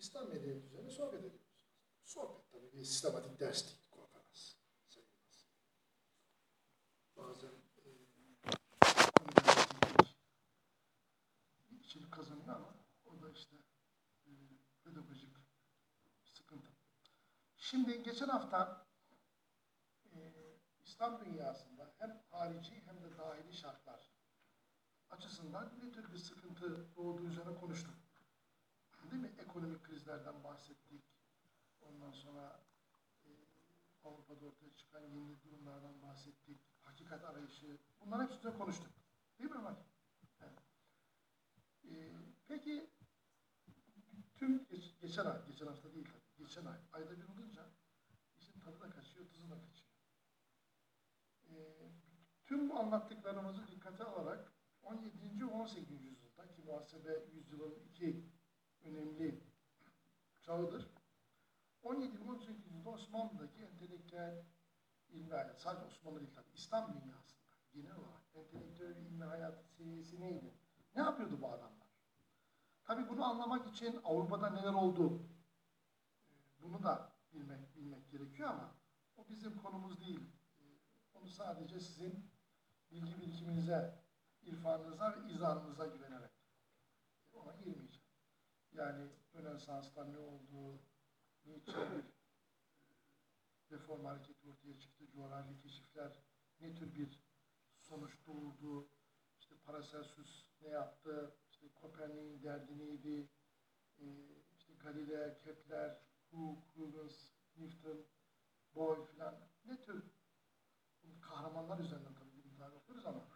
İslam medeniyeti üzerine sohbet ediyoruz. Sohbet tabii bir sistematik ders değil, konferans sayılmaz. Bazen e, içerik kazanıyor ama o da işte e, pedagojik sıkıntı. Şimdi geçen hafta e, İslam dünyasında hem harici hem de dahili şartlar açısından ne tür bir sıkıntı doğduğu üzerine konuştuk. Değil mi? Ekonomik krizlerden bahsettik. Ondan sonra e, Avrupa'da ortaya çıkan yeni durumlardan bahsettik. Hakikat arayışı. Bunların hepsini konuştuk. Değil mi Ömer? Evet. E, peki tüm geç- geçen ay, geçen hafta değil tabii, geçen ay, ayda bir olunca işin tadı da kaçıyor, tuzu da kaçıyor. E, tüm bu anlattıklarımızı dikkate alarak 17. ve 18. yüzyılda ki muhasebe yüzyılın iki önemli çağıdır. 17. ve 18. yüzyılda Osmanlı'daki entelektüel ilmi hayat, sadece Osmanlı değil tabii, İslam dünyasında genel olarak entelektüel ilmi hayat seviyesi neydi? Ne yapıyordu bu adamlar? Tabii bunu anlamak için Avrupa'da neler oldu? e, Bunu da bilmek, bilmek gerekiyor ama o bizim konumuz değil. E, Onu sadece sizin bilgi birikiminize, irfanınıza ve izanınıza güvenerek ona girmeyeceğim. Yani Rönesans'ta ne oldu, niçin bir e, reform hareketi ortaya çıktı, coğrafi keşifler ne tür bir sonuç doğurdu, işte Paracelsus ne yaptı, işte Kopernik'in derdi neydi, e, işte Galileo, Kepler, Hooke, Huygens, Newton, Boyle filan ne tür kahramanlar üzerinden tabii bilimler okuyoruz ama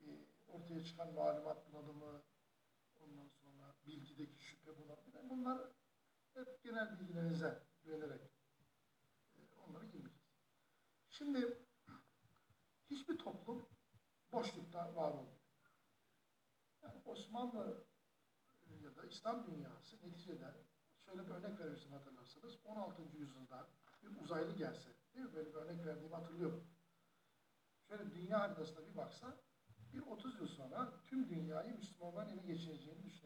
e, ortaya çıkan malumat bunalımı, ondan sonra bilgideki şüphe bunalımı, bunlar hep genel bilgilerinize güvenerek e, onlara girmeyeceğiz. Şimdi hiçbir toplum boşlukta var olmuyor. Yani Osmanlı e, ya da İslam dünyası neticede şöyle bir örnek verirsin hatırlarsanız 16. yüzyılda bir uzaylı gelse değil mi? Böyle bir örnek verdiğimi hatırlıyorum. Şöyle dünya haritasına bir baksa bir 30 yıl sonra tüm dünyayı Müslümanların eline geçireceğini düşünebilir.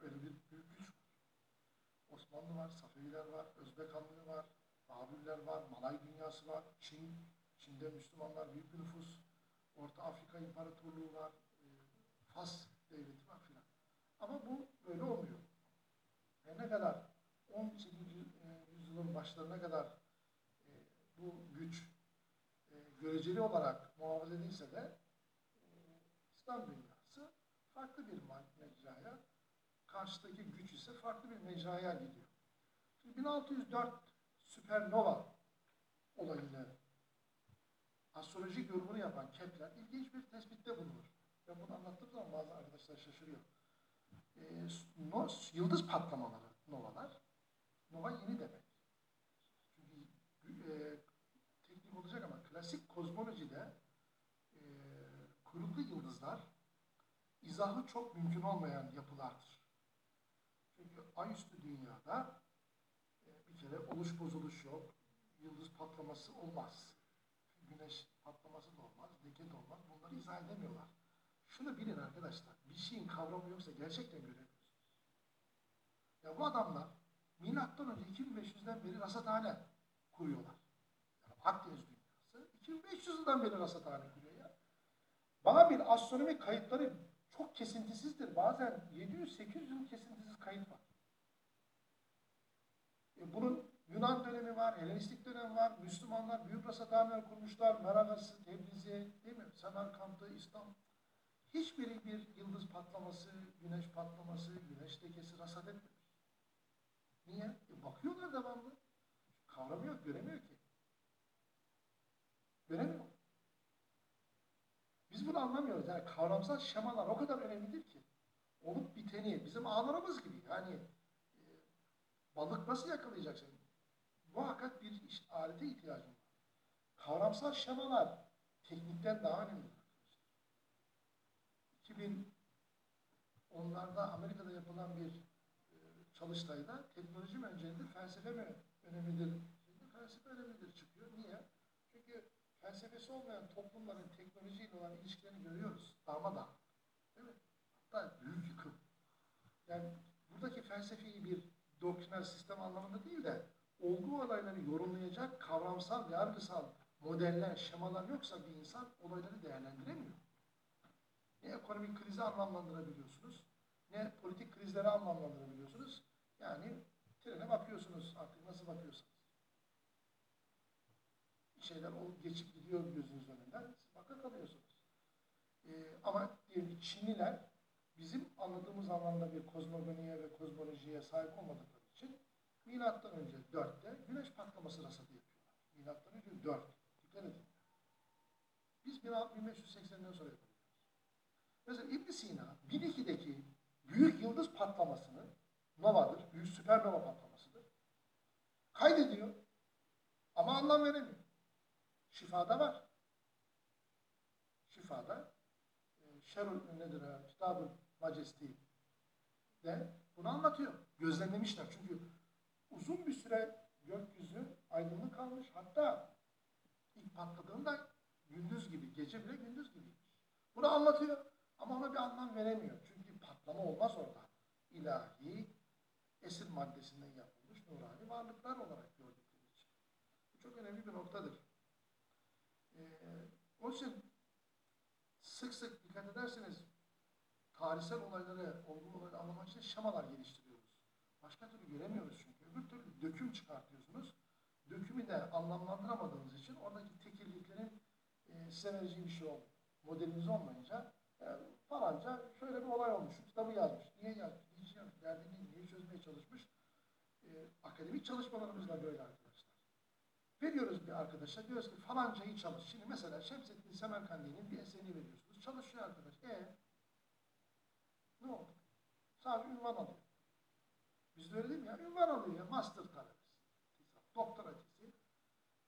Böyle bir büyük güç. Osmanlı var, Safeviler var, Özbek Hanlığı var, Babürler var, Malay dünyası var, Çin, Çin'de Müslümanlar büyük bir nüfus, Orta Afrika İmparatorluğu var, e, Fas devleti var filan. Ama bu böyle olmuyor. Her ne kadar 18. e, yüzyılın başlarına kadar e, bu güç e, göreceli olarak muhafaza edilse de e, İslam dünyası farklı bir karşıdaki güç ise farklı bir mecraya gidiyor. Şimdi 1604 süpernova olayını astrolojik yorumunu yapan Kepler ilginç bir tespitte bulunur. Ben bunu anlattığım zaman bazı arkadaşlar şaşırıyor. Ee, no, yıldız patlamaları, novalar, nova yeni demek. Çünkü e, teknik olacak ama klasik kozmolojide e, kuyruklu yıldızlar izahı çok mümkün olmayan yapılardır. Çünkü ay üstü dünyada e, bir kere oluş bozuluş yok, yıldız patlaması olmaz. Güneş patlaması da olmaz, leke de olmaz. Bunları izah edemiyorlar. Şunu bilin arkadaşlar, bir şeyin kavramı yoksa gerçekten göremiyorsunuz. Ya bu adamlar milattan önce 2500'den beri rasathane kuruyorlar. Yani Akdeniz dünyası 2500 yıldan beri rasathane kuruyor ya. Babil astronomi kayıtları çok kesintisizdir. Bazen 700-800 yıl kesintisiz kayıt var. E bunun Yunan dönemi var, Helenistik dönem var, Müslümanlar büyük rasathaneler kurmuşlar, Maragas'ı, Tebriz'i, değil mi? Semerkant'ı, İslam. Hiçbiri bir yıldız patlaması, güneş patlaması, güneş lekesi rasat etmemiş. Niye? E bakıyorlar devamlı. Kavramı yok, göremiyor ki. Göremiyor. Biz bunu anlamıyoruz. Yani kavramsal şemalar o kadar önemlidir ki. Olup biteni, bizim ağlarımız gibi. Yani balık nasıl yakalayacaksın? Muhakkak bir iş, alete ihtiyacın var. Kavramsal şemalar teknikten daha önemli. 2000 onlarda Amerika'da yapılan bir e, çalıştayda teknoloji mi önemlidir, felsefe mi önemlidir? Şimdi felsefe önemlidir çıkıyor. Niye? Çünkü felsefesi olmayan toplumların teknolojiyle olan ilişkilerini görüyoruz. Darmadağın. Değil mi? Hatta büyük yıkım. Yani burada felsefi bir doktrinal sistem anlamında değil de olgu olayları yorumlayacak kavramsal, yargısal modeller, şemalar yoksa bir insan olayları değerlendiremiyor. Ne ekonomik krizi anlamlandırabiliyorsunuz, ne politik krizleri anlamlandırabiliyorsunuz. Yani trene bakıyorsunuz artık nasıl bakıyorsanız. Bir şeyler o geçip gidiyor gözünüz önünden, siz baka kalıyorsunuz. Ee, ama Çinliler bizim anladığımız anlamda bir kozmogoniye ve kozmolojiye sahip olmadıkları için milattan önce 4'te güneş patlaması rasatı yapıyorlar. Milattan önce 4. Dikkat edin. Biz 1580'den sonra yapıyoruz. Mesela ibn Sina 1002'deki büyük yıldız patlamasını novadır, büyük süpernova patlamasıdır. Kaydediyor ama anlam veremiyor. Şifada var. Şifada e, Şerul nedir ha? Majesti de bunu anlatıyor. Gözlemlemişler çünkü uzun bir süre gökyüzü aydınlık kalmış. Hatta ilk patladığında gündüz gibi, gece bile gündüz gibiymiş. Bunu anlatıyor ama ona bir anlam veremiyor. Çünkü patlama olmaz orada. İlahi, esir maddesinden yapılmış nurani varlıklar olarak gördükleri için. Bu çok önemli bir noktadır. Ee, onun için sık sık dikkat ederseniz tarihsel olayları, olgu olayları anlamak için şemalar geliştiriyoruz. Başka türlü göremiyoruz çünkü. Öbür türlü döküm çıkartıyorsunuz. Dökümü de anlamlandıramadığınız için oradaki tekilliklerin e, size vereceği bir şey olmuyor. Modeliniz olmayınca e, falanca şöyle bir olay olmuş. Kitabı yazmış. Niye yazmış? Niçin yazmış? Derdini niye çözmeye çalışmış? E, akademik çalışmalarımız da böyle arkadaşlar. Veriyoruz bir arkadaşa, diyoruz ki falancayı çalış. Şimdi mesela Şemsettin Semerkandi'nin bir eserini veriyorsunuz. Çalışıyor arkadaş. E ne oldu? Sadece ünvan alıyor. Biz de öyle değil mi ya? Ünvan alıyor ya. Master talebesi. Doktora tezi.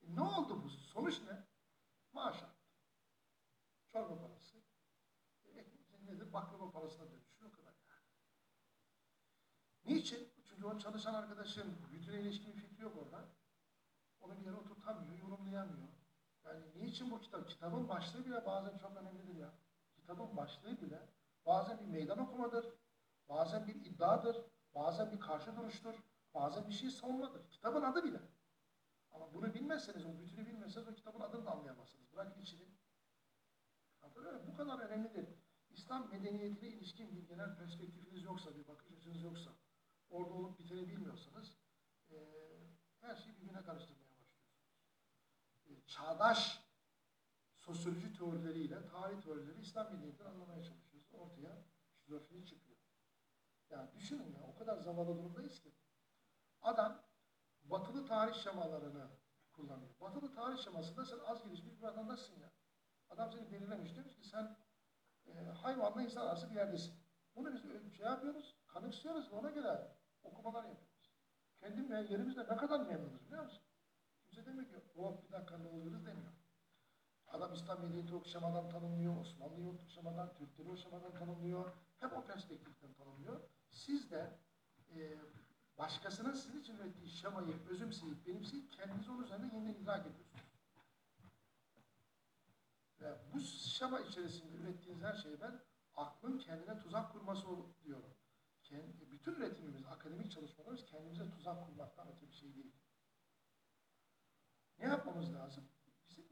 E ne oldu bu? Sonuç ne? Maaş arttı. Çorba parası. E, nedir? Baklava parasına dönüşüyor. O kadar yani. Niçin? Çünkü o çalışan arkadaşın bütün ilişkin fikri yok orada. Onu bir yere oturtamıyor, yorumlayamıyor. Yani niçin bu kitap? Kitabın başlığı bile bazen çok önemlidir ya. Kitabın başlığı bile bazen bir meydan okumadır, bazen bir iddiadır, bazen bir karşı duruştur, bazen bir şey savunmadır. Kitabın adı bile. Ama bunu bilmezseniz, o bütünü bilmezseniz o kitabın adını da anlayamazsınız. Bırakın içini. Bu kadar önemlidir. İslam medeniyetine ilişkin bir genel perspektifiniz yoksa, bir bakış açınız yoksa, orada olup biteni bilmiyorsanız, e, her şeyi birbirine karıştırmaya başlıyorsunuz. E, çağdaş sosyoloji teorileriyle tarih teorileri İslam medeniyetini anlamaya çalışıyoruz. Ortaya şizofreni çıkıyor. Yani düşünün ya o kadar zavallı durumdayız ki. Adam batılı tarih şemalarını kullanıyor. Batılı tarih şemasında sen az gelişmiş bir vatandaşsın ya. Adam seni belirlemiş demiş ki sen e, hayvanla insan arası bir yerdesin. Bunu biz şey yapıyoruz, kanıksıyoruz ve ona göre okumalar yapıyoruz. Kendim ve yerimizde ne kadar memnunuz biliyor musun? Kimse demiyor ki o bir dakika ne oluyoruz demiyor. Adam İslam medeniyeti okşamadan tanımlıyor, Osmanlı'yı okşamadan, Türkleri okşamadan tanımlıyor. Hep o perspektiften tanımlıyor. Siz de e, başkasının sizin için ürettiği şemayı özümseyip, benimseyip kendiniz onun üzerinde yeniden idrak ediyorsunuz. Ve bu şema içerisinde ürettiğiniz her şeyi ben aklın kendine tuzak kurması diyorum. Kendi, bütün üretimimiz, akademik çalışmalarımız kendimize tuzak kurmaktan öte bir şey değil. Ne yapmamız lazım? Bizim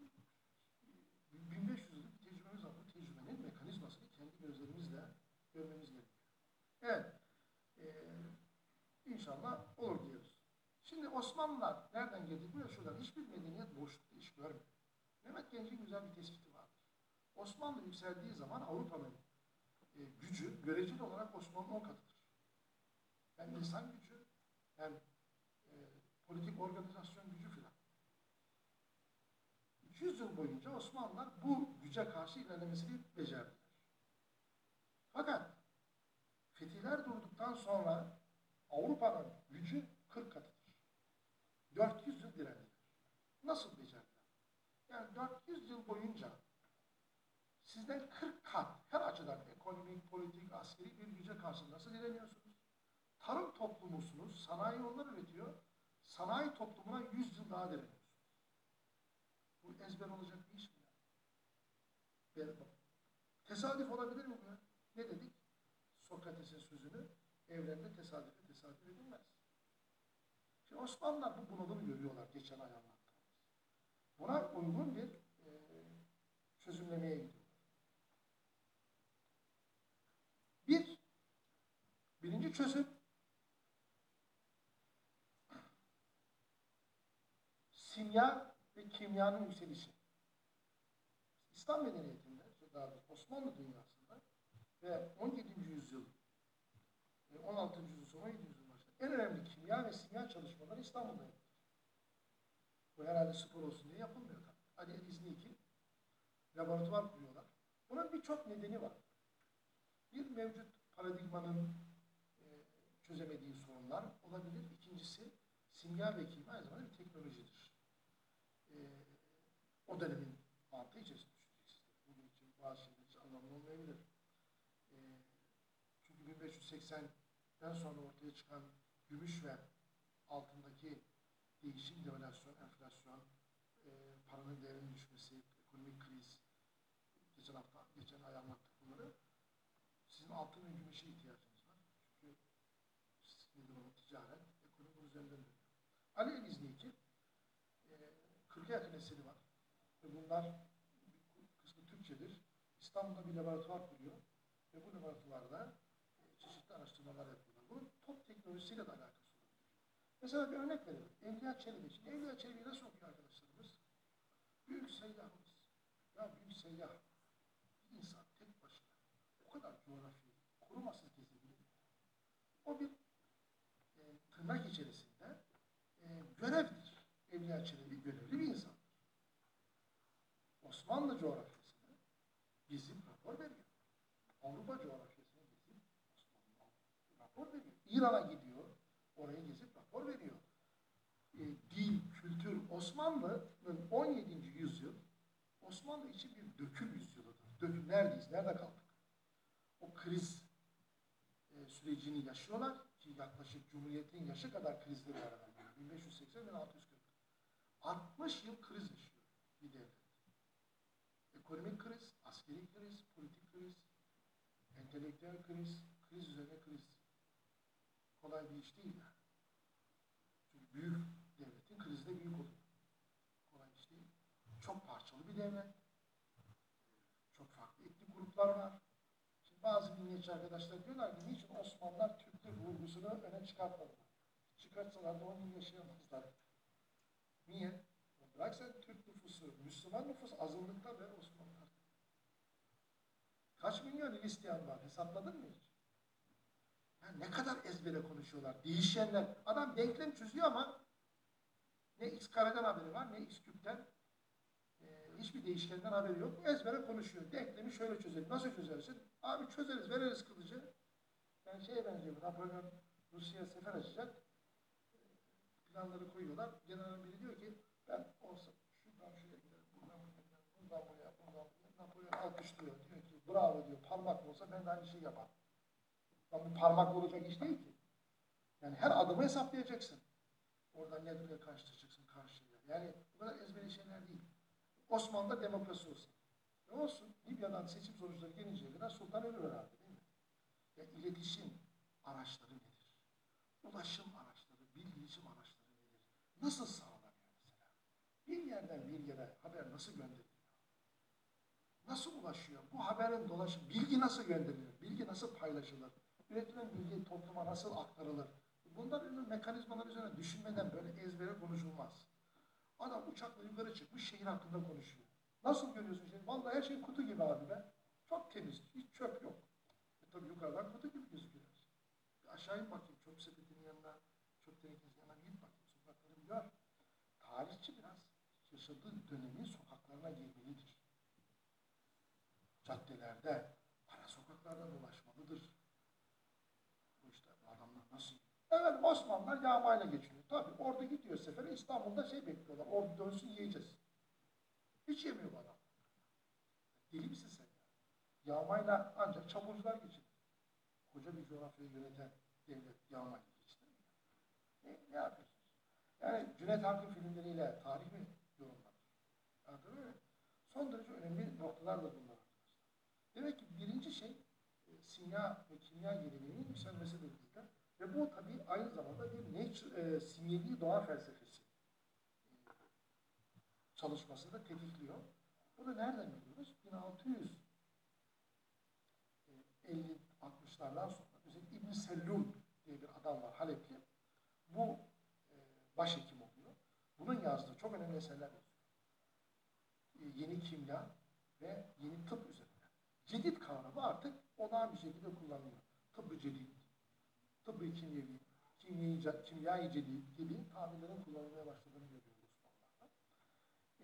1500 yıllık bir tecrübemiz var. Bu tecrübenin mekanizmasını kendi gözlerimizle görmemiz gerekiyor. Evet. Ee, inşallah olur diyoruz. Şimdi Osmanlılar nereden geldi? Buraya şuradan. Hiçbir medeniyet boşlukta iş görmüyor. Mehmet Genc'in güzel bir tespiti vardır. Osmanlı yükseldiği zaman Avrupa'nın e, gücü göreceli olarak Osmanlı'nın on katıdır. Hem insan gücü hem e, politik organizasyon gücü filan. 200 yıl boyunca Osmanlılar bu güce karşı ilerlemesini becerdiler. Fakat fetihler durduktan sonra Avrupa'nın gücü 40 katıdır. 400 yıl direndiler. Nasıl becerdiler? Yani 400 yıl boyunca sizden 40 kat her açıdan ekonomik, politik, askeri bir güce karşı nasıl direniyorsunuz? Tarım toplumusunuz, sanayi onlar üretiyor. Sanayi toplumuna 100 yıl daha direniyorsunuz. Bu ezber olacak bir iş mi ya? Tesadüf olabilir mi bu ya? Ne dedik? Sokrates'in sözünü evrende tesadüfe tesadüf. edilmez. Şimdi Osmanlılar bu bunalımı görüyorlar geçen ay anlattığımız. Buna uygun bir e, çözümlemeye gidiyorlar. Bir, birinci çözüm simya ve kimyanın yükselişi. İslam medeniyetinde, daha doğrusu Osmanlı dünyasında ve 17. yüzyıl, 16. yüzyıl sonu 17. yüzyıl başında en önemli kimya ve simya çalışmaları İstanbul'da yapılır. Bu herhalde spor olsun diye yapılmıyor. Ali El İzni laboratuvar kuruyorlar. Bunun birçok nedeni var. Bir mevcut paradigmanın e, çözemediği sorunlar olabilir. İkincisi simya ve kimya aynı zamanda bir teknolojidir. E, o dönemin mantığı içerisinde düşüneceksiniz. Bugün için bazı şeyler anlamlı olmayabilir. E, çünkü 1580'den sonra ortaya çıkan gümüş ve altındaki değişim, devalüasyon, enflasyon, e, paranın değerinin düşmesi, ekonomik kriz, geçen hafta, geçen ay anlattık bunları. Sizin altın ve gümüşe ihtiyacınız var. Çünkü nedir o ticaret, ekonomi üzerinden dönüyor. Ali El İzniki, e, 40'a yakın eseri var. Ve bunlar kısmı Türkçedir. İstanbul'da bir laboratuvar kuruyor. Ve bu laboratuvarda e, çeşitli araştırmalar yapıyorlar. Teknolojisiyle de alakası olabilir. Mesela bir örnek verelim. Evliya Çelebi için. Evliya Çelebi'yi nasıl okuyor arkadaşlarımız? Büyük seyyahımız. Ya büyük seyyah. Bir insan tek başına o kadar coğrafyayı korumasız gezebilir? O bir e, tırnak içerisinde e, görevdir. Evliya Çelebi görevli bir insandır. Osmanlı coğrafyasını gezip rapor veriyor. Avrupa coğrafyasını gezip Osmanlı rapor veriyor. İran'a gidiyor, oraya gezip rapor veriyor. E, dil, kültür, Osmanlı'nın 17. yüzyıl Osmanlı için bir döküm yüzyılıdır. Döküm neredeyiz, nerede kaldık? O kriz e, sürecini yaşıyorlar ki yaklaşık Cumhuriyet'in yaşı kadar krizleri var hemen. 1580 ve 1640. 60 yıl kriz yaşıyor bir devlet. Ekonomik kriz, askeri kriz, politik kriz, entelektüel kriz, kriz üzerine kriz. Kolay bir iş değil yani. Çünkü büyük devletin krizi de büyük oluyor. Kolay iş değil. Çok parçalı bir devlet. Çok farklı etnik gruplar var. Şimdi bazı milliyetçi arkadaşlar diyorlar ki niçin Osmanlılar Türklük vurgusunu öne çıkartmadılar? Çıkartsalar da 10 yıl yaşayamazlar. Niye? Bırak sen Türk nüfusu, Müslüman nüfus azınlıkta ve Osmanlılar. Kaç milyon Hristiyan var? Hesapladın mı ne kadar ezbere konuşuyorlar. Değişenler. Adam denklem çözüyor ama ne X kareden haberi var ne X küpten. Ee, hiçbir değişkenden haberi yok. Ezbere konuşuyor. Denklemi şöyle çözelim. Nasıl çözersin? Abi çözeriz, veririz kılıcı. Yani şeye benziyor. Napolyon Rusya'ya sefer açacak. Planları koyuyorlar. General biri diyor ki ben olsa şuradan şuraya giderim, buradan buraya giderim, buradan buraya, buradan buraya. Napolyon alkışlıyor. Diyor ki bravo diyor. Parmak olsa ben de aynı şeyi yaparım. Lan bir parmak olacak iş değil ki. Yani her adımı hesaplayacaksın. Oradan nereye karşılaşacaksın karşıya. Yani bu kadar ezberi şeyler değil. Osmanlı'da demokrasi olsun. Ne olsun? Libya'dan seçim sonuçları gelinceye kadar sultan ölür herhalde değil mi? Ya iletişim araçları nedir? Ulaşım araçları, bilgileşim araçları nedir? Nasıl sağlanıyor mesela? Bir yerden bir yere haber nasıl gönderiliyor? Nasıl ulaşıyor? Bu haberin dolaşım, bilgi nasıl gönderilir? Bilgi nasıl paylaşılır? Üretilen bilgi topluma nasıl aktarılır? Bunların mekanizmaları üzerine düşünmeden böyle ezbere konuşulmaz. Adam uçakla yukarı çıkmış şehir hakkında konuşuyor. Nasıl görüyorsun şimdi? Vallahi her şey kutu gibi abi be. Çok temiz, hiç çöp yok. E tabii yukarıdan kutu gibi gözüküyor. Bir aşağı bakayım, çöp sepetinin yanına, çöp tenekesinin yanına git bakayım, sokakları gör. Tarihçi biraz yaşadığı dönemin sokaklarına girmelidir. Caddelerde, ara sokaklarda dolaşmalıdır. Bu işte bu adamlar nasıl? Evet Osmanlılar yağmayla geçiyor. Tabii orada gidiyor sefere İstanbul'da şey bekliyorlar. Ordu dönsün yiyeceğiz. Hiç yemiyor adam. Deli misin sen ya? Yağmayla ancak çamurcular geçirir. Koca bir coğrafyayı yöneten devlet yağmayla geçirir? Ne, ne yapıyorsunuz? Yani Cüneyt Arkın filmleriyle tarih mi yorumlanır? Anladın mı? Son derece önemli noktalar da bunlar. Demek ki birinci şey e, simya ve kimya geleneğinin yükselmesidir. Ve bu tabii aynı zamanda bir nature, e, simyevi doğa felsefesi çalışmasını da tetikliyor. Bunu nereden biliyoruz? 1600 e, 50-60'lardan sonra özellikle İbn Sellun diye bir adam var Halepli. Bu e, başhekim oluyor. Bunun yazdığı çok önemli eserler yazıyor. E, yeni kimya ve yeni tıp üzerine. Cedid kavramı artık olağan bir şekilde kullanılıyor. Tıbbı cedid, tıbbı kimyevi, kimyayı, kimyayı cedid gibi tabirlerin kullanılmaya başladığını görüyoruz Osmanlılar'da.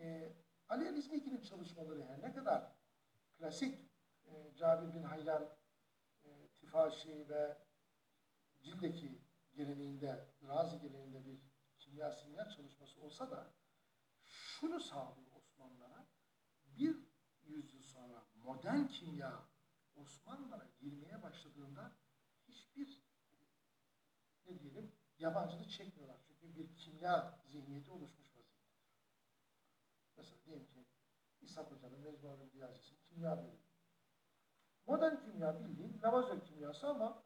E, Ali El İzmiki'nin çalışmaları her ne kadar klasik e, Cabir bin Hayyan e, Tifaşi ve Cildeki geleneğinde, Razi geleneğinde bir kimya simya çalışması olsa da şunu sağlıyor Osmanlılara. Bir yüzyıl sonra modern kimya Osmanlılara girmeye başladığında ne diyelim yabancılık çekmiyorlar. Çünkü bir kimya zihniyeti oluşmuş vaziyette. Mesela diyelim ki İshak Hoca'nın Mecmuanın Diyazesi kimya bölümü. Modern kimya bildiğin Lavazer kimyası ama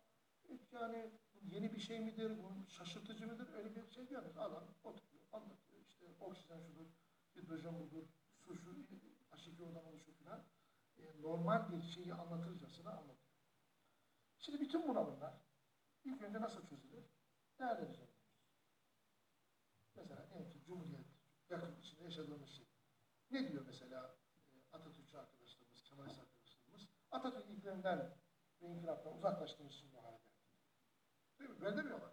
yani yeni bir şey midir, bu şaşırtıcı mıdır öyle bir şey diyemez. Adam oturuyor, anlatıyor. İşte oksijen şudur, hidrojen budur, su şu, H2O'dan oluşuyor filan. E, normal bir şeyi anlatırcasına anlatıyor. Şimdi bütün bunalımlar ilk önce nasıl çözülür? Değerler üzerinde. Mesela diyelim ki Cumhuriyet yakın içinde yaşadığımız şey. Ne diyor mesela e, Atatürkçü arkadaşlarımız, Kemalist arkadaşlarımız? Atatürk ilklerinden ve inkılaptan uzaklaştığımız için bu hale. Değil mi? Böyle demiyorlar.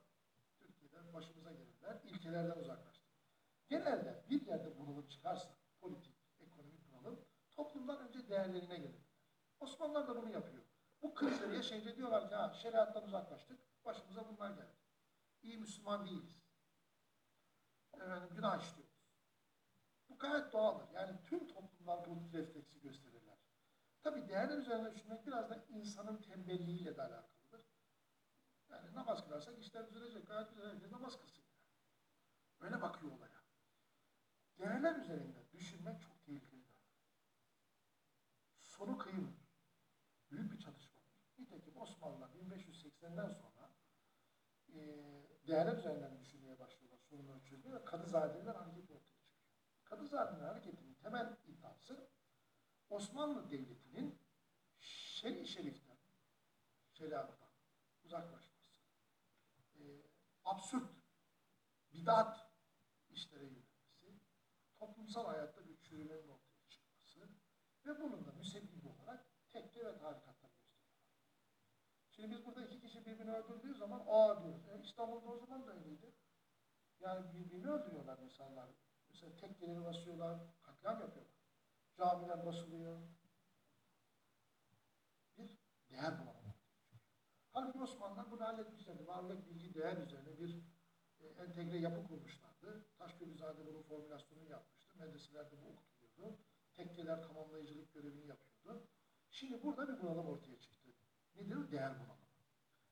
Türkiye'de başımıza gelenler ilkelerden uzaklaştı. Genelde bir yerde bunalım çıkarsa, politik, ekonomik bunalım, toplumdan önce değerlerine gelir. Osmanlılar da bunu yapıyor. Bu krizleri yaşayınca diyorlar ki ha şeriattan uzaklaştık, başımıza bunlar geldi. İyi Müslüman değiliz. Efendim günah işliyoruz. Bu gayet doğaldır. Yani tüm toplumlar bu refleksi gösterirler. Tabi değerler üzerine düşünmek biraz da insanın tembelliğiyle de alakalıdır. Yani namaz kılarsak işler düzelecek. Gayet güzel herkes namaz kılsın. Yani. Öyle bakıyor olaya. Değerler üzerinde düşünmek çok tehlikeli. Sonu kıyım. Büyük bir çatışmadır. Nitekim Osmanlılar 1580'den sonra değerler üzerinden düşünmeye başlıyorlar. Sorunları çözmeye ve Kadızadeler hareketi ortaya çıkıyor. Kadızadeler hareketinin temel iddiası Osmanlı Devleti'nin şer-i şeriften, şeriattan uzaklaşması. E, absürt, bidat işlere yönelmesi, toplumsal hayatta bir çürümenin ortaya çıkması ve bunun da müsebbibi olarak tekke ve gösteriyorlar. Şimdi biz burada iki kişi birbirini öldürdüğü zaman aa diyoruz. E, İstanbul'da o zaman da öyleydi. Yani birbirini öldürüyorlar insanlar. Mesela tekkeleri basıyorlar, katliam yapıyorlar. Camiler basılıyor. Bir değer bulamıyor. Halbuki Osmanlılar bunu halletmişlerdi. Varlık, bilgi, değer üzerine bir e, entegre yapı kurmuşlardı. Taşköprüzade bunun formülasyonunu yapmıştı. Medreselerde bu okutuluyordu. Tekkeler tamamlayıcılık görevini yapıyordu. Şimdi burada bir bunalım ortaya çıktı. Nedir? Değer bunalımı.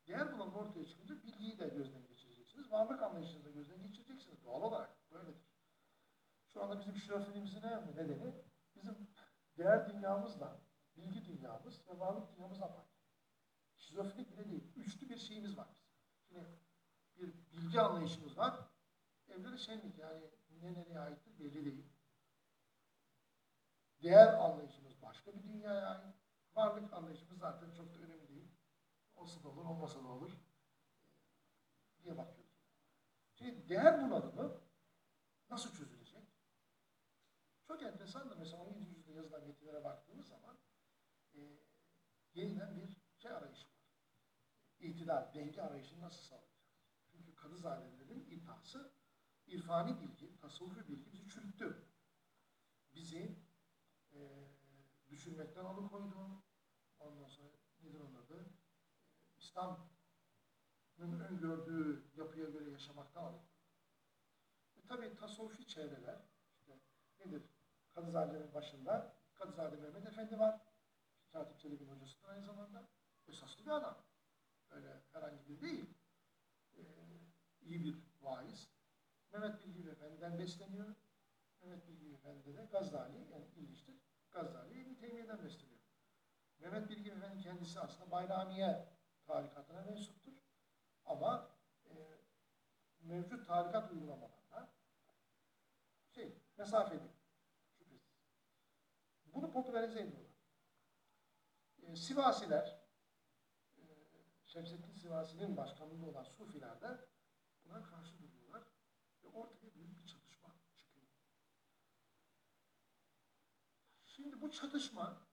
Değer bunalımı ortaya çıkınca bilgiyi de gözden geçireceksiniz. Varlık anlayışınızı da gözden geçireceksiniz. Doğal olarak böyledir. Şu anda bizim şizofrenimizin ne nedeni? Bizim değer dünyamızla bilgi dünyamız ve varlık dünyamız apayrı. Şizofrenik bile değil. Üçlü bir şeyimiz var. Şimdi bir bilgi anlayışımız var. Evde şenlik yani ne nereye aittir belli değil. Değer anlayışımız başka bir dünyaya ait. Varlık anlayışımız zaten çok da önemli. Olsa da olur, olmasa da olur diye bakıyoruz. Şimdi değer bunalımı nasıl çözülecek? Çok enteresan da mesela 17. yüzyılda yazılan metinlere baktığımız zaman e, yeniden bir şey arayışı var. İtidal, denge arayışını nasıl sağlayacağız? Çünkü Kadızadelerin iddiası irfani bilgi, tasavvufi bilgi bizi çürüttü. Bizi e, düşünmekten alıkoydu. Ondan sonra nedir onun adı? İslam'ın öngördüğü yapıya göre yaşamaktan alıkoydu. E, tabii tasavvufi çevreler, işte nedir? Kadızade'nin başında Kadızade Mehmet Efendi var. Katip Çelebi'nin hocasıdır aynı zamanda. Esaslı bir adam. Öyle herhangi bir değil. Ee, iyi bir vaiz. Mehmet Bilgi Efendi'den besleniyor. Mehmet Bilgi Efendi de Gazali, yani ilginçtir. Gazali İbn Teymiye'den besleniyor. Mehmet Bilgi Efendi kendisi aslında Bayramiye tarikatına mensuptur. Ama mevcut tarikat uygulamalarına şey, mesafeli. Şüphesiz. Bunu popülerize ediyorlar. E, Sivasiler, e, Şemsettin Sivasi'nin başkanlığında olan Sufiler de buna karşı duruyorlar ve ortaya büyük bir çatışma çıkıyor. Şimdi bu çatışma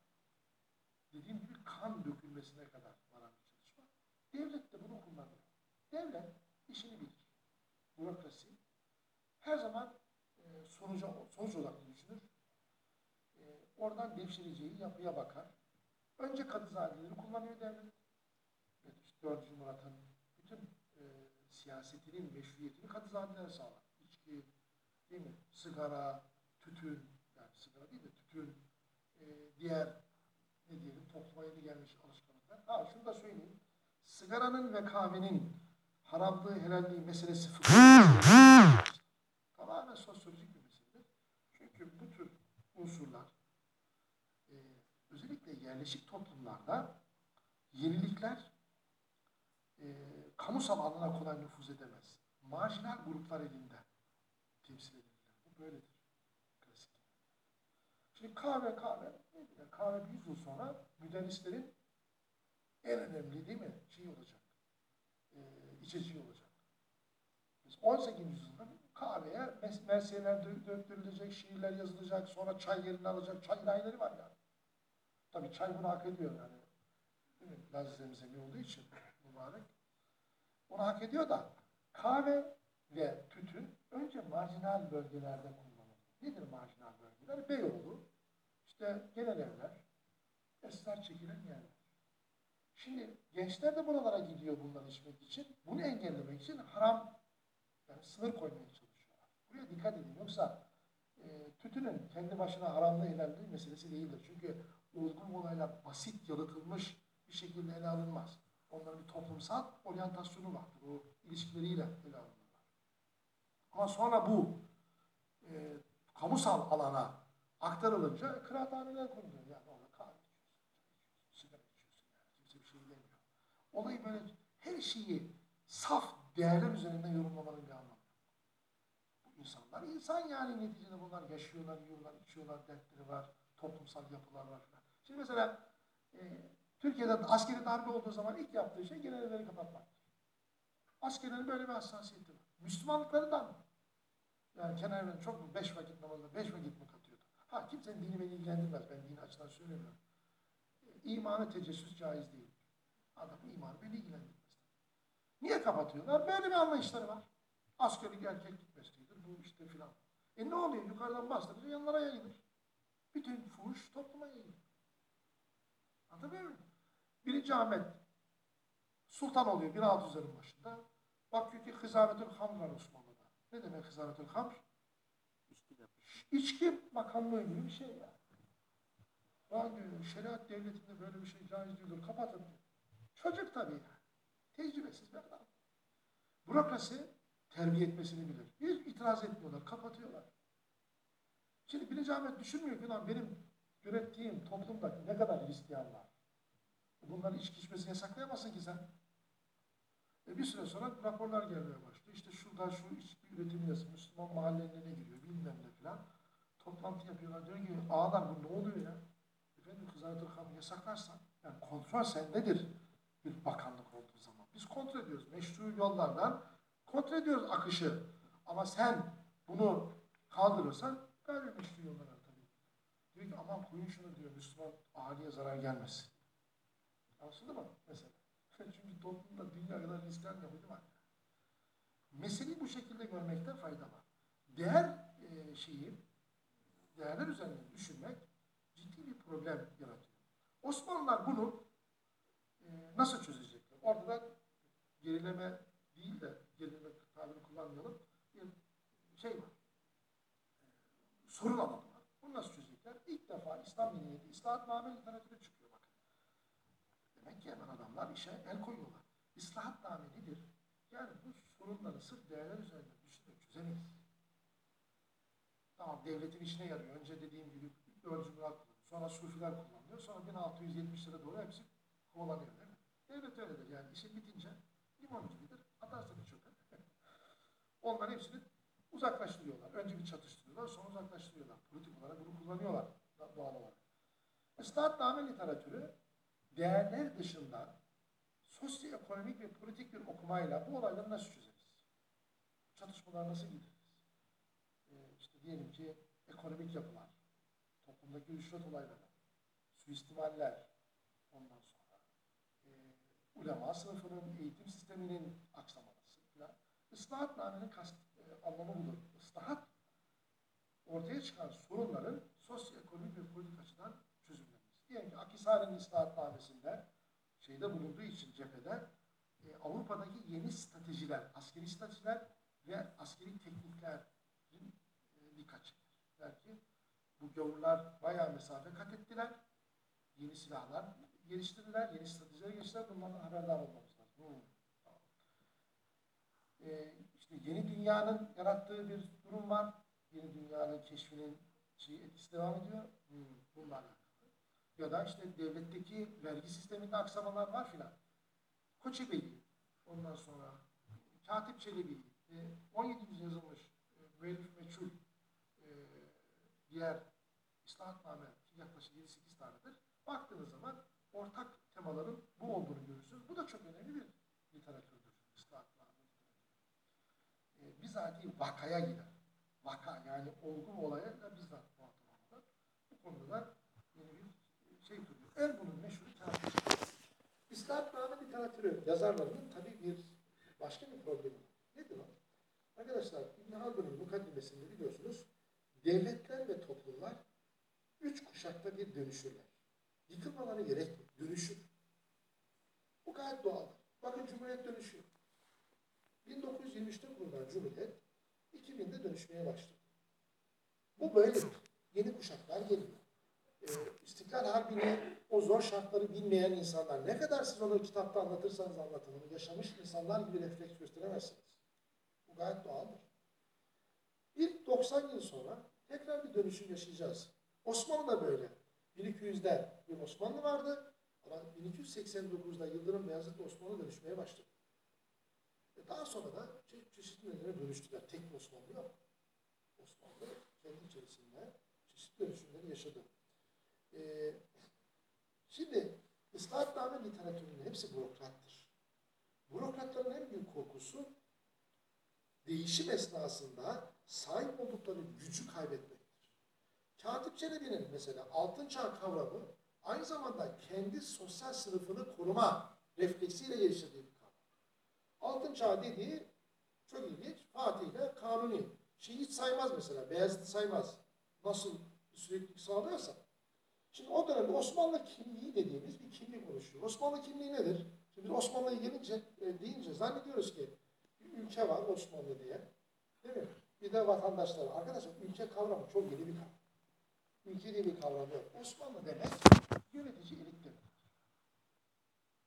dediğim gibi kan dökülmesine kadar. Devlet de bunu kullanıyor. Devlet işini bilir. Bürokrasi her zaman e, sonuca, sonuç odaklı düşünür. E, oradan devşireceği yapıya bakar. Önce kadızadeleri kullanıyor devlet. Evet, işte 4. Murat'ın bütün e, siyasetinin meşruiyetini kadızadeler sağlar. İçki, değil mi? Sigara, tütün, yani sigara değil de tütün, e, diğer ne diyelim topluma yeni gelmiş alışkanlıklar. Ha şunu da söyleyeyim. Sigaranın ve kahvenin haramlığı, helalliği meselesi fıkıh. Tamamen sosyolojik bir meseledir. Çünkü bu tür unsurlar e, özellikle yerleşik toplumlarda yenilikler e, kamusal alana kolay nüfuz edemez. Marjinal gruplar elinde temsil edilirler. Bu böyledir. Klasik. Şimdi kahve kahve kahve bir yüz yıl sonra müderrislerin en önemli değil mi? Şey olacak. E, içeceği olacak. Biz 18. yüzyılda kahveye mersiyeler dö- döktürülecek, şiirler yazılacak, sonra çay yerini alacak. Çay ilahileri var yani. Tabii çay bunu hak ediyor yani. Değil mi? Olduğu için mübarek. Onu hak ediyor da kahve ve tütün önce marjinal bölgelerde kullanılır. Nedir marjinal bölgeler? Beyoğlu, işte genel evler, esrar çekilen yerler. Şimdi gençler de buralara gidiyor bundan içmek için. Bunu engellemek için haram yani sınır koymaya çalışıyorlar. Buraya dikkat edin. Yoksa e, tütünün kendi başına haramlı helalliği meselesi değildir. Çünkü olgun olaylar basit, yalıtılmış bir şekilde ele alınmaz. Onların bir toplumsal oryantasyonu vardır. O ilişkileriyle ele alınırlar. Ama sonra bu e, kamusal alana aktarılınca kıraathaneler kuruluyor. Yani orada kahve içiyorsun, çay içiyorsun, sigara içiyorsun. Yani kimse bir şey demiyor. Olayı böyle her şeyi saf değerler üzerinden yorumlamanın bir anlamı yok. Bu insanlar insan yani neticede bunlar yaşıyorlar, yiyorlar, içiyorlar, dertleri var, toplumsal yapılar var falan. Şimdi mesela e, Türkiye'de askeri darbe olduğu zaman ilk yaptığı şey genel evleri kapatmaktır. Askerlerin böyle bir hassasiyeti var. Müslümanlıkları da mı? Yani kenar evleri çok mu? Beş vakit namazda beş vakit mi katıyordu? Ha kimsenin dini beni ilgilendirmez. Ben dini açıdan söylemiyorum. E, İmanı tecessüs caiz değil. Adamın imanı beni ilgilendirmez. Niye kapatıyorlar? Böyle bir anlayışları var. Askerlik erkeklik mesleğidir. Bu işte filan. E ne oluyor? Yukarıdan bastırınca yanlara yayılır. Bütün fuhuş topluma yayılır. Anlatabiliyor muyum? Birinci Ahmet sultan oluyor 1600'lerin başında. Bakıyor ki Hızametül Hamr var Osmanlı'da. Ne demek Hızametül Hamr? İçki bakanlığı gibi bir şey ya. Lan diyor şeriat devletinde böyle bir şey caiz değildir. Kapatın diyor. Çocuk tabii ya. Tecrübesiz bir adam. Bürokrasi terbiye etmesini bilir. Hiç itiraz etmiyorlar. Kapatıyorlar. Şimdi birinci Ahmet düşünmüyor ki lan benim yönettiğim toplumda ne kadar Hristiyan var. Bunların içki içmesini yasaklayamazsın ki sen. E bir süre sonra raporlar gelmeye başlıyor. İşte şurada şu içki üretimi yazın. Müslüman mahallelerine giriyor. Bilmem ne filan. Toplantı yapıyorlar. Diyor ki ağalar bu ne oluyor ya? Efendim kızartır hamı yasaklarsan yani kontrol sendedir bir bakanlık olduğu zaman. Biz kontrol ediyoruz. Meşru yollardan kontrol ediyoruz akışı. Ama sen bunu kaldırırsan gayrimeşru yollara tabii. Diyor ki aman koyun şunu diyor Müslüman ahaliye zarar gelmesin. Anlaşıldı mı mesela? Çünkü toplumda dünya kadar Hristiyan Yahudi var. Meseleyi bu şekilde görmekte fayda var. Değer e, şeyi, değerler üzerinde düşünmek ciddi bir problem yaratıyor. Osmanlılar bunu nasıl çözecekler? Orada da gerileme değil de gerileme tabirini kullanmayalım. Bir şey var. E, sorun alanı var. Bunu nasıl çözecekler? İlk defa İslam medeniyeti, İslahatname literatürü çıkıyor bakın. Demek ki hemen adamlar işe el koyuyorlar. İslahatname nedir? Yani bu sorunları sırf değerler üzerinde düşünerek çözemeyiz. Tamam devletin işine yarıyor. Önce dediğim gibi 4. Murat kullanıyor. Sonra Sufiler kullanıyor. Sonra 1670'lere doğru hepsi kovalanıyor? Devlet öyledir yani. işin bitince limon gibidir. Atarsın çöpe. onların hepsini uzaklaştırıyorlar. Önce bir çatıştırıyorlar, sonra uzaklaştırıyorlar. Politik olarak bunu kullanıyorlar doğal olarak. Islahatname literatürü değerler dışında sosyoekonomik ve politik bir okumayla bu olayları nasıl çözeriz? Çatışmalar nasıl gideriz? Ee, işte diyelim ki ekonomik yapılar, toplumdaki rüşvet olayları, suistimaller, ulema sınıfının, eğitim sisteminin aksamaması filan. Islahatnamenin kast, e, anlamı budur. Islahat, ortaya çıkan sorunların sosyoekonomik ve politik açıdan çözümlenmesi. Diyelim ki Akhisar'ın islahatnamesinde şeyde bulunduğu için cephede e, Avrupa'daki yeni stratejiler, askeri stratejiler ve askeri tekniklerin e, dikkat çeker. Bu gavurlar bayağı mesafe kat ettiler. Yeni silahlar geliştirdiler, yeni stratejiler geliştirdiler. Bunlardan haberdar olmamız lazım. Hmm, tamam. E, işte yeni dünyanın yarattığı bir durum var. Yeni dünyanın keşfinin şey, etkisi devam ediyor. Hmm, bunlarla alakalı. Ya da işte devletteki vergi sisteminde aksamalar var filan. Koçebeyi, ondan sonra Katip Çelebi, e, 17. yüzyılda yazılmış e, müellif meçhul e, diğer islahatname yaklaşık 7-8 tanedir. Baktığınız zaman ortak temaların bu olduğunu görürsünüz. Bu da çok önemli bir literatürdür. islahatname literatürü. E, bizatihi vakaya gider. Vaka yani olgu olaya da bizzat muhatap olurlar. Bu konuda da yeni bir şey kuruyor. En bunun meşhuru Katip İslahatname literatürü yazarlarının tabii bir başka bir problemi var. Nedir o? Arkadaşlar İbn Haldun'un mukaddimesinde biliyorsunuz devletler ve toplumlar üç kuşakta bir dönüşürler. Yıkılmaları gerekmiyor. Dönüşür. Bu gayet doğaldır. Bakın Cumhuriyet dönüşüyor. 1923'te kurulan Cumhuriyet 2000'de dönüşmeye başladı. Bu böyledir. Yeni kuşaklar geliyor. Ee, İstiklal Harbi'ni o zor şartları bilmeyen insanlar ne kadar siz onu kitapta anlatırsanız anlatın onu yaşamış insanlar gibi refleks gösteremezsiniz. Bu gayet doğaldır. Bir 90 yıl sonra tekrar bir dönüşüm yaşayacağız. Osmanlı da böyle. 1200'de bir Osmanlı vardı ama 1289'da Yıldırım Beyazıt'la Osmanlı dönüşmeye başladı. E daha sonra da çe- çeşitli nedene dönüştüler. Tek bir Osmanlı yok. Osmanlı kendi içerisinde çeşitli dönüşümleri yaşadı. Ee, şimdi ıslahatname literatürünün hepsi bürokrattır. Bürokratların en büyük korkusu değişim esnasında sahip oldukları gücü kaybetmektir. Katip Çelebi'nin mesela altın çağ kavramı aynı zamanda kendi sosyal sınıfını koruma refleksiyle geliştirdiği bir kavram. Altın çağ dediği çok ilginç. Fatih ile Kanuni. Şeyi hiç saymaz mesela. Beyazıt'ı saymaz. Nasıl bir süreklilik sağlıyorsa. Şimdi o dönemde Osmanlı kimliği dediğimiz bir kimlik oluşuyor. Osmanlı kimliği nedir? Şimdi biz Osmanlı'ya gelince, e, deyince zannediyoruz ki bir ülke var Osmanlı diye. Değil mi? Bir de vatandaşlar. Arkadaşlar ülke kavramı çok yeni bir kavram. Ülke diye bir kavram yok. Osmanlı demek yönetici demek.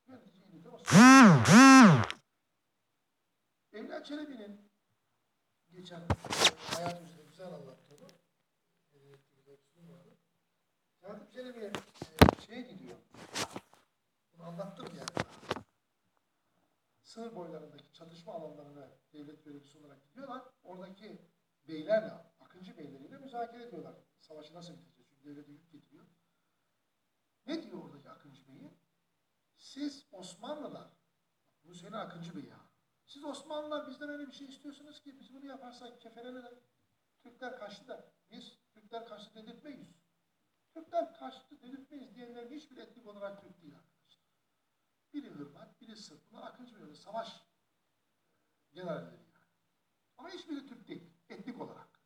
Yönetici Osmanlı. Evliya Çelebi'nin geçen e, hayat üzerinde güzel anlattığını e, bir sunum vardı. Katip Çelebi e, şeye gidiyor. Bunu anlattım yani. Sınır boylarındaki çatışma alanlarına devlet görevlisi olarak gidiyorlar. Oradaki beylerle, Akıncı beyleriyle müzakere ediyorlar. Savaşı nasıl bitecek? Çünkü devlete yük getiriyor. Ne diyor oradaki Akıncı Bey'i? Siz Osmanlılar, bunu söyle Akıncı Bey ya. Siz Osmanlılar bizden öyle bir şey istiyorsunuz ki biz bunu yaparsak kefelenir. Türkler kaçtı da biz Türkler kaçtı dedirtmeyiz. Türkler kaçtı dedirtmeyiz diyenlerin hiçbir etnik olarak Türk değil arkadaşlar. Biri Hırvat, biri Sırp. Bunlar Akıncı Bey'le savaş generalleri yani. Ama hiçbiri Türk değil, etnik olarak.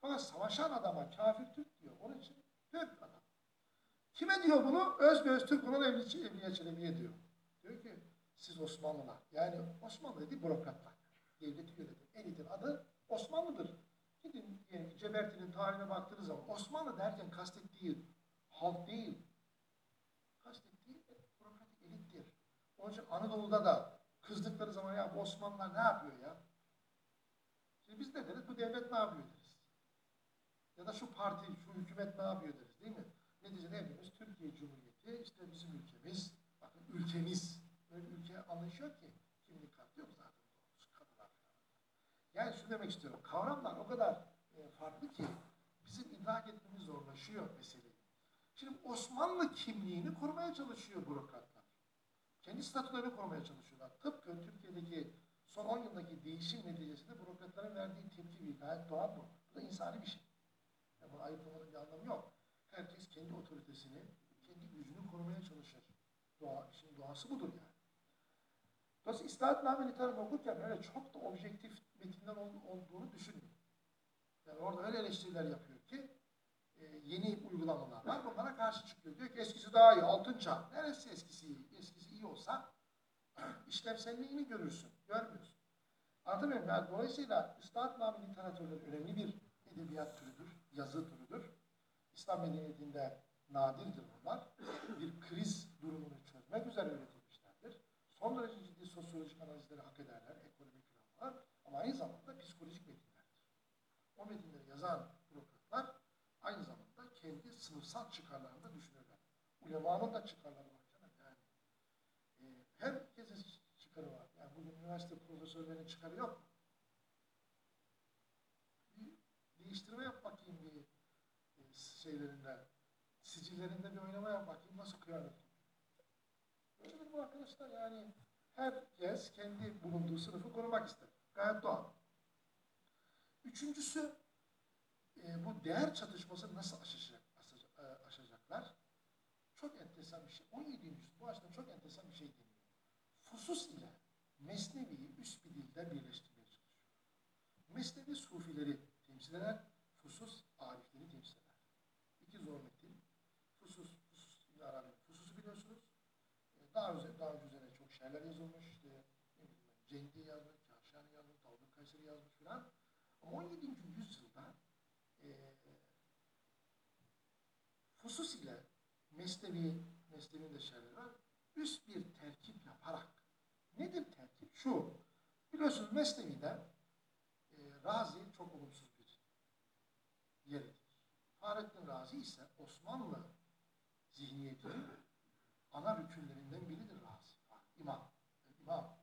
Fakat savaşan adama kafir Türk diyor. Onun için Türk adam. Kime diyor bunu? Özbeöz Türk olan Evliya Evliya Çelebi'ye diyor. Diyor ki siz Osmanlılar. Yani Osmanlı dedi bürokratlar. Devleti yöneten elitin adı Osmanlı'dır. Gidin ki Ceberti'nin tarihine baktığınız zaman Osmanlı derken kastettiği halk değil. Kastettiği bürokratik elittir. Onun için Anadolu'da da kızdıkları zaman ya bu Osmanlılar ne yapıyor ya? Şimdi biz ne deriz? Bu devlet ne yapıyor deriz. Ya da şu parti, şu hükümet ne yapıyor deriz değil mi? Neticede hepimiz Türkiye Cumhuriyeti, işte bizim ülkemiz, bakın ülkemiz, böyle ülke anlayışı yok ki. Kimlik kartı yok zaten. Kadınlar falan. Yani şunu demek istiyorum. Kavramlar o kadar e, farklı ki bizim idrak etmemiz zorlaşıyor meseleyi. Şimdi Osmanlı kimliğini korumaya çalışıyor bürokratlar. Kendi statülerini korumaya çalışıyorlar. Tıpkı Türkiye'deki son 10 yıldaki değişim neticesinde bürokratların verdiği tepki bir gayet doğal bu. Bu da insani bir şey. Yani bunu ayıplamanın bir anlamı yok. Herkes kendi otoritesini, kendi gücünü korumaya çalışır. Doğa, işin doğası budur yani. Dolayısıyla İslahatname literatürünü okurken öyle çok da objektif metinler ol- olduğunu düşünmeyin. Yani orada öyle eleştiriler yapıyor ki e, yeni uygulamalar var. Bunlara karşı çıkıyor. Diyor ki eskisi daha iyi, altın çağ. Neresi eskisi iyi? Eskisi iyi olsa işlevselliğini görürsün. Görmüyorsun. Anlatabiliyor muyum? Yani dolayısıyla İslahatname literatürleri önemli bir edebiyat türüdür, yazı türüdür. İslam medeniyetinde nadirdir bunlar. Bir kriz durumunu çözmek üzere üretilmişlerdir. Son derece ciddi sosyolojik analizleri hak ederler, ekonomik falan. Ama aynı zamanda psikolojik metinlerdir. O metinleri yazan bürokratlar aynı zamanda kendi sınıfsal çıkarlarını da düşünürler. Ulemanın da çıkarları var canım yani. E, herkesin çıkarı var. Yani bugün üniversite profesörlerinin çıkarı yok? Bir değiştirme yap şeylerinde, sicillerinde bir oynama yap bakayım nasıl kıyamet. Öyledir bu arkadaşlar yani herkes kendi bulunduğu sınıfı korumak ister. Gayet doğal. Üçüncüsü e, bu değer çatışmasını nasıl aşacak, e, aşacaklar? Çok enteresan bir şey. 17. yüzyıl bu açıdan çok enteresan bir şey deniyor. Fusus ile Mesnevi'yi üst bir dilde birleştirmeye çalışıyor. Mesnevi sufileri temsil eder, Fusus arifleri 112 fusus, fusus ile aranıyor. Fususu biliyorsunuz. Ee, daha, özel, daha üzerine çok şeyler yazılmış. İşte, ne bileyim Cengi yazmış, Kahşani yazmış, Davud Kayseri yazmış filan. Ama 17. yüzyılda e, fusus ile mesnevi, mesnevin de şeyleri var. Üst bir terkip yaparak. Nedir terkip? Şu. Biliyorsunuz mesneviden e, Razi çok olumsuz bir yeridir. Fahrettin Razi ise Osmanlı zihniyetinin ana rükünlerinden biridir Razi. İmam. İmam.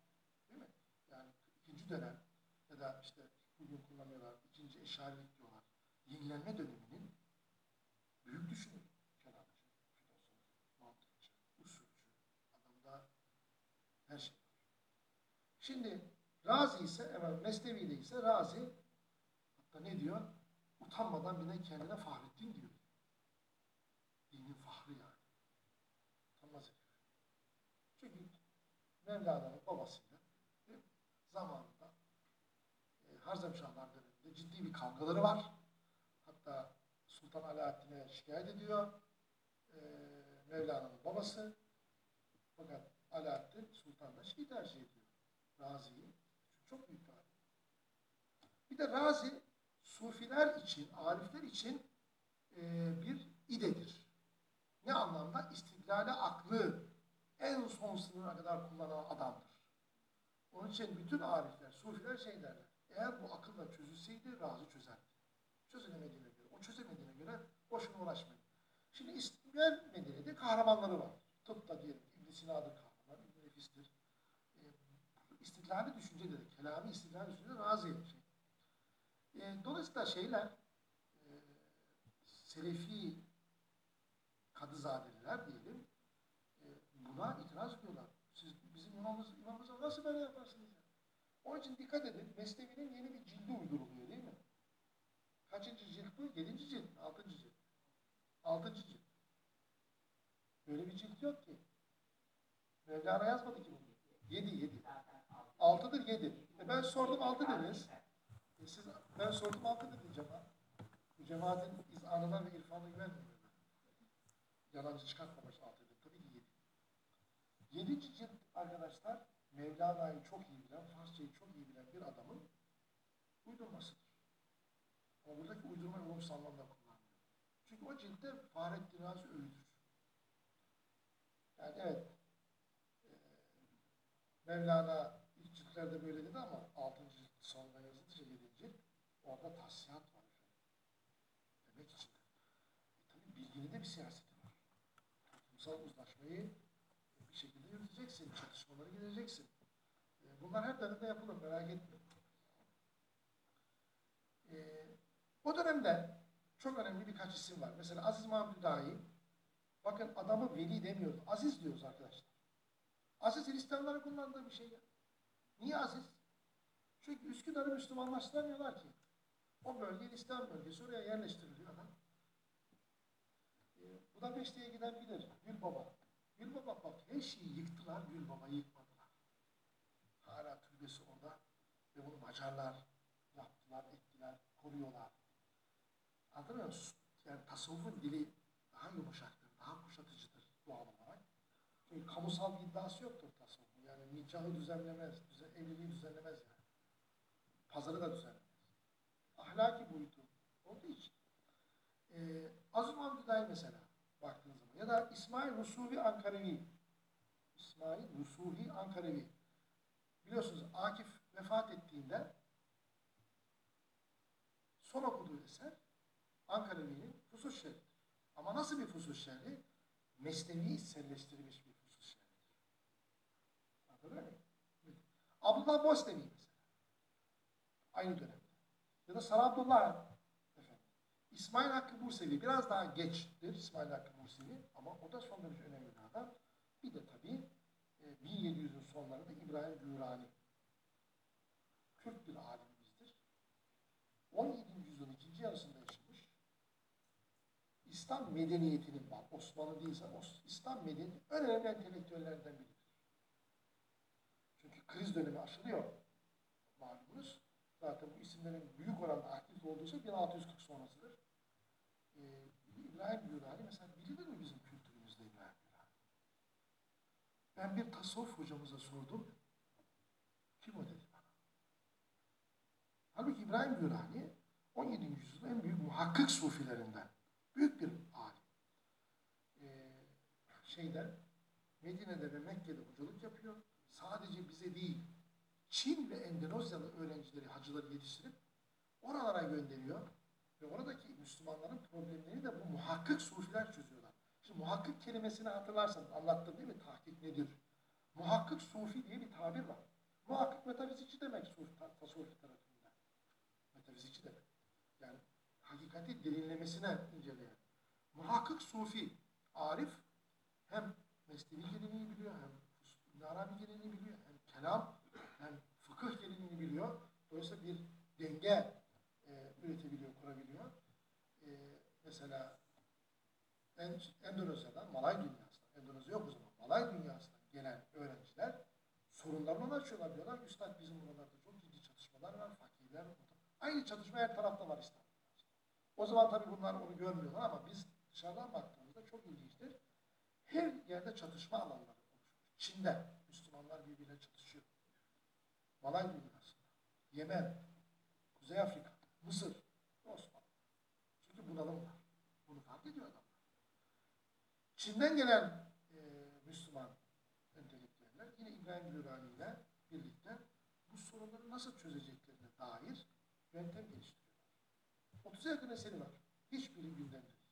Değil mi? Yani ikinci dönem ya da işte bugün kullanıyorlar, ikinci eşarilik diyorlar. Yenilenme döneminin büyük düşünür. Kelamcı, filozof, mantıkçı, usulcü, adamda her şey var. Şimdi Razi ise, evet Mesnevi'de ise Razi hatta ne diyor? Utanmadan bir de kendine Fahrettin diyor. Dinin fahrı yani. Utanmaz. Çünkü Mevlana'nın babasıyla mi? zamanında e, Harzemşahlar döneminde ciddi bir kavgaları var. Hatta Sultan Alaaddin'e şikayet ediyor. E, Mevlana'nın babası. Fakat Alaaddin Sultan'la şeyi tercih ediyor. Razi'yi. Çok büyük bir. Bir de Razi Sufiler için, Arifler için e, bir idedir. Ne anlamda? İstiklale aklı en son sınıra kadar kullanan adamdır. Onun için bütün arifler, sufiler şey derler. Eğer bu akılla çözülseydi razı çözerdi. Çözülemediğine göre, o çözemediğine göre boşuna uğraşmayın. Şimdi İstiklal medeniyeti kahramanları var. Tıpta diyelim İbn Sina'dır kahraman, İbn Nefis'tir. E, istiklali düşüncedir, kelami istiklali düşüncedir, razı şey. E, dolayısıyla şeyler, e, Selefi Kadızadeliler diyelim, e, buna itiraz ediyorlar. Siz bizim imamımız, imamımıza nasıl böyle yaparsınız? ya? Onun için dikkat edin, Mesnevi'nin yeni bir cildi uyduruluyor değil mi? Kaçıncı cilt bu? Yedinci cilt mi? Altıncı cilt. Altıncı cilt. Böyle bir cilt yok ki. Mevlana yazmadı ki bunu. Yedi, yedi. Altıdır, yedi. E ben sordum altı dediniz. E siz, ben sordum altı dedi cemaat. Bu cemaatin izanına ve irfanına güvenmiyorum. Yalancı çıkartmamış altı dedi. Tabii ki yedi. Yedinci cilt arkadaşlar Mevlana'yı çok iyi bilen, Farsçayı çok iyi bilen bir adamın uydurmasıdır. Ama buradaki uydurma olumsuz anlamda kullanılıyor. Çünkü o ciltte Fahrettin Razi övülür. Yani evet e, Mevlana ilk ciltlerde böyle dedi ama 6. cilt sonuna yazılınca 7. cilt orada tahsiyat var. Demek için. E, tabii bilginin de bir siyaseti var. Toplumsal uzlaşmayı bir şekilde yürüteceksin, çatışmaları gideceksin. E, Bunlar her dönemde yapılır, merak etme. Ee, o dönemde çok önemli birkaç isim var. Mesela Aziz Mahmud Hüdayi. Bakın adamı veli demiyoruz. Aziz diyoruz arkadaşlar. Aziz Hristiyanların kullandığı bir şey ya. Niye Aziz? Çünkü Üsküdar'ı Müslümanlaştıramıyorlar ki. O bölge Hristiyan bölgesi. Oraya yerleştiriliyor adam. Ee, Budapeşte'ye giden bilir. Gül Baba. Gül Baba bak her şeyi yıktılar. Gül Baba'yı yıkmadılar. Hala türbesi orada. Ve bunu Macarlar yaptılar, ettiler, koruyorlar. Anladın mı? Yani tasavvufun dili daha yumuşaktır, daha kuşatıcıdır doğal olarak. Çünkü kamusal bir iddiası yoktur tasavvufun. Yani nikahı düzenlemez, düzen, evliliği düzenlemez yani. Pazarı da düzenlemez. Ahlaki boyutu olduğu için. Aziz Mahmud Hüdayi mesela baktığınız zaman. Ya da İsmail Rusuhi Ankarevi. İsmail Rusuhi Ankarevi. Biliyorsunuz Akif vefat ettiğinde son okuduğu eser Ankarevi'nin Fusus Şerhi'dir. Ama nasıl bir Fusus Şerhi? Mesnevi içselleştirilmiş bir Fusus Şerhi'dir. Anladın mı? Abdullah Bosnevi mesela. Aynı dönemde. Ya da Sarı Abdullah efendim. İsmail Hakkı Bursevi biraz daha geçtir İsmail Hakkı Bursevi ama o da son derece önemli bir adam. Bir de tabii e, 1700'ün sonlarında İbrahim Gürani. Kürt bir alimimizdir. 17. yüzyılın ikinci yarısında yaşamış. İslam medeniyetinin var. Osmanlı değilse İslam medeniyeti en önemli entelektüellerden biridir. Çünkü kriz dönemi aşılıyor. Malumunuz. Zaten bu isimlerin büyük oranda aktif olduğu 1640 sonrasıdır. Ee, İbrahim Gürani mesela bilinir mi bizim kültürümüzde İbrahim Gürani? Ben bir tasavvuf hocamıza sordum. Kim o dedi bana. Halbuki İbrahim Gürani 17. yüzyılın en büyük muhakkik sufilerinden. Büyük bir alim. Ee, şeyde Medine'de ve Mekke'de hocalık yapıyor. Sadece bize değil, Çin ve Endonezyalı öğrencileri, hacıları yetiştirip oralara gönderiyor. Ve oradaki Müslümanların problemlerini de bu muhakkik sufiler çözüyorlar. Şimdi muhakkik kelimesini hatırlarsanız anlattım değil mi? Tahkik nedir? Muhakkik sufi diye bir tabir var. Muhakkik metafizikçi demek sufi, ta- tasavvuf literatüründe. Metafizikçi demek. Yani hakikati derinlemesine inceleyen. Muhakkik sufi, arif hem mesnevi geleneği biliyor, hem Arabi geleneği biliyor, hem kelam, fıkıh geleneğini biliyor. Dolayısıyla bir denge e, üretebiliyor, kurabiliyor. E, mesela en, Endonezya'dan, Malay dünyasından, Endonezya yok o zaman, Malay dünyasından gelen öğrenciler sorunlarını açıyorlar. Diyorlar üstad bizim buralarda çok ciddi çatışmalar var, fakirler. Aynı çatışma her tarafta var İstanbul'da. O zaman tabii bunlar onu görmüyorlar ama biz dışarıdan baktığımızda çok ilginçtir. Her yerde çatışma alanları oluşmuş. Çin'de Müslümanlar birbirine çatışıyor. Malay dünyasında, Yemen, Kuzey Afrika, Mısır, Osmanlı. Çünkü bunalım var. Bunu fark ediyor adamlar. Çin'den gelen e, Müslüman entelektüeller yine İbrahim Gürani ile birlikte bu sorunları nasıl çözeceklerine dair yöntem geliştiriyorlar. 30'a yakın eseri var. Hiçbiri gündemde değil.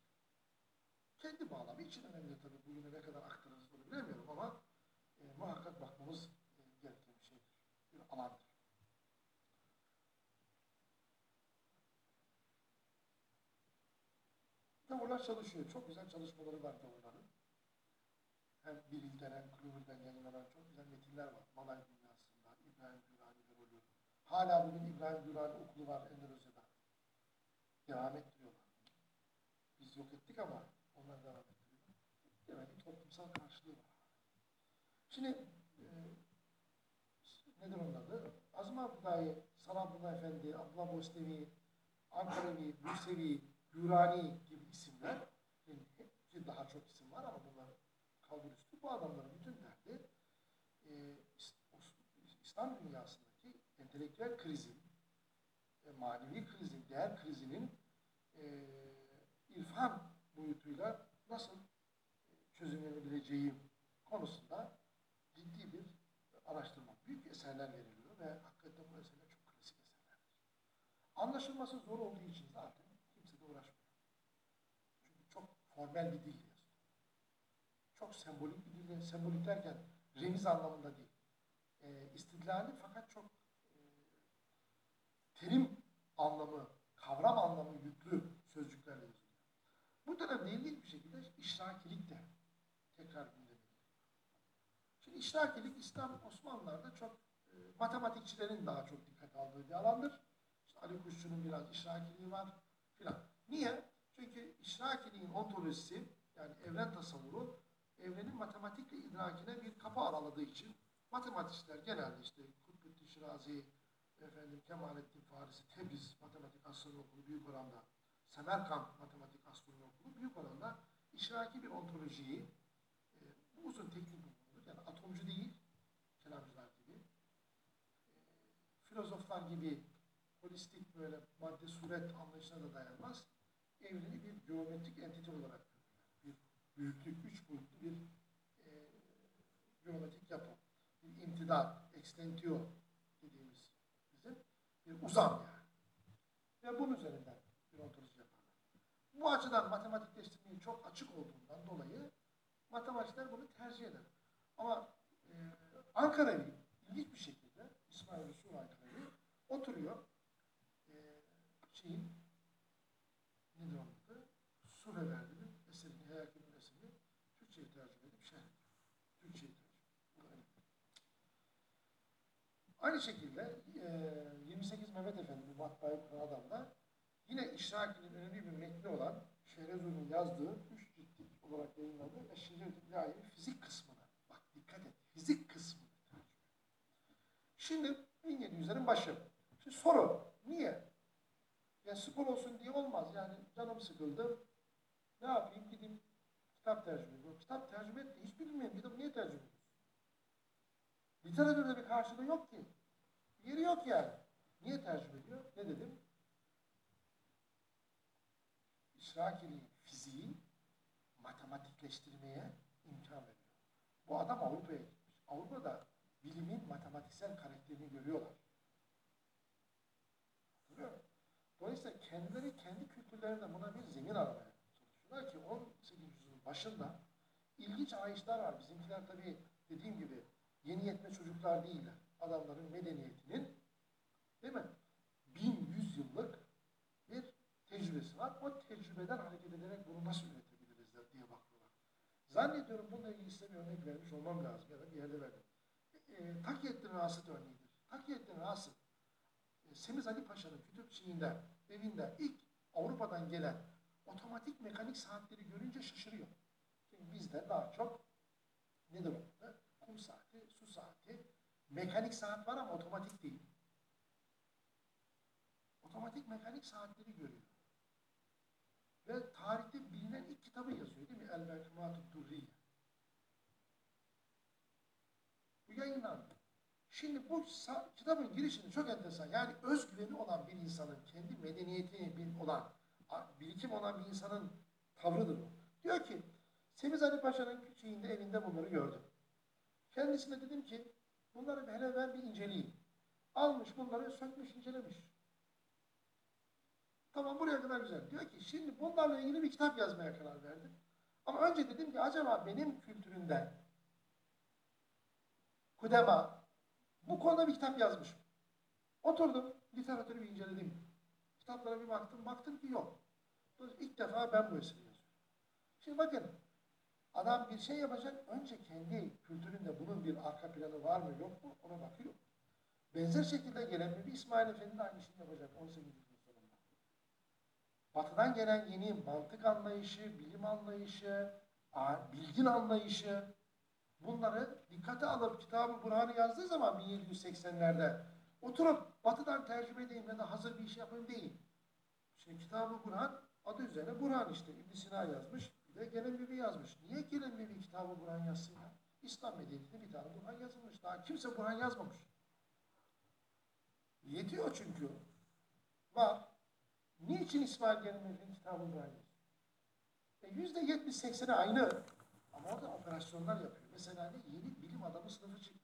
Kendi bağlamı için önemli tabii. Bugüne ne kadar aktarırız bunu bilemiyorum ama e, muhakkak bakmamız e, gereken bir şeydir. Bir alandır. Gavurlar çalışıyor. Çok güzel çalışmaları var gavurların. Hem Biril'den hem Kıvır'dan yayınlanan çok güzel metinler var. Malay dünyasında, İbrahim Gürani'de rolü. Hala bugün İbrahim Gürani okulu var Endonezya'da. Devam ettiriyorlar. Biz yok ettik ama onlar devam ettiriyor. Demek ki toplumsal karşılığı var. Şimdi e, nedir onun adı? Azim Abdülahi, Sana Abdullah Efendi, Abdullah Bosnevi, Ankarevi, Bursevi, Gürani gibi isimler, ki daha çok isim var ama bunlar kalbur üstü. Bu adamların bütün derdi e, İslam dünyasındaki entelektüel krizin, e, manevi krizin, değer krizinin e, irfan boyutuyla nasıl e, çözümlenebileceği konusunda ciddi bir araştırma, büyük eserler veriliyor ve hakikaten bu eserler çok klasik eserlerdir. Anlaşılması zor olduğu için zaten formel bir dil yazıyor. Çok sembolik bir dil, sembolik derken remiz anlamında değil. E, istidlali fakat çok e, terim anlamı, kavram anlamı yüklü sözcüklerle yazılıyor. Bu dönemde ilginç bir şekilde işrakilik de tekrar gündeme Şimdi işrakilik İslam Osmanlılar'da çok e, matematikçilerin daha çok dikkat aldığı bir alandır. İşte Ali Kuşçu'nun biraz işrakiliği var filan. Niye? Çünkü işrakiliğin ontolojisi yani evren tasavvuru evrenin matematikle idrakine bir kapı araladığı için matematikçiler genelde işte Kutbettin Şirazi, efendim Kemalettin Farisi, Tebriz Matematik Astronomi Okulu büyük oranda, Semerkant Matematik Astronomi Okulu büyük oranda işraki bir ontolojiyi e, bu uzun teknik konudur. Yani atomcu değil, kelamcılar gibi, e, filozoflar gibi holistik böyle madde suret anlayışına da dayanmaz. Evreni bir geometrik entite olarak görürler. Bir büyüklük, üç boyutlu bir e, geometrik yapı. Bir imtidat, extentio dediğimiz bizim bir uzam yani. Ve bunun üzerinden bir ontoloji yaparlar. Bu açıdan matematikleştirmeyi çok açık olduğundan dolayı matematikler bunu tercih eder. Ama e, Ankara'yı ilginç bir şekilde İsmail Resul Ankara'yı oturuyor e, şeyin nedir onun adı? Sureverdi'nin eserini, Heyaki'nin eserini Türkçe'ye tercüme edip şerh. Türkçe'ye tercüme. Aynı şekilde e, 28 Mehmet Efendi bu matbaayı kuran adam da yine İşraki'nin önemli bir metni olan Şehrezur'un yazdığı üç ciltlik olarak yayınladığı Eşşecet-i İlahi'nin fizik kısmını bak dikkat et fizik kısmını tercüme. Şimdi 1700'lerin başı. Şimdi soru niye? Ya spor olsun diye olmaz. Yani canım sıkıldı. Ne yapayım? Gideyim kitap tercüme ediyorum. Kitap tercüme etti. Hiç bilmiyorum. Kitap niye tercüme ediyorsun? Literatürde bir karşılığı yok ki. Yeri yok yani. Niye tercüme ediyor? Ne dedim? İşrakiliğin fiziği matematikleştirmeye imkan veriyor. Bu adam Avrupa'ya gitmiş. Avrupa'da bilimin matematiksel karakterini görüyorlar. Anlatabiliyor muyum? Dolayısıyla kendileri kendi kültürlerinde buna bir zemin aramaya çalışıyorlar ki 18. yüzyılın başında ilginç arayışlar var. Bizimkiler tabii dediğim gibi yeni yetme çocuklar değiller. Adamların medeniyetinin değil mi? 1100 yıllık bir tecrübesi var. O tecrübeden hareket ederek bunu nasıl üretebiliriz diye bakıyorlar. Zannediyorum bununla ilgili size bir örnek vermiş olmam lazım ya da bir yerde verdim. E, Takiyettin Rasit örneğidir. Takiyettin Rasit e, Semiz Ali Paşa'nın kütüpçiğinde, evinde ilk Avrupa'dan gelen otomatik mekanik saatleri görünce şaşırıyor. Çünkü bizde daha çok nedir o? Kum saati, su saati, mekanik saat var ama otomatik değil. Otomatik mekanik saatleri görüyor. Ve tarihte bilinen ilk kitabı yazıyor değil mi? El Berkımat-ı Durriye. Bu yayınlandı. Şimdi bu kitabın girişinde çok enteresan. Yani özgüveni olan bir insanın, kendi medeniyeti bir olan, birikim olan bir insanın tavrıdır bu. Diyor ki, Semiz Ali Paşa'nın küçüğünde evinde bunları gördüm. Kendisine dedim ki, bunları hele ben bir inceleyeyim. Almış bunları sökmüş, incelemiş. Tamam buraya kadar güzel. Diyor ki, şimdi bunlarla ilgili bir kitap yazmaya karar verdim. Ama önce dedim ki, acaba benim kültürümden Kudema, bu konuda bir kitap yazmış. Oturdum, literatürü bir inceledim. Kitaplara bir baktım, baktım ki yok. İlk defa ben bu eseri yazıyorum. Şimdi bakın, adam bir şey yapacak, önce kendi kültüründe bunun bir arka planı var mı yok mu ona bakıyor. Benzer şekilde gelen bir İsmail Efendi de aynı şeyi yapacak 18. yüzyıl sonunda. Batıdan gelen yeni mantık anlayışı, bilim anlayışı, bilgin anlayışı, bunları dikkate alıp kitabı Burhan'ı yazdığı zaman 1780'lerde oturup batıdan tercüme edeyim ya da hazır bir iş yapayım değil. Şimdi kitabı Burhan adı üzerine Burhan işte. ibn Sina yazmış. Bir de Gelenevi yazmış. Niye Gelenevi kitabı Burhan yazsın ya? İslam medeniyetinde bir tane Burhan yazılmış. Daha kimse Burhan yazmamış. Yetiyor çünkü. Var. Niçin İsmail Gelenevi'nin kitabı Burhan yazıyor? E yüzde yetmiş sekseni aynı. Ama orada operasyonlar yapıyor. Mesela ne? Yeni bilim adamı sınıfı çıkmış.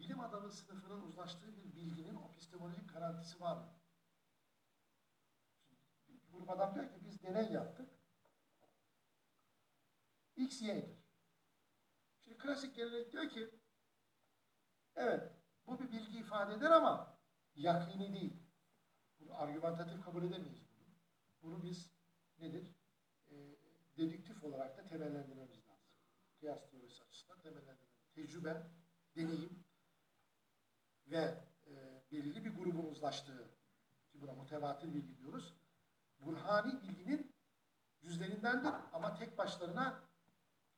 Bilim adamı sınıfının uzlaştığı bir bilginin epistemolojik garantisi var mı? Grup adam diyor ki biz deney yaptık. X, Y'dir. Şimdi klasik gelenek diyor ki evet bu bir bilgi ifade eder ama yakini değil. Bunu argümantatif kabul edemeyiz bunu. Bunu biz nedir? Ee, dedüktif olarak da temellendirmemiz lazım. Kıyas teorisi açısından temellendirmemiz. Tecrübe, deneyim ve e, belirli bir grubun uzlaştığı, ki buna mutevatir bilgi diyoruz, burhani bilginin yüzlerindendir ama tek başlarına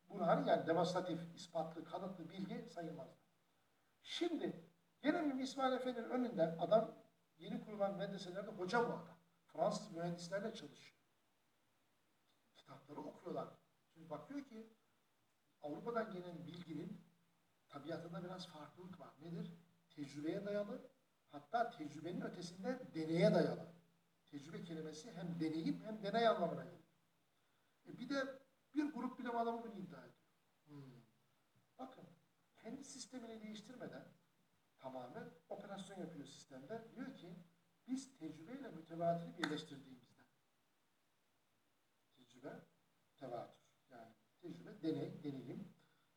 burhani yani demonstratif, ispatlı, kanıtlı bilgi sayılmaz. Şimdi gene Mimmi İsmail Efendi'nin önünden adam yeni kurulan medreselerde hoca bu adam. Fransız mühendislerle çalışıyor. Kitapları okuyorlar. Çünkü bakıyor ki Avrupa'dan gelen bilginin tabiatında biraz farklılık var. Nedir? Tecrübeye dayalı, hatta tecrübenin ötesinde deneye dayalı. Tecrübe kelimesi hem deneyim hem deney anlamına gelir. E bir de bir grup bilim adamı bunu iddia ediyor. Hmm. Bakın, kendi sistemini değiştirmeden tamamen operasyon yapıyor sistemde. Diyor ki, biz tecrübeyle mütevatiri birleştirdiğimizde tecrübe, tevatür. Yani tecrübe, deney, deneyim.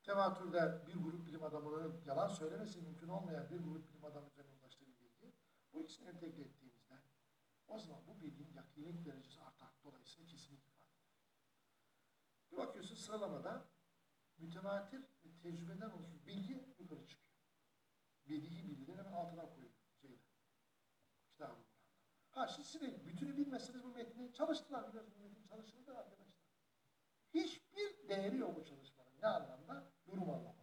Tevatürde bir grup bilim adamının yalan söylemesi mümkün olmayan bir grup bilim adamı üzerine ulaştığı bir bilgi. Bu ikisini entegre ettiğimizde o zaman bu bilginin yakinilik derecesi artar. Dolayısıyla kesinlik ifade. Bir bakıyorsun sıralamada mütevatir ve tecrübeden oluşan bilgi yukarı çıkıyor. Bedihi bilgileri hemen altına koyuyor. Şeyde. Kitabın Ha şimdi siz bütünü bilmezseniz bu metni çalıştılar biliyorsunuz çalışıldı arkadaşlar. Hiçbir değeri yok bu çalışmanın. Ne anlamda? Yorum anlamında.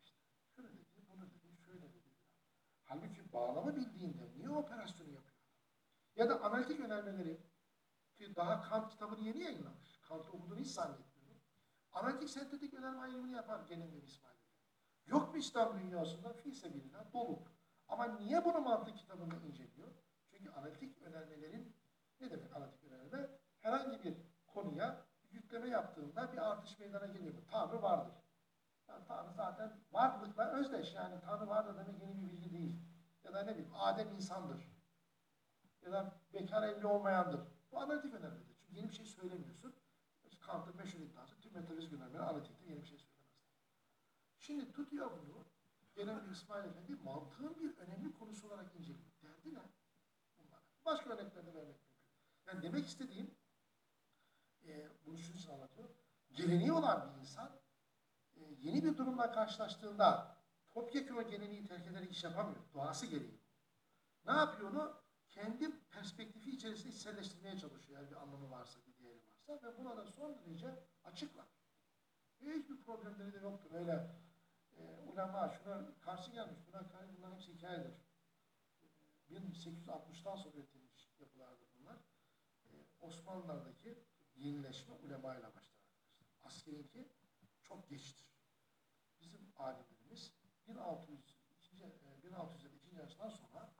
İşte şöyle dedi, bunu dedi, şöyle dedi. Halbuki bağlamı bildiğinde niye operasyonu yapıyor? Ya da analitik önermeleri ki daha Kant kitabını yeni yayınlamış. Kant'ı okuduğunu hiç zannetmiyorum. Analitik sentetik önerme ayrımını yapar genelde İsmail. Yok mu İslam dünyasında fi sebilina dolu. Ama niye bunu mantık kitabında inceliyor? Çünkü analitik önermelerin ne demek analitik önerme? Herhangi bir konuya yükleme yaptığında bir artış meydana geliyor. Tanrı vardır. Yani Tanrı zaten varlıkla özdeş. Yani Tanrı vardır demek yeni bir bilgi değil. Ya da ne bileyim Adem insandır. Ya da bekar evli olmayandır. Bu analitik önermedir. Çünkü yeni bir şey söylemiyorsun. Kant'ın meşhur iddiası tüm metafizik önermeleri analitikte yeni bir şey söylemezler. Şimdi tutuyor bunu. Gelen bir İsmail Efendi mantığın bir önemli konusu olarak inceliyor. Derdi ne? Bunlar. Başka örnekler de vermek mümkün. Yani demek istediğim e, bunu şunun için anlatıyor. Geleneği olan bir insan yeni bir durumla karşılaştığında topyekun o geleneği terk ederek iş yapamıyor. Doğası gereği. Ne yapıyor onu? Kendi perspektifi içerisinde içselleştirmeye çalışıyor. Eğer bir anlamı varsa, bir değeri varsa ve buna da son derece açıklar. Hiçbir problemleri de yoktur. Öyle e, ulema şuna karşı gelmiş, buna karşı bunların hepsi hikayedir. E, 1860'tan sonra üretilmiş yapılardır bunlar. E, Osmanlılar'daki yenileşme ulemayla başlar. Askerinki çok geçtir. Alimlerimiz 1600 ikinci, e, 1600'lerin ikinci yaştan sonra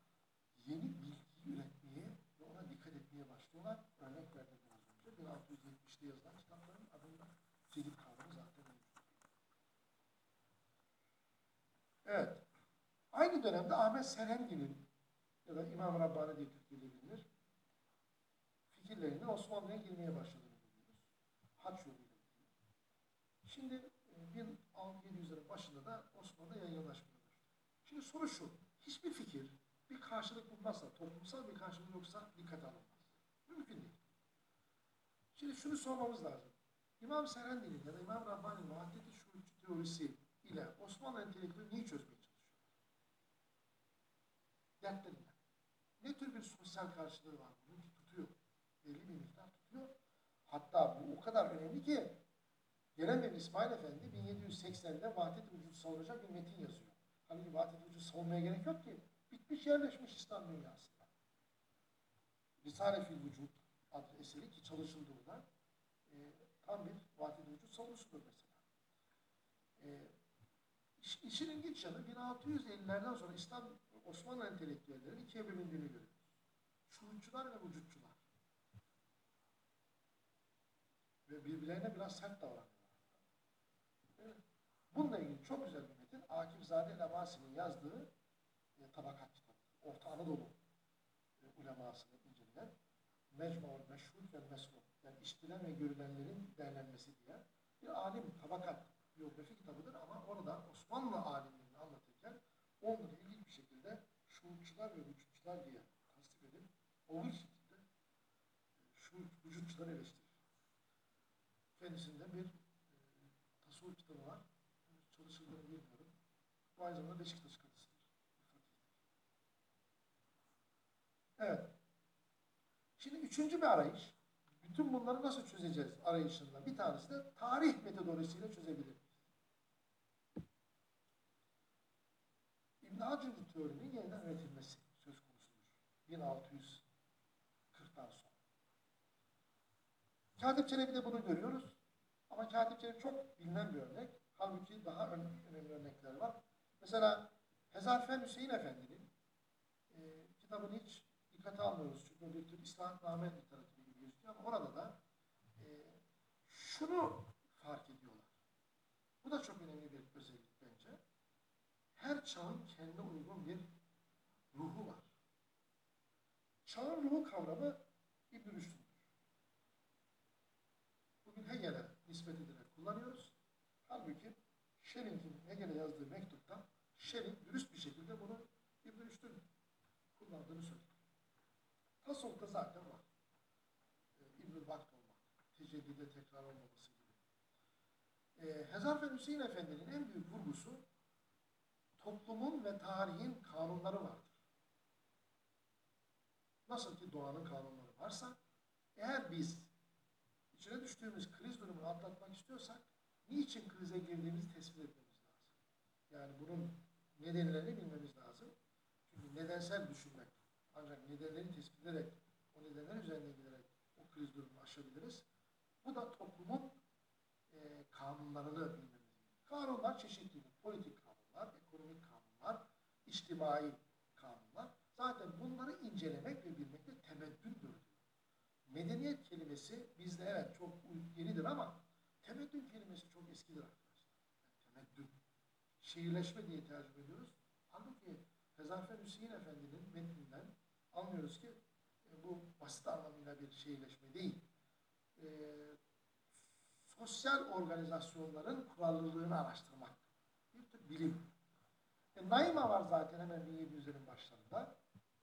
yeni bilgi üretmeye ve ona dikkat etmeye başlıyorlar. Örnek verdim biraz önce. 1670'te yazılan kitapların adında Cedid kavramı zaten mevcut. Evet. Aynı dönemde Ahmet Serengil'in ya da İmam Rabbani diye Türkiye'de bilinir fikirlerinin Osmanlı'ya girmeye başladığını görüyoruz. Haç yoluyla. Şimdi e, 1700'lerin başında da Osmanlı yaygınlaşmaya başlıyor. Şimdi soru şu. Hiçbir fikir bir karşılık bulmazsa, toplumsal bir karşılık yoksa dikkate alınmaz. Mümkün değil. Şimdi şunu sormamız lazım. İmam Serendil'in ya da İmam Rabbani'nin muhaddeti şuurcu teorisi ile Osmanlı entelektüelü neyi çözmeye çalışıyor? Dertlerinden. Ne tür bir sosyal karşılığı var bunun ki tutuyor? Belli bir miktar tutuyor. Hatta bu o kadar önemli ki gelen bir İsmail Efendi 1780'de vahdet vücut savunacak bir metin yazıyor. Halbuki vahdet vücut savunmaya gerek yok ki. Bitmiş yerleşmiş İslam dünyasında. Risale fil vücut adlı eseri ki çalışıldığında e, tam bir vahdet vücut savunusudur mesela. E, iş, işin ilginç yanı 1650'lerden sonra İslam Osmanlı entelektüellerin ikiye bölündüğünü görüyoruz. Şuurcular ve vücutçular. Ve birbirlerine biraz sert davranıyorlar. Bununla ilgili çok güzel bir metin Akifzade Lemasi'nin yazdığı e, tabakat kitabı. Orta Anadolu e, ulemasını inceleyen Mecmu'l Meşhur ve Mesnun yani işitilen ve görülenlerin değerlenmesi diye bir alim tabakat biyografi kitabıdır ama orada Osmanlı alimlerini anlatırken onları ilginç bir şekilde şuurçular ve vücutçular diye tasdif edip olur şekilde e, şuur, vücutçuları eleştirir. kendisinde bir e, tasavvuf kitabı var. Aynı zamanda Beşiktaş kadısıdır. Evet. Şimdi üçüncü bir arayış. Bütün bunları nasıl çözeceğiz arayışında? Bir tanesi de tarih metodolojisiyle çözebiliriz. İbn Hacı'nın teorinin yeniden üretilmesi söz konusudur. 1640'tan sonra. Katip Çelebi'de bunu görüyoruz. Ama Katip Çelebi çok bilinen bir örnek. Halbuki daha ön- önemli örnekler var. Mesela Hezarfen Hüseyin Efendi'nin e, kitabını hiç dikkate almıyoruz. Çünkü bir tür İslahatname literatürü gibi gözüküyor ama orada da e, şunu fark ediyorlar. Bu da çok önemli bir özellik bence. Her çağın kendine uygun bir ruhu var. Çağın ruhu kavramı İbn Rüşd'ün. Bugün Hegel'e nispet ederek kullanıyoruz. Halbuki Schelling'in Hegel'e yazdığı mektupta Schelling dürüst bir şekilde bunu İbn Rüşd'ün kullandığını söylüyor. Tasavvufta zaten var. Ee, İbn-i Vakt olmak, tecellide tekrar olmaması gibi. Ee, Hezarfen Hüseyin Efendi'nin en büyük vurgusu toplumun ve tarihin kanunları vardır. Nasıl ki doğanın kanunları varsa, eğer biz içine düştüğümüz kriz durumunu atlatmak istiyorsak, niçin krize girdiğimizi tespit etmemiz lazım. Yani bunun nedenlerini bilmemiz lazım. Çünkü nedensel düşünmek, ancak nedenleri tespit ederek, o nedenler üzerine giderek o kriz durumunu aşabiliriz. Bu da toplumun e, kanunlarını bilmemiz gerekiyor. Kanunlar çeşitlidir. Politik kanunlar, ekonomik kanunlar, içtimai kanunlar. Zaten bunları incelemek ve bilmek de temeddündür. Medeniyet kelimesi bizde evet çok yenidir ama temeddün kelimesi çok eskidir arkadaşlar. Şehirleşme diye tercüme ediyoruz. Halbuki Hezarfen Hüseyin Efendi'nin metninden anlıyoruz ki e, bu basit anlamıyla bir şehirleşme değil. E, sosyal organizasyonların kurallılığını araştırmak. Bir tür bilim. E, Naima var zaten hemen 1700'lerin başlarında.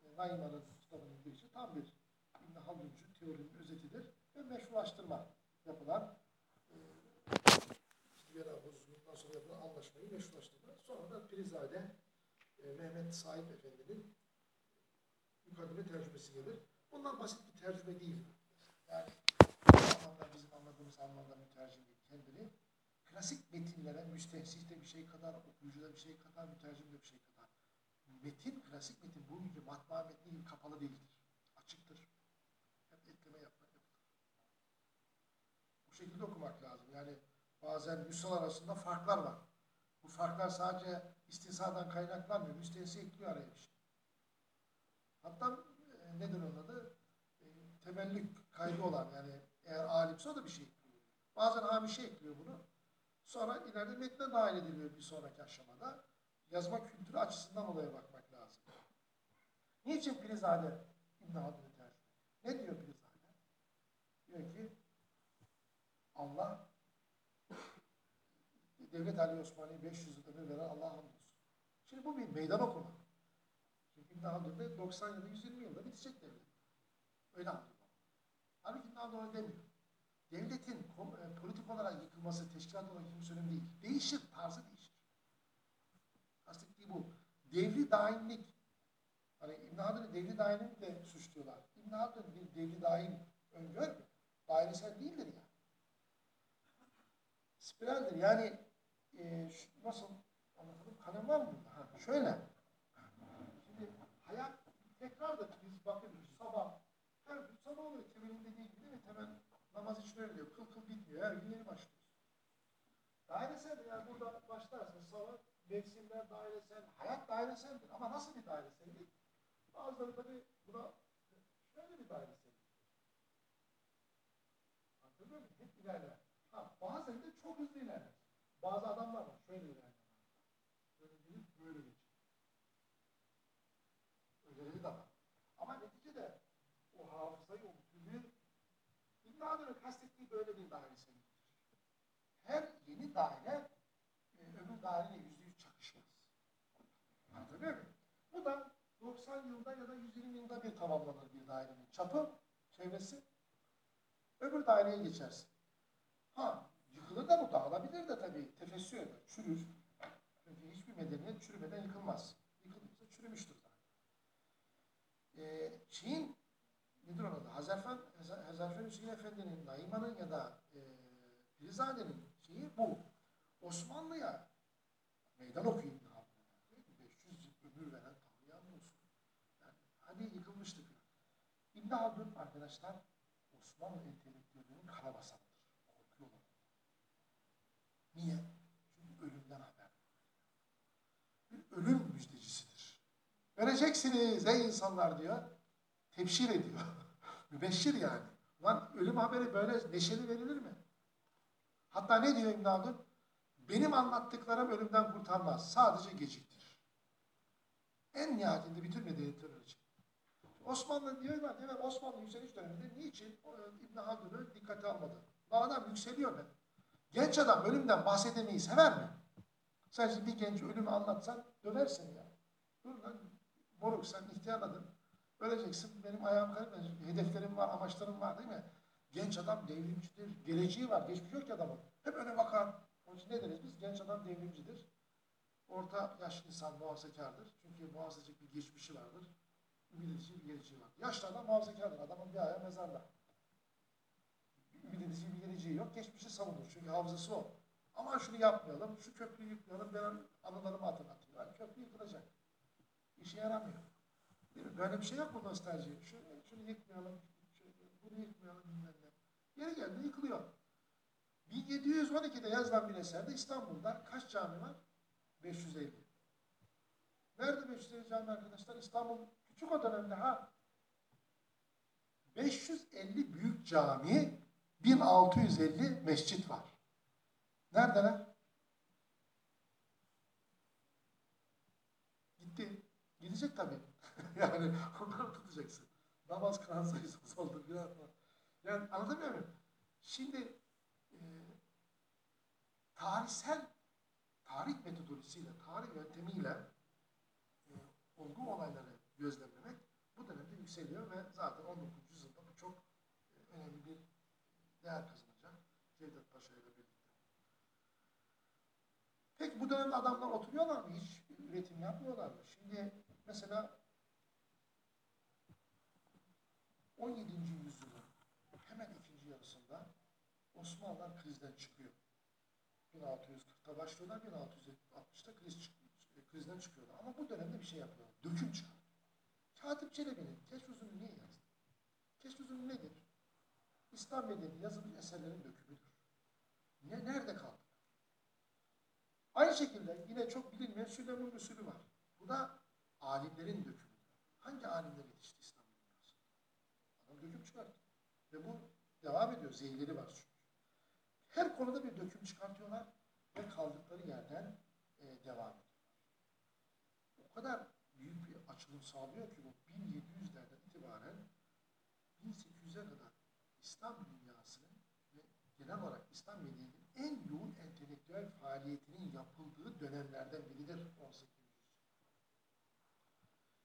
E, Naima'nın kitabının girişi tam bir İbn Halduncu teorinin özetidir ve meşrulaştırma yapılan e, işte Viyana bozulduğundan sonra yapılan anlaşmayı meşrulaştırma. Sonra da Pirizade e, Mehmet Said Efendi'nin yukarıda tercümesi gelir. Bunlar basit bir tercüme değil. Yani bu anlamda bizim anladığımız anlamda mütercim değil. Kendini klasik metinlere müstehsihte bir şey kadar, okuyucuda bir şey kadar, mütercimde bir şey kadar. Metin, klasik metin bugünkü matbaa metni gibi kapalı değildir. Açıktır. Hep ekleme yapmak yapılır. Bu şekilde okumak lazım. Yani bazen nüshalar arasında farklar var. Bu farklar sadece istinsadan kaynaklanmıyor. Müstehsi ekliyor araya bir şey. Hatta e, nedir onun adı? E, temellük kaydı olan yani eğer alimse o da bir şey ekliyor. Bazen hamişe ekliyor bunu. Sonra ileride metne dahil ediliyor bir sonraki aşamada. Yazma kültürü açısından olaya bakmak lazım. Niçin Pirizade İbn Haldun'u tercih Ne diyor Pirizade? Diyor ki Allah Devlet Ali Osmanlı'yı 500 yıl ömür veren Allah'a hamdolsun. Şimdi bu bir meydan okuma. Çünkü İbn Haldun Bey 90 yılda 120 yılda bitecek devlet. Öyle anlıyor. Halbuki İbn Haldun öyle demiyor. Devletin e, politik olarak yıkılması, teşkilat olarak yıkılması önemli değil. Değişir, tarzı değişir. Kastettiği bu. Devri daimlik. Hani İbn Haldun'u devri daimlikle suçluyorlar. İbn Haldun bir devri daim öngörmüyor. Dairesel değildir yani. Spiraldir. Yani e, nasıl anlatalım? Kalem var mı? Ha, şöyle. Şimdi hayat tekrardır. Biz bakın sabah her gün sabah oluyor. Temelin dediği gibi değil mi? Temel namaz için öyle diyor. Kıl kıl bitmiyor. Her gün yeni başlıyoruz. Dairesel yani burada başlarsın sabah mevsimler dairesel, hayat daireseldir. Ama nasıl bir dairesellik? Bazıları tabii buna şöyle bir dairesellik. Anladın mı? Hep ilerler. Ha, bazen de çok hızlı ilerler. Bazı adamlar var şöyle ilerler. Böyle gelip böyle geçer. Öyleleri de var. Ama neticede o hafızayı, o bütünlüğü İbn Haldun'un kastettiği böyle bir daireselliktir. Her yeni daire e, öbür daireyle yüzde yüz çakışmaz. Anlatabiliyor muyum? Bu da 90 yılda ya da 120 yılda bir tamamlanır bir dairenin çapı, çevresi. Öbür daireye geçersin. Ha, yıkılır da bu dağılabilir de tabii. Tefessü eder, çürür. Çünkü hiçbir medeniyet çürümeden yıkılmaz. Yıkılırsa çürümüştür zaten. Ee, şeyin, nedir onun adı? Hazarfen, Hazarfen Hüseyin Efendi'nin, Naiman'ın ya da e, Firizade'nin şeyi bu. Osmanlı'ya meydan okuyun daha. 500 yıl ömür veren Tanrı'ya olsun. Yani hadi yıkılmıştık. İbn Haldun arkadaşlar Osmanlı entelektüellerinin kara basanıdır. Korkuyorlar. Niye? Çünkü ölümden haber. Bir ölüm müjdecisidir. Vereceksiniz ey insanlar diyor. Tebşir ediyor. Mübeşşir yani. Lan ölüm haberi böyle neşeli verilir mi? Hatta ne diyor İbn Haldun? Benim anlattıklarım ölümden kurtarmaz. Sadece geciktirir. En nihayetinde bütün medeniyetler ölecek. Osmanlı diyorlar, evet Osmanlı yükseliş döneminde niçin İbn Haldun'u dikkate almadı? Bu adam yükseliyor be. Genç adam ölümden bahsedemeyi sever mi? Sen şimdi bir genç ölümü anlatsan döversin ya. Dur lan moruk sen ihtiyarladın. Öleceksin. Benim ayağım kayıp. Hedeflerim var, amaçlarım var değil mi? Genç adam devrimcidir. Geleceği var. Geçmiş yok ki adamın. Hep öne bakar. Onun için ne deriz biz? Genç adam devrimcidir. Orta yaş insan muhafazakardır. Çünkü muhafazacık bir geçmişi vardır. Ümit edici bir geleceği var. Yaşlı adam muhafazakardır. Adamın bir ayağı mezarda. Ümit edici bir geleceği yok. Geçmişi savunur. Çünkü hafızası o. Ama şunu yapmayalım, şu köprüyü yıkmayalım, benim anılarımı hatırlatıyor. Yani köprü yıkılacak. İşe yaramıyor. Böyle bir şey yok mu nostalji? Şunu, şunu yıkmayalım, şunu, bunu yıkmayalım bilmem ne. Yeri geldi yıkılıyor. 1712'de yazılan bir eserde İstanbul'da kaç cami var? 550. Nerede 550 cami arkadaşlar? İstanbul küçük o dönemde ha. 550 büyük cami, 1650 mescit var. Neredeler? Gitti. Gidecek tabii. yani onları tutacaksın. Namaz kılan sayısı azaldı biraz var. Yani anlatabiliyor muyum? Şimdi e, tarihsel tarih metodolojisiyle, tarih yöntemiyle e, olgu olayları gözlemlemek bu dönemde yükseliyor ve zaten 19. yüzyılda bu çok e, önemli bir değer kazanacak Cevdet Paşa ile birlikte. Peki bu dönemde adamlar oturuyorlar mı? Hiç üretim yapmıyorlar mı? Şimdi mesela 17. yüzyılın hemen ikinci yarısında Osmanlılar krizden çıkıyor. 1640'ta başlıyorlar, 1660'ta kriz çıkıyor, krizden çıkıyorlar. Ama bu dönemde bir şey yapıyorlar. Döküm çıkıyor. Katip Çelebi'nin Keşf-ı niye yazdı? Keşf-ı nedir? İslam medeniyeti yazılmış eserlerin dökümüdür. Ne, nerede kaldı? Aynı şekilde yine çok bilinmeyen Süleyman usulü var. Bu da alimlerin dökümüdür. Hangi alimler yetişti İslam dünyasında? Adam döküm çıkarttı. Ve bu devam ediyor. Zehirleri var çünkü. Her konuda bir döküm çıkartıyorlar ve kaldıkları yerden e, devam ediyorlar. O kadar büyük bir açılım sağlıyor ki bu 1700'lerden itibaren 1800'e kadar İslam dünyasının ve genel olarak İslam medeniyetinin en yoğun entelektüel faaliyetinin yapıldığı dönemlerden biridir 18. yüzyıl.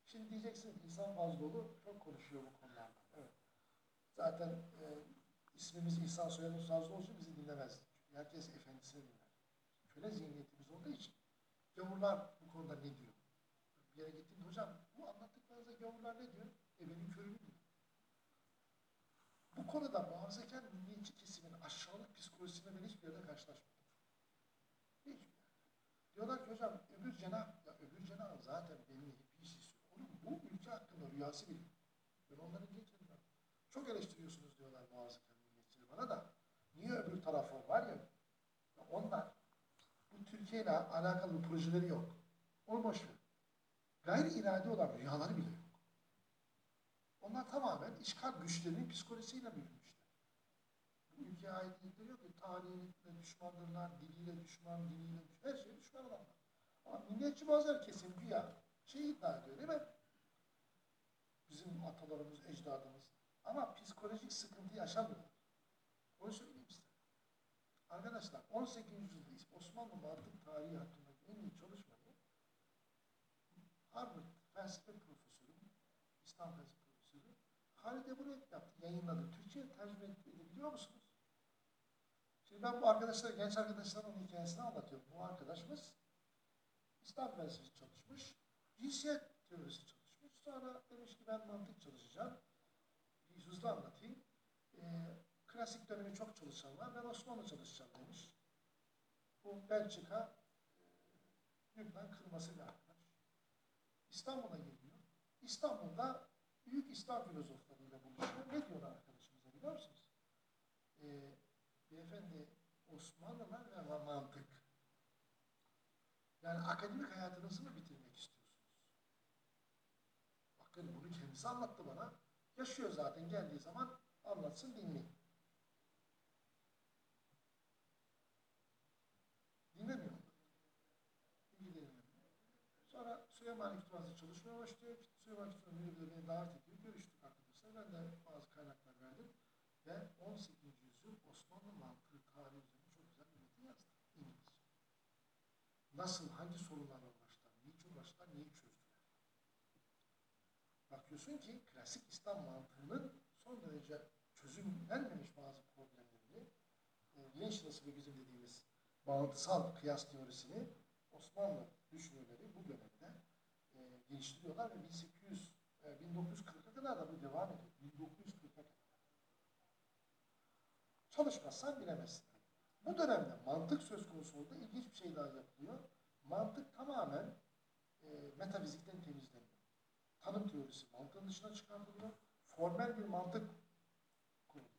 Şimdi diyeceksin ki İhsan Fazlıoğlu çok konuşuyor bu konularda. Evet. Zaten e, ismimiz İhsan soyadımız Fazlıoğlu bizi dinlemez. Çünkü herkes efendisini dinler. Köle zihniyetimiz olduğu için gavurlar bu konuda ne diyor? Bir yere gittiğimde hocam bu anlattıklarınızda gavurlar ne diyor? E benim körümü. Bu konuda muhafazakar milliyetçi kesimin aşağılık psikolojisiyle ben hiçbir yerde karşılaşmadım. Yerde. Diyorlar ki hocam öbür cenah, ya öbür cenah zaten benimle bir iş istiyor. Onun bu ülke hakkında rüyası bile. Ben onların geçerim. Çok eleştiriyorsunuz diyorlar muhafazakar milliyetçileri bana da. Niye öbür tarafı var ya, ya onlar bu Türkiye ile alakalı projeleri yok. Onu boş ver. Gayri iradi olan rüyaları bile yok. Onlar tamamen işgal güçlerinin psikolojisiyle büyümüşler. Bu ülkeye aitlikleri yok ki tarihiyle düşmandırlar, diliyle düşman, diliyle düşman, her şeye düşman adamlar. Ama milliyetçi bazıları kesin güya şey iddia ediyor değil mi? Bizim atalarımız, ecdadımız. Ama psikolojik sıkıntı yaşamıyorlar. Onu söyleyeyim size. Arkadaşlar 18. yüzyılda Osmanlı mantık tarihi hakkındaki en iyi çalışmayı Harvard felsefe profesörü, İslam felsefe Halide Burek yaptı, yayınladı. Türkçe'ye tercüme edebiliyor musunuz? Şimdi ben bu arkadaşlara, genç arkadaşlarımın hikayesini anlatıyorum. Bu arkadaşımız İslam felsefesi çalışmış, cinsiyet teorisi çalışmış. Sonra demiş ki ben mantık çalışacağım. Bir hızlı anlatayım. Ee, klasik dönemi çok çalışan var. Ben Osmanlı çalışacağım demiş. Bu Belçika, e, Lübnan kırması bir arkadaş. İstanbul'a geliyor. İstanbul'da büyük İslam filozoflarıyla buluşuyor. Ne diyorlar arkadaşımıza biliyor musunuz? Ee, beyefendi Osmanlılar ve ma- mantık. Yani akademik hayatınızı mı bitirmek istiyorsunuz? Bakın bunu kendisi anlattı bana. Yaşıyor zaten geldiği zaman anlatsın dinleyin. Dinlemiyor mu? İlgilenmiyor. Sonra Süleyman Kütüphanesi çalışmaya başlıyor. Süleyman müdürü beni davet ediyor. Görüştük arkadaşlar. Ben de bazı kaynaklar verdim. Ve 18. yüzyıl Osmanlı mantığı tarihi üzerine çok güzel bir metin yazdı. İngilizce. Nasıl, hangi sorunlarla uğraştılar, niçin uğraştılar, neyi çözdüler. Bakıyorsun ki klasik İslam mantığının son derece çözümlenmemiş bazı problemlerini, e, Lynch'lısı ve bizim dediğimiz bağıntısal kıyas teorisini Osmanlı düşünürleri bu dönemde e, geliştiriyorlar ve 1800 e, 1940'a kadar da bu devam ediyor. 1940'a kadar. Çalışmazsan bilemezsin. Bu dönemde mantık söz konusu olduğunda ilginç bir şey daha yapılıyor. Mantık tamamen e, metafizikten temizleniyor. Tanım teorisi mantığın dışına çıkartılıyor. Formel bir mantık kuruluyor.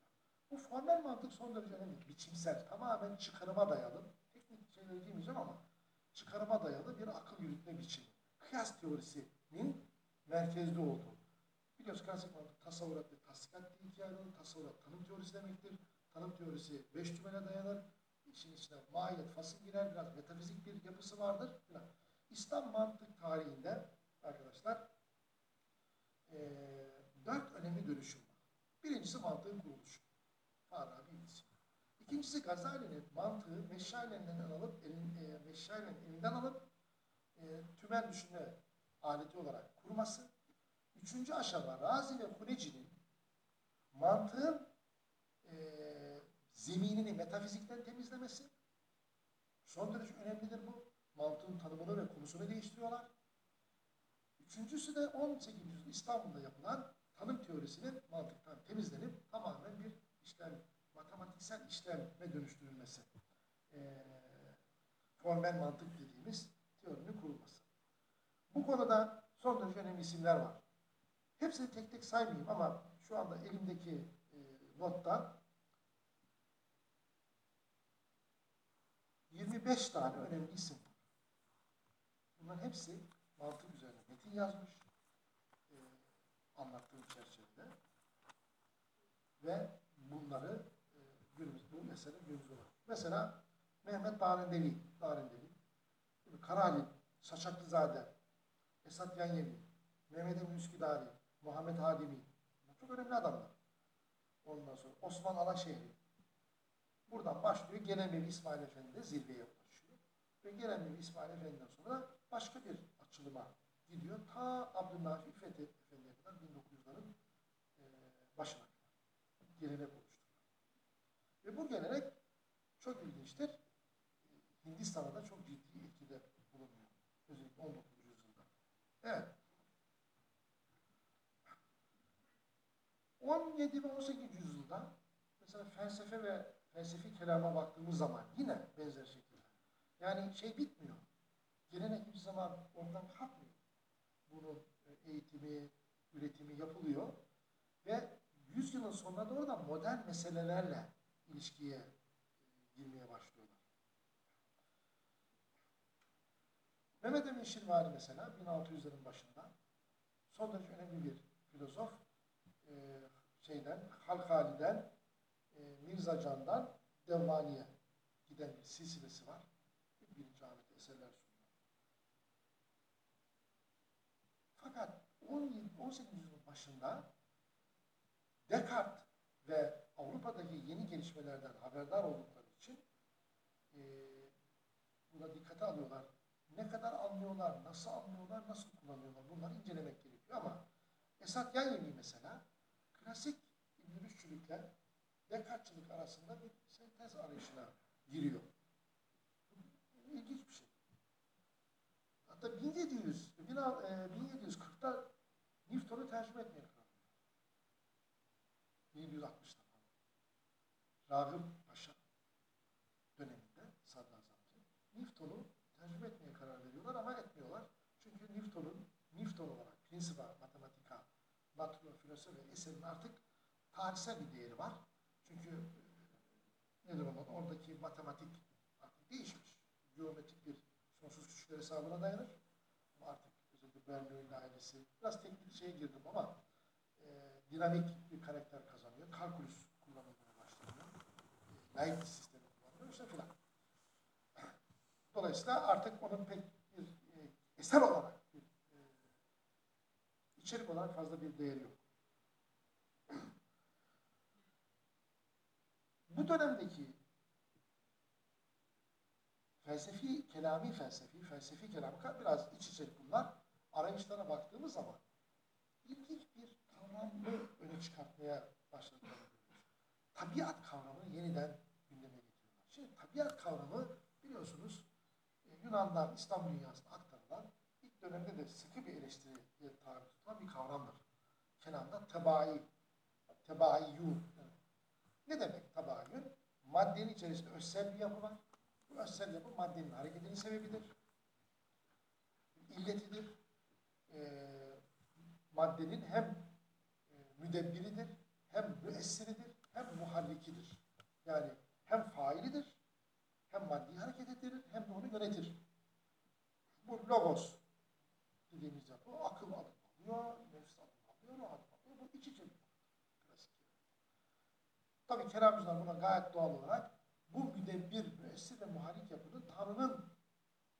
Bu formel mantık son derece önemli. Biçimsel, tamamen çıkarıma dayalı. Teknik şeyleri girmeyeceğim ama çıkarıma dayalı bir akıl yürütme biçimi. Kıyas teorisinin merkezde olduğu. Biliyoruz klasik mantık tasavvurat ve tasdikat diye ikiye. Tasavvurat tanım teorisi demektir. Tanım teorisi beş tümene dayanır. İşin içine mahiyet, fasıl girer. Biraz metafizik bir yapısı vardır. İslam mantık tarihinde arkadaşlar eee dört önemli dönüşüm var. Birincisi mantığın kuruluşu. Farabi isim. İkincisi Gazali'nin mantığı Meşşai'nin alıp elin, e, Meşşai'nin elinden alıp e, tümel düşünme aleti olarak kurması. Üçüncü aşama Razi ve Huneci'nin mantığın e, zeminini metafizikten temizlemesi. Son derece önemlidir bu. Mantığın tanımını ve konusunu değiştiriyorlar. Üçüncüsü de 18. yüzyıl İstanbul'da yapılan tanım teorisinin mantıktan temizlenip tamamen bir işlem, matematiksel işleme dönüştürülmesi. Ee, formel mantık dediğimiz teorinin kurulması. Bu konuda son derece önemli isimler var. Hepsini tek tek saymayayım ama şu anda elimdeki e, notta 25 tane önemli isim var. Bunların hepsi mantık üzerine metin yazmış. E, anlattığım çerçevede. Ve bunları e, günümüz, bu mesele günümüzde var. Mesela Mehmet Darendeli, Darendeli, Karali, Saçaklızade, Esat Yanyevi, Mehmet Emin Üsküdari, Muhammed Hadimi. Çok önemli adamlar. Ondan sonra Osman Alaşehri. Buradan başlıyor. Gelemevi İsmail Efendi de zirveye ulaşıyor. Ve Gelemevi İsmail Efendi'den sonra başka bir açılıma gidiyor. Ta Abdülnafi Fethi Efendi'ye kadar 1900'ların e, başına kadar. Gelenek oluşturuyor. Ve bu gelenek çok ilginçtir. Hindistan'a da çok ciddi etkide bulunuyor. Özellikle 19. yüzyılda. Evet. 17 ve 18. yüzyılda mesela felsefe ve felsefi kelama baktığımız zaman yine benzer şekilde. Yani şey bitmiyor. Gelenek hiçbir zaman ondan kalkmıyor. Bunun eğitimi, üretimi yapılıyor ve yüzyılın sonuna doğru da modern meselelerle ilişkiye e, girmeye başlıyorlar. Mehmet Emin Şirvani mesela 1600'lerin başında son derece önemli bir filozof e, şeyden, Halkali'den e, Mirza Can'dan Devvani'ye giden bir silsilesi var. Birinci Ahmet eserler sunuyor. Fakat 17, 18. yüzyılın başında Descartes ve Avrupa'daki yeni gelişmelerden haberdar oldukları için e, buna dikkate alıyorlar. Ne kadar anlıyorlar, nasıl anlıyorlar, nasıl kullanıyorlar bunları incelemek gerekiyor ama Esat Yanyevi mesela klasik İbn-i Rüşçülükle Descartes'çilik arasında bir sentez arayışına giriyor. İlginç bir şey. Hatta 1700, 1740'da Newton'u tercüme etmeye karar veriyor. 1760'da falan. Ragıp Paşa döneminde sadrazamcı Newton'u tercüme etmeye karar veriyorlar ama etmiyorlar. Çünkü Newton'un Olarak Principia Mathematica Natura Philosophy eserinin artık tarihsel bir değeri var. Çünkü e, nedir onun? Oradaki matematik artık değişmiş. Geometrik bir sonsuz küçükler hesabına dayanır. Ama artık özellikle Bernoulli ailesi biraz teknik şeye girdim ama e, dinamik bir karakter kazanıyor. Kalkülüs kullanılmaya başlanıyor. E, Leibniz sistemi kullanılıyor işte filan. Dolayısıyla artık onun pek bir e, eser olarak, içerik olarak fazla bir değeri yok. Bu dönemdeki felsefi, kelami felsefi, felsefi kelamı biraz iç içerik bunlar. Arayışlara baktığımız zaman ilginç bir kavramı öne çıkartmaya başladılar. Tabiat kavramını yeniden gündeme getiriyorlar. Şimdi tabiat kavramı biliyorsunuz e, Yunan'dan İslam dünyasına aktarılan ilk dönemde de sıkı bir eleştiriye tabi tutulan bir kavramdır. Kelamda tebai, tebaiyyun. Ne demek tebayyün? Maddenin içerisinde özsel bir yapı var. Bu özsel yapı maddenin hareketinin sebebidir. illetidir. E, maddenin hem e, müdebbiridir, hem müessiridir, hem muhallikidir. Yani hem failidir, hem maddi hareket ettirir, hem de onu yönetir. Bu logos dediğimiz yapı akıl adım alıyor, nefs adım alıyor, ruh adım alıyor. Bu içe bir klasik. Tabii kelamcılar buna gayet doğal olarak bu müdebbir, müessir ve muhallik yapının Tanrı'nın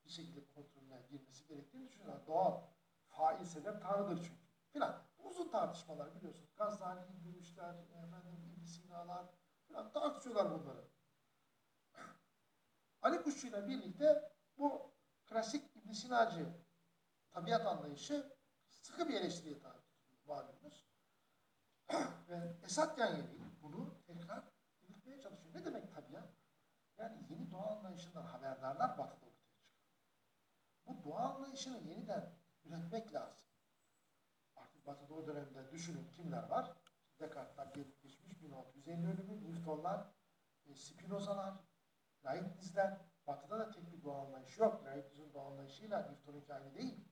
bir şekilde kontrolüne girmesi gerektiğini düşünüyorlar. Doğal. Fail sebep Tanrı'dır çünkü. Filan. Uzun tartışmalar biliyorsunuz. Gazali'yi görüşler, efendim İbn Sina'lar filan tartışıyorlar bunları. Ali Kuşçu ile birlikte bu klasik İbn Sinacı tabiat anlayışı sıkı bir eleştiriye tabi malumunuz. Ve Esat Yanyeli bunu tekrar belirtmeye çalışıyor. Ne demek tabiat? Yani yeni doğa anlayışından haberdarlar batıda ortaya çıkıyor. Bu doğa anlayışını yeniden üretmek lazım. Artık batıda o dönemde düşünün kimler var? Descartes'ler gelip geçmiş 1650 ölümü, Newton'lar, e, Spinoza'lar, Leibniz'ler. Batıda da tek bir doğa anlayışı yok. Leibniz'in doğa anlayışıyla Newton'unki aynı değil.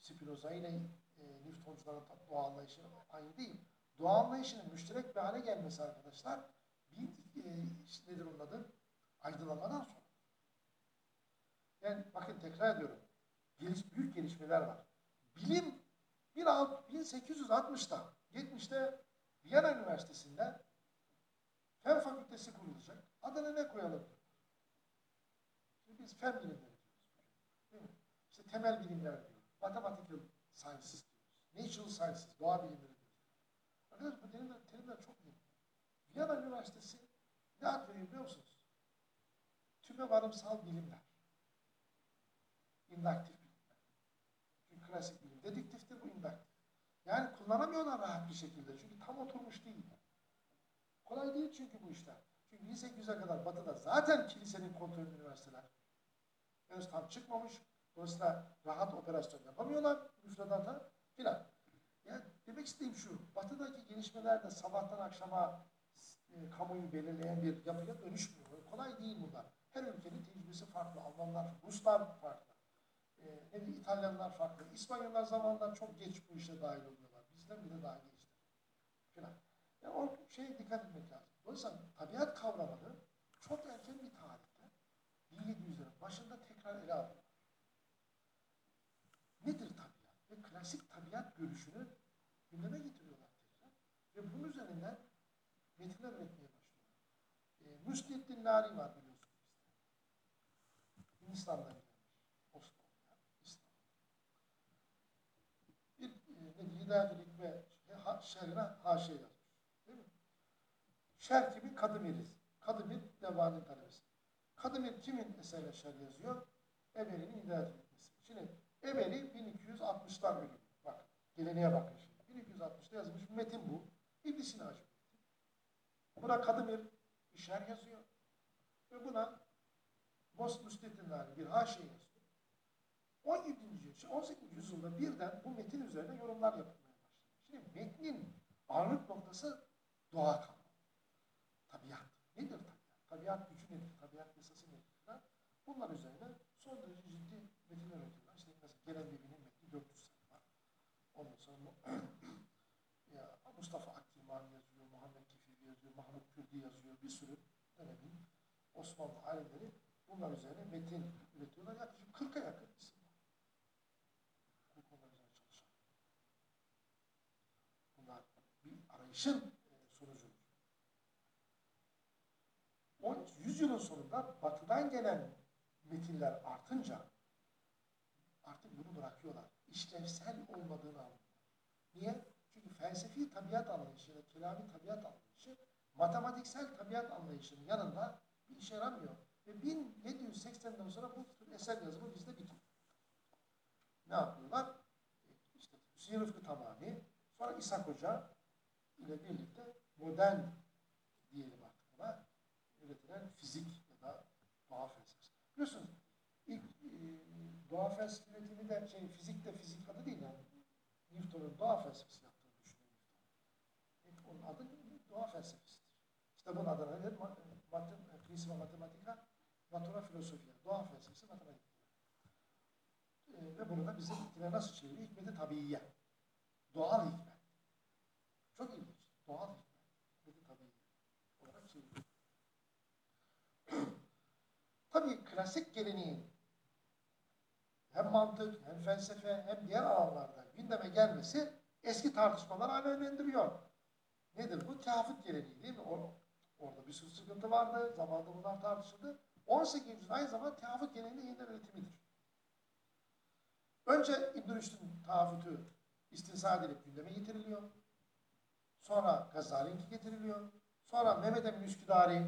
Spinoza ile e, Newtoncuların doğa anlayışı aynı değil. Doğa anlayışının müşterek bir hale gelmesi arkadaşlar bir e, işte nedir onun adı? Aydınlanmadan sonra. Yani bakın tekrar ediyorum. Geliş, büyük gelişmeler var. Bilim 1860'da 70'te Viyana Üniversitesi'nde Fen Fakültesi kurulacak. Adını ne koyalım? Şimdi biz fen bilimleri diyoruz. İşte temel bilimler diyoruz. Mathematical sciences. Natural sciences, doğa bilimleri. Arkadaşlar bu terimler, terimler çok mühim. Viyana Üniversitesi ne veriyor biliyor musunuz? Tüme varımsal bilimler. İnduktif bilimler. Çünkü klasik bilim dedüktiftir bu induktif. Yani kullanamıyorlar rahat bir şekilde. Çünkü tam oturmuş değil. Kolay değil çünkü bu işler. Çünkü 1800'e kadar batıda zaten kilisenin kontrolü üniversiteler. Henüz tam çıkmamış. Dolayısıyla rahat operasyon yapamıyorlar müfredata filan. Yani demek istediğim şu, batıdaki gelişmeler de sabahtan akşama e, kamuoyu belirleyen bir yapıya dönüşmüyor. Kolay değil bunlar. Her ülkenin tecrübesi farklı. Almanlar, Ruslar farklı. E, ne bileyim, İtalyanlar farklı. İspanyollar zamanında çok geç bu işe dahil oluyorlar. Bizden bile daha geçti. Filan. Yani o şeye dikkat etmek lazım. Dolayısıyla tabiat kavramını çok erken bir tarihte 1700'lerin başında tekrar ele alıyorlar. Nedir tabiat görüşünü gündeme getiriyorlar tekrar. Ve bunun üzerinden metinler üretmeye başlıyorlar. E, Müsnettin Nari var biliyorsunuz bizde. Hindistan'dan. Osmanlı'ya, İslam. Bir e, ne Hidayetül Hikme ha, şerhine haşiye yazmış. Değil mi? Şer kimin? Kadımiriz. Kadımir Devani'nin talebesi. Kadımir kimin eserine şer yazıyor? Eberi'nin Hidayetül Hikmesi. Şimdi Eberi 1260'lar ölümü. Geleneğe bakın şimdi. 1260'da yazılmış bir metin bu. İbn Sina'cı Buna Kadımir bir şerh yazıyor. Ve buna Most Müstettinler bir haşiye yazıyor. 17. yüzyıl, 18. yüzyılda birden bu metin üzerine yorumlar yapılmaya başladı. Şimdi metnin ağırlık noktası doğa kavramı. Tabiat. Nedir tabiat? Tabiat gücü nedir? Tabiat yasası nedir? Bunlar üzerine son derece ciddi metinler üretiyorlar. İşte mesela Gelen Bibi'nin metni 400 sayfa var. Ondan sonra ya Mustafa Akilman yazıyor, Muhammed Kefir yazıyor, Mahmut Kürdi yazıyor. Bir sürü dönemin Osmanlı alimleri bunlar üzerine metin üretiyorlar. Yaklaşık 40'a yakın isim var. Bu konular üzerine çalışan. Bunlar bir arayışın e, sonucudur. 13. yüzyılın sonunda batıdan gelen metinler artınca artık bunu bırakıyorlar. İşlevsel olmadığını anlıyorlar. Niye? Çünkü felsefi tabiat anlayışı da kelami tabiat anlayışı matematiksel tabiat anlayışının yanında bir işe yaramıyor. Ve 1780'den sonra bu tür eser yazımı bizde bitiyor. Ne yapıyorlar? E, İşte Hüseyin Rıfkı Tamami, sonra İshak Hoca ile birlikte modern diyelim artık buna üretilen fizik ya da doğa felsefesi. Biliyorsunuz ilk e, doğa felsefesi üretimi de şey, fizikte fizik adı değil yani. Newton'un doğa felsefesi yaptığını düşünüyor Newton. E, Onun adı doğa felsefesidir. Kitabın adına nedir? Matem, Principia Mathematica, Natura Filosofia. Doğa felsefesi matematik. E, ve bunu da bizim dile nasıl çeviriyor? Hikmeti tabiiye. Doğal hikmet. Çok ilginç. Doğal hikmet. Hikmeti tabiiye olarak çeviriyor. Tabii klasik geleneğin hem mantık, hem felsefe, hem diğer alanlarda gündeme gelmesi eski tartışmalar alevlendiriyor. Nedir bu? Teafut geleneği değil mi? Or orada bir sürü sıkıntı vardı. Zamanında bunlar tartışıldı. 18. yüzyıl aynı zamanda teafut geleneğinin yeniden üretimidir. Önce İbn Rüşd'ün teafutu istinsa edilip gündeme getiriliyor. Sonra Gazali'ninki getiriliyor. Sonra Mehmet Emin Üsküdari,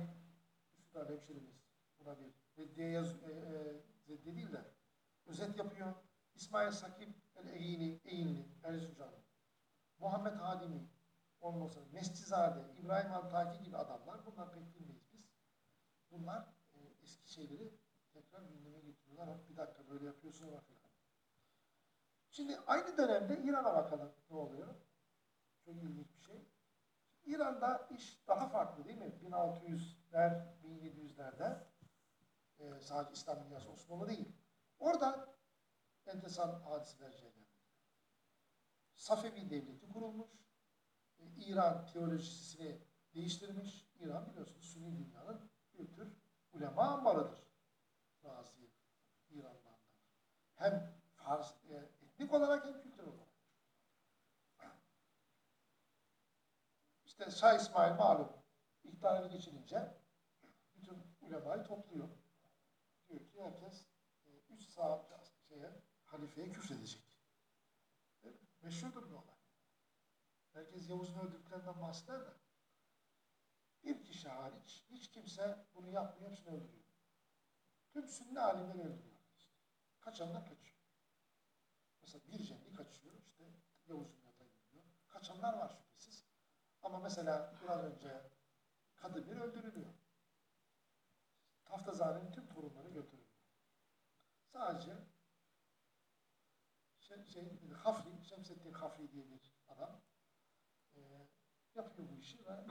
Üsküdar hemşerimiz buna bir reddiye yaz, e, e, reddiye değil de özet yapıyor. İsmail Sakip el-Eğini, Eğinli, Erzincan, Muhammed Hadimi, sonra Mescizade, İbrahim Altaki gibi adamlar, bunlar pek bilmeyiz biz. Bunlar e, eski şeyleri tekrar gündeme getiriyorlar. Bir dakika böyle yapıyorsun ama falan. Şimdi aynı dönemde İran'a bakalım ne oluyor. Çok ilginç bir şey. İran'da iş daha farklı değil mi? 1600'ler, 1700'lerde e, sadece İslam dünyası Osmanlı değil. Orada enteresan hadiseler cereyan Safevi devleti kurulmuş. E, İran teolojisini değiştirmiş. İran biliyorsunuz Sünni dünyanın bir tür ulema ambarıdır. Razi, İran'dan. Hem Fars, e, etnik olarak hem kültürel olarak. İşte Şah İsmail malum iktidarını geçirince bütün ulemayı topluyor. Diyor ki herkes e, üç saat şeye, halifeye küfredecek. E, meşhurdur bu olay. Herkes Yavuz'un öldürdüklerinden bahseder de bir kişi hariç hiç kimse bunu yapmıyor, hepsini öldürüyor. Tüm sünni alimleri öldürüyor. İşte. Kaçanlar kaçıyor. Mesela bir cenni kaçıyor, işte Yavuz'un yatağı gidiyor. Kaçanlar var şüphesiz. Ama mesela biraz önce kadı bir öldürülüyor. Taftazane'nin tüm torunları götürülüyor. Sadece şey, şey, Hafri, Şemsettin Hafri diye bir yapıyor bu işi ve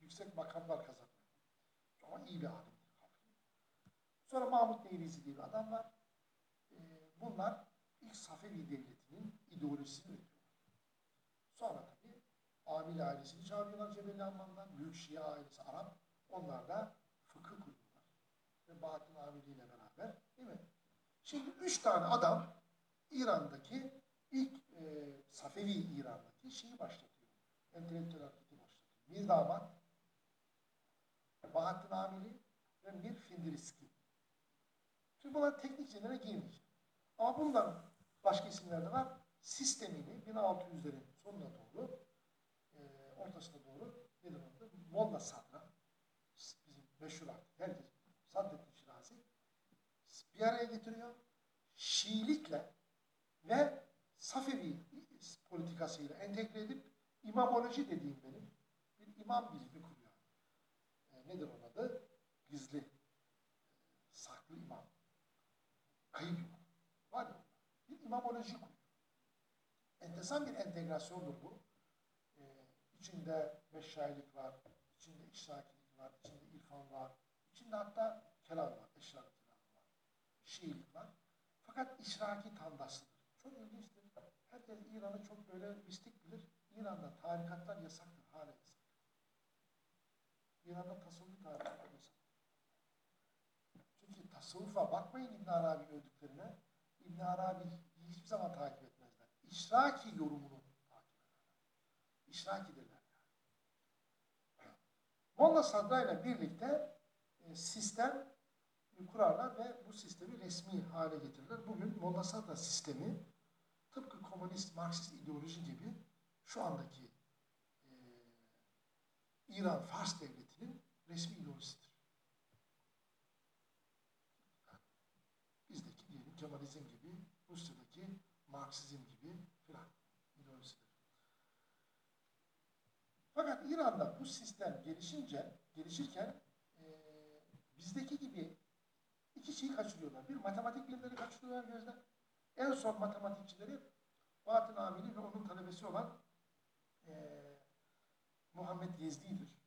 yüksek makamlar kazanıyor. Ama iyi bir alim. Sonra Mahmut Nevrizi diye bir adam var. E, bunlar ilk Safevi Devleti'nin ideolojisini üretiyorlar. Sonra tabii Amil ailesini çağırıyorlar Cebeli Amman'dan. Büyük Şia ailesi Arap. Onlar da fıkıh kuruyorlar. Ve Bahattin Amili ile beraber. Değil mi? Şimdi üç tane adam İran'daki ilk e, Safevi İran'daki şeyi başlatıyor. Entelektüel hareketi başlatıyor. Bir damat Bahattin Amili ve Mir Findiriski. Şimdi bunlar teknik şeylere girmeyeceğim. Ama bundan başka isimler de var. Sistemini 1600'lerin sonuna doğru e, ortasına doğru nedir adı? Molla Sadra bizim meşhur artık herkes Saddettin Şirazi bir araya getiriyor. Şiilikle ve Safevi politikasıyla entegre edip imamoloji dediğim benim bir imam bilimi kuruyor. nedir onun adı? Gizli, saklı imam. Kayıp imam. Var ya. Bir imamoloji kuruyor. Enteresan bir entegrasyondur bu. Ee, içinde meşayilik var, içinde işrakilik var, içinde irfan var, içinde hatta kelam var, eşraf kelam var, şiirlik var. Fakat işraki tandaslıdır. Çok ilginçtir. Herkes İran'ı çok böyle mistik bilir. İran'da tarikatlar yasaktır, hala yasak. İran'da tasavvuf tarikatlar yasak. Çünkü tasavvufa bakmayın İbn Arabi övdüklerine. İbn Arabi hiçbir zaman takip etmezler. İşraki yorumunu takip ederler. İşrakidirler. Molla Sadra ile birlikte e, sistem kurarlar ve bu sistemi resmi hale getirirler. Bugün Molla Sadra sistemi tıpkı komünist, Marksist ideoloji gibi şu andaki e, İran Fars devletinin resmi ideolojisidir. Bizdeki diyelim Kemalizm gibi, Rusya'daki Marksizm gibi filan ideolojisidir. Fakat İran'da bu sistem gelişince, gelişirken e, bizdeki gibi iki şeyi kaçırıyorlar. Bir matematik bilimleri kaçırıyorlar gözden. En son matematikçileri Bahattin Amili ve onun talebesi olan e, Muhammed Yezdi'dir.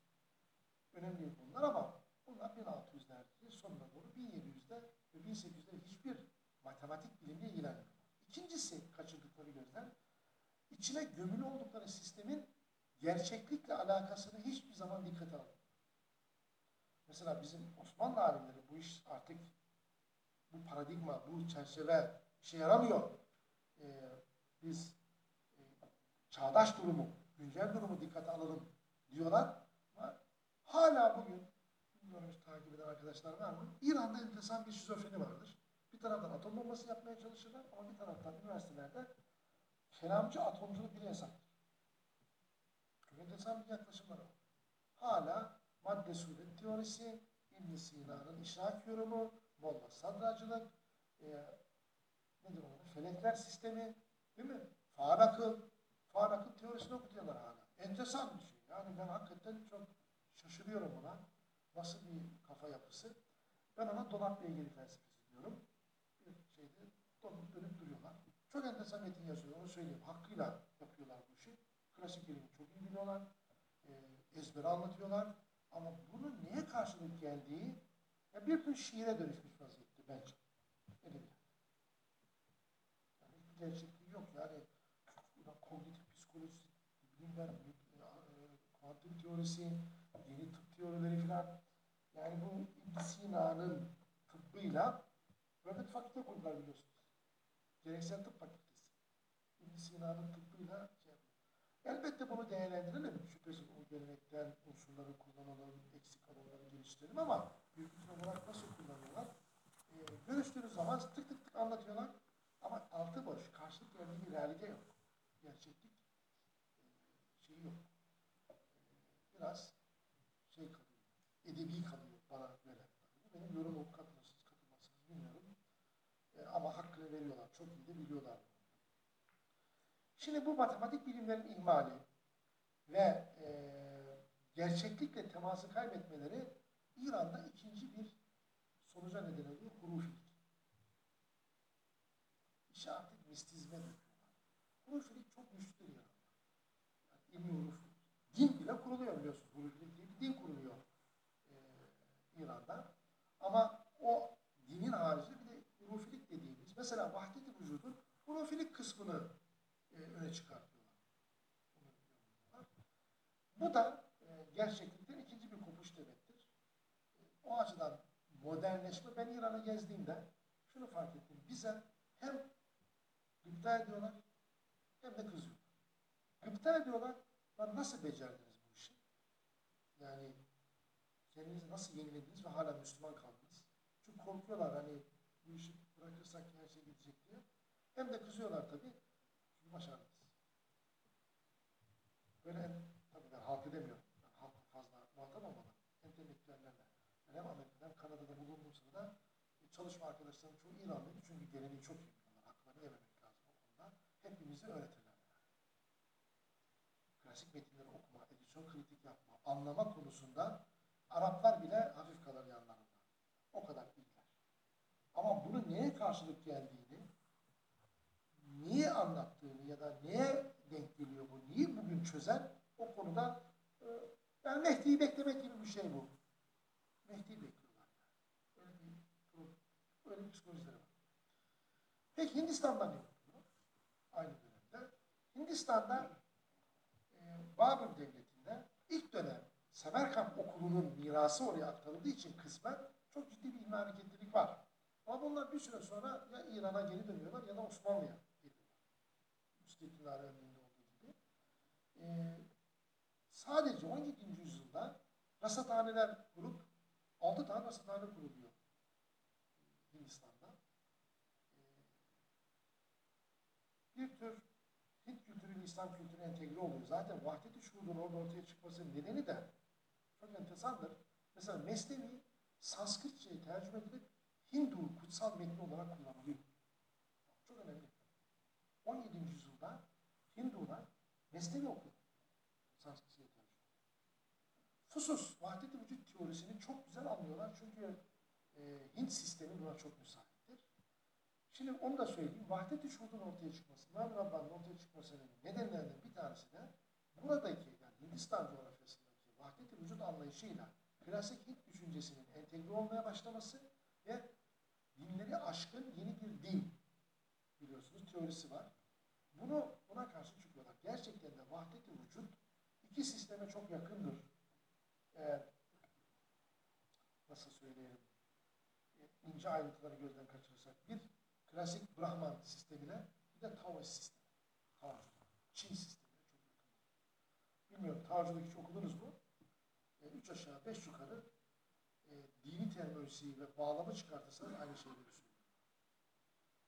Önemli bunlar ama bunlar 1600'lerde sonuna doğru 1700'de ve 1800'de hiçbir matematik bilimle ilgilenmiyor. İkincisi kaçırdıkları gözden içine gömülü oldukları sistemin gerçeklikle alakasını hiçbir zaman dikkate almıyor. Mesela bizim Osmanlı alimleri bu iş artık bu paradigma, bu çerçeve işe yaramıyor. Ee, biz e, çağdaş durumu, güncel durumu dikkate alalım diyorlar. Ama hala bugün, bilmiyorum hiç takip eden arkadaşlar var mı? İran'da enteresan bir şizofreni vardır. Bir taraftan atom bombası yapmaya çalışırlar ama bir taraftan üniversitelerde kelamcı atomculuk bile yasaktır. Çok enteresan bir yaklaşımlar var. Hala madde suret teorisi, İbn Sina'nın işrak yorumu, Molla sadracılık, e, nedir onun? Felekler sistemi, değil mi? Faal akıl, faal akıl teorisini okutuyorlar hala. Enteresan bir şey. Yani ben hakikaten çok şaşırıyorum buna. Nasıl bir kafa yapısı? Ben ona dolap ilgili felsefesi diyorum. Bir şeyde donup dönüp duruyorlar. Çok enteresan metin yazıyor, onu söyleyeyim. Hakkıyla yapıyorlar bu işi. Klasik bilimi çok iyi biliyorlar. E, ezbere anlatıyorlar. Ama bunun neye karşılık geldiği ya bir tür şiire dönüşmüş vaziyette bence. Edebiyat. Yani hiçbir gerçekliği yok. Yani e, kuantum teorisi, yeni tıp teorileri falan. Yani bu İbn Sina'nın tıbbıyla böyle bir fakülte kurdular biliyorsunuz. Geleneksel tıp fakültesi. İbn Sina'nın tıbbıyla şey yapıyor. Elbette bunu değerlendirelim. Şüphesiz o gelenekten unsurları kullanalım, eksik alanları geliştirelim ama büyük olarak nasıl kullanıyorlar? Ee, görüştüğünüz zaman tık tık tık anlatıyorlar ama altı boş, karşılık verdiği realite yok. Gerçeklik e, şeyi yok. E, biraz şey kalıyor, edebi kalıyor bana göre. Benim yorumum katılırsınız, katılmazsınız bilmiyorum. E, ama hakkını veriyorlar, çok iyi de biliyorlar. Şimdi bu matematik bilimlerin ihmali ve e, gerçeklikle teması kaybetmeleri İran'da ikinci bir sonuca neden oluyor. Hurufilik. İşe artık mistizme döküyorlar. Hurufilik çok güçlüdür İran'da. Yani ilmi hurufilik. Din bile kuruluyor biliyorsunuz. Hurufilik diye bir din kuruluyor e, İran'da. Ama o dinin haricinde bir de hurufilik dediğimiz, mesela vahdet-i vücudun hurufilik kısmını e, öne çıkartıyorlar. Bu da e, gerçeklikten ikinci bir kopuş demektir. E, o açıdan modernleşme, ben İran'ı gezdiğimde şunu fark ettim. Bize hem gıpta ediyorlar hem de kızıyorlar. Gıpta ediyorlar, lan nasıl becerdiniz bu işi? Yani kendinizi nasıl yenilediniz ve hala Müslüman kaldınız? Çünkü korkuyorlar hani bu işi bırakırsak her şey gidecek diye. Hem de kızıyorlar tabii. Çünkü başardınız. Böyle tabii ben halk edemiyorum. Ben halk fazla muhatap olmadan entelektüellerle. Ben hem Amerika'da hem Kanada'da bulunduğum sırada e, çalışma arkadaşlarım çoğu İranlıydı. Çünkü geleneği çok iyi biliyorlar. Haklarını yememek lazım o konuda. Hepimizi öğretirler. Klasik metinleri okuma, edisyon kritik yapma, anlama konusunda Araplar bile hafif kalır yanlarında. O kadar iyiler. Ama bunu neye karşılık geldiğini, niye anlattığını ya da neye denk geliyor bu, niye bugün çözen o konuda e, yani Mehdi'yi beklemek gibi bir şey bu. Mehdi'yi bekliyorlar. Öyle bir, öyle bir psikolojileri var. Peki Hindistan'da ne oluyor? Aynı dönemde. Hindistan'da Babür Devleti'nde ilk dönem Semerkant Okulu'nun mirası oraya aktarıldığı için kısmen çok ciddi bir ilmi hareketlilik var. Ama bunlar bir süre sonra ya İran'a geri dönüyorlar ya da Osmanlı'ya geliyorlar. Müstakil önünde olduğu gibi. E, sadece 17. yüzyılda rasathaneler kurup 6 tane rasathane kuruluyor Hindistan'da. E, bir tür İslam kültürü entegre oluyor. Zaten vahdet-i şuurun orada ortaya çıkmasının nedeni de çok enteresandır. Mesela Mesnevi Sanskritçe'ye tercüme edilip Hindu kutsal metni olarak kullanılıyor. Çok önemli. 17. yüzyılda Hindular Mesnevi okuyor. Sanskritçe'ye tercüme. Fusus, vahdet-i vücut teorisini çok güzel anlıyorlar. Çünkü e, Hint sistemi buna çok müsaittir. Şimdi onu da söyleyeyim. Vahdet-i şuurun ortaya çıkması, İmam Rabbani'nin ortaya çıkmasının nedenlerinden bir tanesi de buradaki yani Hindistan coğrafyasındaki vahdet-i vücut anlayışıyla klasik Hint düşüncesinin entegre olmaya başlaması ve dinleri aşkın yeni bir din biliyorsunuz teorisi var. Bunu buna karşı çıkıyorlar. Gerçekten de vahdet-i vücut iki sisteme çok yakındır. Eğer nasıl söyleyelim ince ayrıntıları gözden kaçırırsak bir klasik Brahman sistemine bir de Taoist sistemi. Taoist. Çin sistemine çok yakın. Bilmiyorum Taoist'u hiç okudunuz mu? E, üç aşağı beş yukarı e, dini terminolojisi ve bağlamı çıkartırsanız aynı şeyleri söylüyor.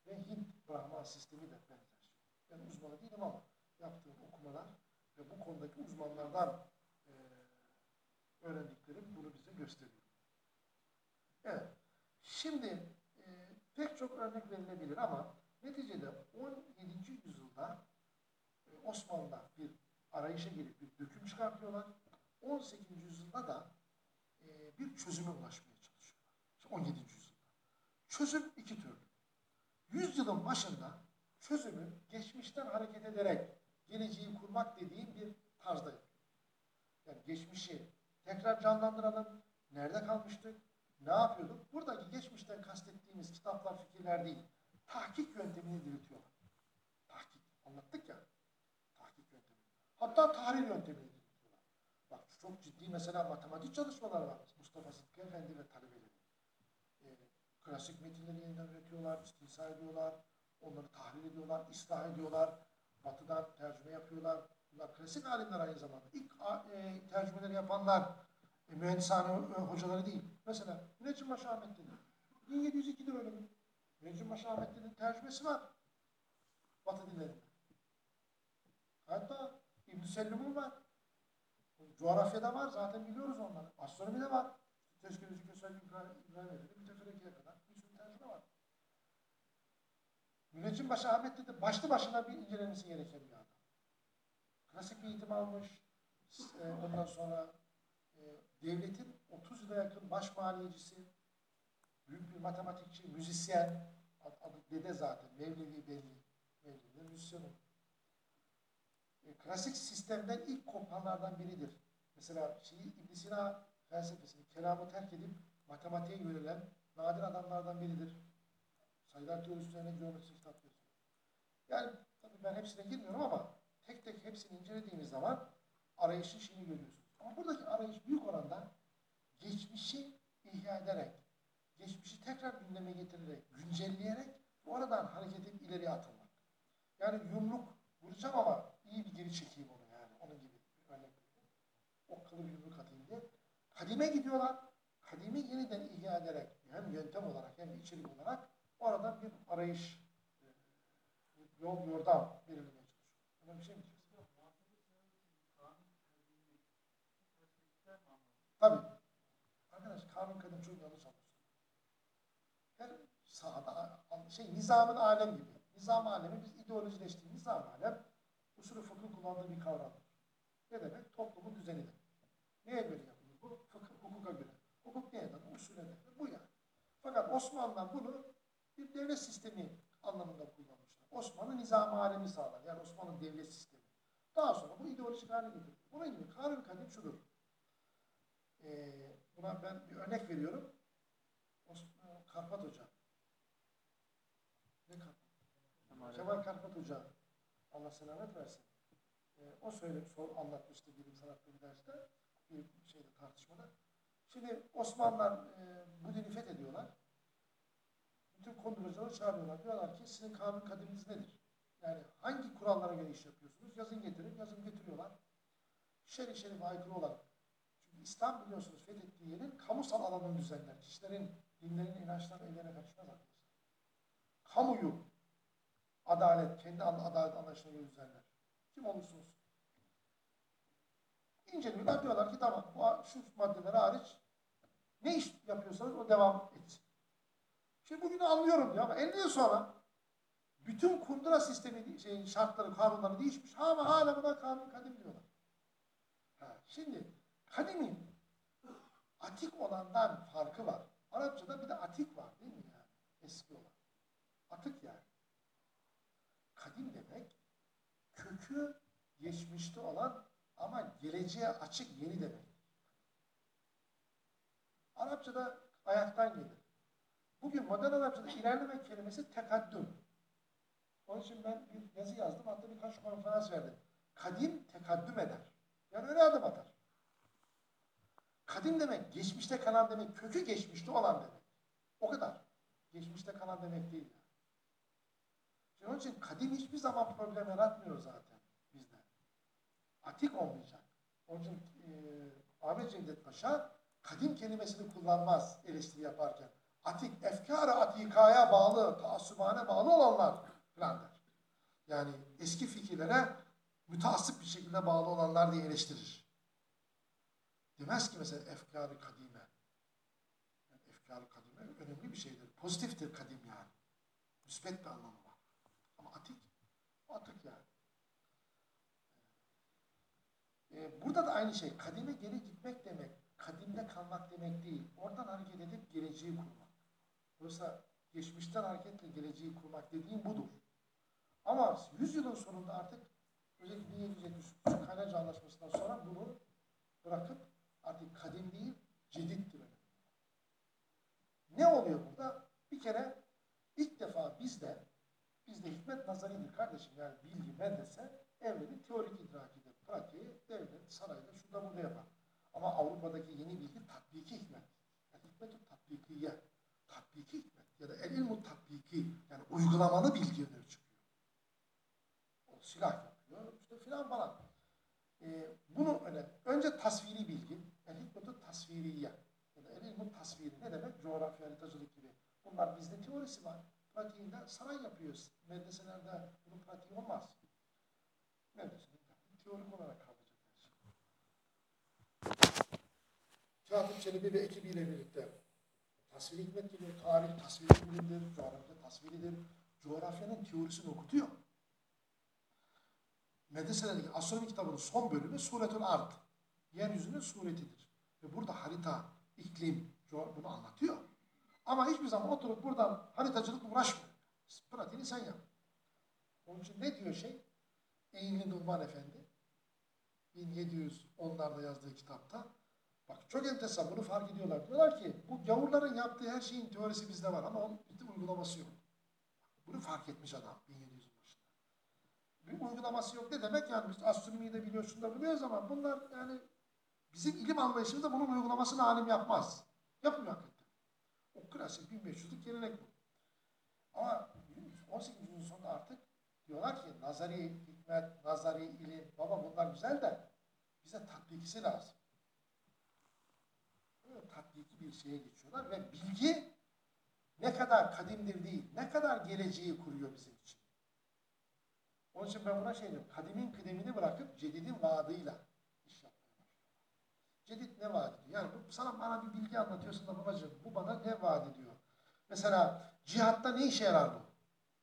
Ve Hint Brahman sistemi de benzer. Ben uzmanı değilim ama yaptığım okumalar ve bu konudaki uzmanlardan e, öğrendiklerim bunu bize gösteriyor. Evet. Şimdi pek çok örnek verilebilir ama neticede 17. yüzyılda e, Osmanlı'da bir arayışa girip bir döküm çıkartıyorlar. 18. yüzyılda da e, bir çözüme ulaşmaya çalışıyorlar. İşte 17. yüzyılda. Çözüm iki türlü. Yüzyılın başında çözümü geçmişten hareket ederek geleceği kurmak dediğim bir tarzda yapıyor. Yani geçmişi tekrar canlandıralım. Nerede kalmıştık? Ne yapıyorduk? Buradaki geçmişten kastettiğimiz kitaplar, fikirler değil. Tahkik yöntemini diriltiyorlar. Tahkik. Anlattık ya. Tahkik yöntemi. Hatta tahlil yöntemini diriltiyorlar. Bak çok ciddi mesela matematik çalışmalar var. Mustafa Sıtkı Efendi ve talebeleri. Ee, klasik metinleri yeniden üretiyorlar, istinsa ediyorlar. Onları tahlil ediyorlar, ıslah ediyorlar. Batıdan tercüme yapıyorlar. Bunlar klasik alimler aynı zamanda. İlk e, tercümeleri yapanlar e, mühendishane e, hocaları değil. Mesela Müneccim Paşa Ahmet dedi. 1702'de ölümü. Müneccim Paşa Ahmet dedi tercümesi var. Batı dillerinde. Hatta İbn-i Sellim'in var. Coğrafyada var. Zaten biliyoruz onları. Astronomide var. Tezkürücü Kösel İbrahim, İbrahim Efendi müteferrikiye kadar bir sürü tercüme var. Müneccim Paşa Ahmet dedi başlı başına bir incelenmesi gereken bir adam. Klasik bir eğitim almış. E, ondan sonra e, devletin 30 yıla yakın baş maliyecisi, büyük bir matematikçi, müzisyen, ad- adı dede zaten, Mevlevi belli, Mevlevi müzisyen. E, klasik sistemden ilk kopanlardan biridir. Mesela şeyi, İbn Sina felsefesini, kelamı terk edip matematiğe yönelen nadir adamlardan biridir. Sayılar teorisi üzerine geometri kitap yazıyor. Yani tabii ben hepsine girmiyorum ama tek tek hepsini incelediğimiz zaman arayışın şeyini görüyorsunuz. Ama buradaki arayış büyük oranda geçmişi ihya ederek, geçmişi tekrar gündeme getirerek, güncelleyerek oradan hareket edip ileriye atılmak. Yani yumruk vuracağım ama iyi bir geri çekeyim onu yani. Onun gibi bir örnek. Okkalı bir yumruk atayım diye. Kadime gidiyorlar. Kadimi yeniden ihya ederek hem yöntem olarak hem içerik olarak oradan bir arayış, e, bir yol yordam belirlemeye çalışıyor. Öyle bir şey mi Tabii. Arkadaş kanun kadın çok yanlış. Her sahada şey nizamın alem gibi. Nizam alemi biz ideolojileştiğimiz nizam alem usulü fıkhın kullandığı bir kavramdır. Ne demek? Toplumun düzeni demek. Neye göre yapılır bu? Fıkıh, hukuka göre. Fakat Osmanlılar bunu bir devlet sistemi anlamında kullanmışlar. Osmanlı nizam alemi sağlar. Yani Osmanlı devlet sistemi. Daha sonra bu ideolojik hale getirdi. Bunun gibi kanun kadim şudur. Buna ben bir örnek veriyorum. Osman, Karpat Hoca. Ne Karpat? Kemal Karpat Hoca. Allah selamet versin. Ee, o söyle, sor, anlatmıştı bilim sanatları derste. Bir şeyde tartışmada. Şimdi Osmanlılar e, bu dini fethediyorlar. Bütün konduracıları çağırıyorlar. Diyorlar ki sizin kanun kademiniz nedir? Yani hangi kurallara göre iş yapıyorsunuz? Yazın getirin, yazın getiriyorlar. Şerif şerife aykırı olarak. İslam biliyorsunuz fethettiği yerin kamusal alanını düzenler. Kişilerin, dinlerin, inançlarının evlerine karışmaz arkadaşlar. Kamuyu, adalet, kendi adalet anlayışına düzenler. Kim olursa olsun. İnceliyorlar diyorlar ki tamam bu şu maddeler hariç ne iş yapıyorsanız o devam etsin. Şimdi bugünü anlıyorum diyor ama 50 yıl sonra bütün kundura sistemi şeyin şartları, kanunları değişmiş ama hala buna kanun kadim diyorlar. Ha, şimdi kadimin atik olandan farkı var. Arapçada bir de atik var değil mi yani? Eski olan. Atık yani. Kadim demek kökü geçmişte olan ama geleceğe açık yeni demek. Arapçada ayaktan gelir. Bugün modern Arapçada ilerlemek kelimesi tekaddüm. Onun için ben bir yazı yazdım, hatta birkaç konferans verdim. Kadim tekaddüm eder. Yani öyle adım atar. Kadim demek, geçmişte kalan demek, kökü geçmişte olan demek. O kadar. Geçmişte kalan demek değil. Yani. Onun için kadim hiçbir zaman problem yaratmıyor zaten bizde. Atik olmayacak. Onun için e, Ahmet Cevdet Paşa kadim kelimesini kullanmaz eleştiri yaparken. Atik, efkar-ı atikaya bağlı, taassubane bağlı olanlar falan der. Yani eski fikirlere müteassıp bir şekilde bağlı olanlar diye eleştirir. Demez ki mesela efkar-ı kadime. Yani efkar-ı kadime önemli bir şeydir. Pozitiftir kadim yani. Müsbet bir anlamı var. Ama atik, atık yani. Ee, burada da aynı şey. Kadime geri gitmek demek, kadimde kalmak demek değil. Oradan hareket edip geleceği kurmak. Oysa geçmişten hareketle geleceği kurmak dediğim budur. Ama 100 yılın sonunda artık özellikle 1773 Kaynaca Anlaşması'ndan sonra bunu bırakıp artık kadim değil, cedittir önemli. Ne oluyor burada? Bir kere ilk defa bizde, bizde hikmet nazaridir kardeşim yani bilgi, medrese evrenin teorik idrakidir. Pratiği devlet, sarayda, şurada burada yapar. Ama Avrupa'daki yeni bilgi tatbiki hikmet. Yani hikmet-i tatbikiye. Tatbiki hikmet ya da el ilmu tatbiki yani uygulamalı bilgi öne çıkıyor. O silah yapıyor işte filan falan. Ee, bunu öne, önce tasviri bilgi, el hikmet-i tasviriye el ilmu tasviri ne demek? Coğrafya, haritacılık gibi. Bunlar bizde teorisi var. Pratiğinde saray yapıyoruz. Medreselerde bunun pratiği olmaz. Medreselerde teorik olarak kalacak şey. Katip Çelebi ve ekibiyle birlikte tasvir hikmet geliyor. Tarih tasvir bilimdir, coğrafya tasviridir. Coğrafyanın teorisini okutuyor. Medreselerdeki astronomi kitabının son bölümü Suretül Ard. Yeryüzünün suretidir. Ve burada harita, iklim, bunu anlatıyor. Ama hiçbir zaman oturup buradan haritacılık uğraşmıyor. Pratiğini sen yap. Onun için ne diyor şey? Eğimli Numan Efendi 1710'larda yazdığı kitapta bak çok enteresan bunu fark ediyorlar. Diyorlar ki bu gavurların yaptığı her şeyin teorisi bizde var ama onun bir uygulaması yok. Bunu fark etmiş adam 1700'ün başında. Bir uygulaması yok ne demek yani biz astronomiyi de biliyoruz şunu da biliyoruz ama bunlar yani bizim ilim anlayışımızda bunun uygulamasını alim yapmaz. Yapmıyor hakikaten. O klasik 1500'lük gelenek bu. Ama 18. yüzyılın sonunda artık diyorlar ki nazari hikmet, nazari ilim, baba bunlar güzel de bize tatbikisi lazım. Böyle tatbiki bir şeye geçiyorlar ve bilgi ne kadar kadimdir değil, ne kadar geleceği kuruyor bizim için. Onun için ben buna şey diyorum, kadimin kıdemini bırakıp cedidin vaadıyla. Cedid ne vaat ediyor? Yani bu, sana bana bir bilgi anlatıyorsun da babacığım bu bana ne vaat ediyor? Mesela cihatta ne işe yarar bu?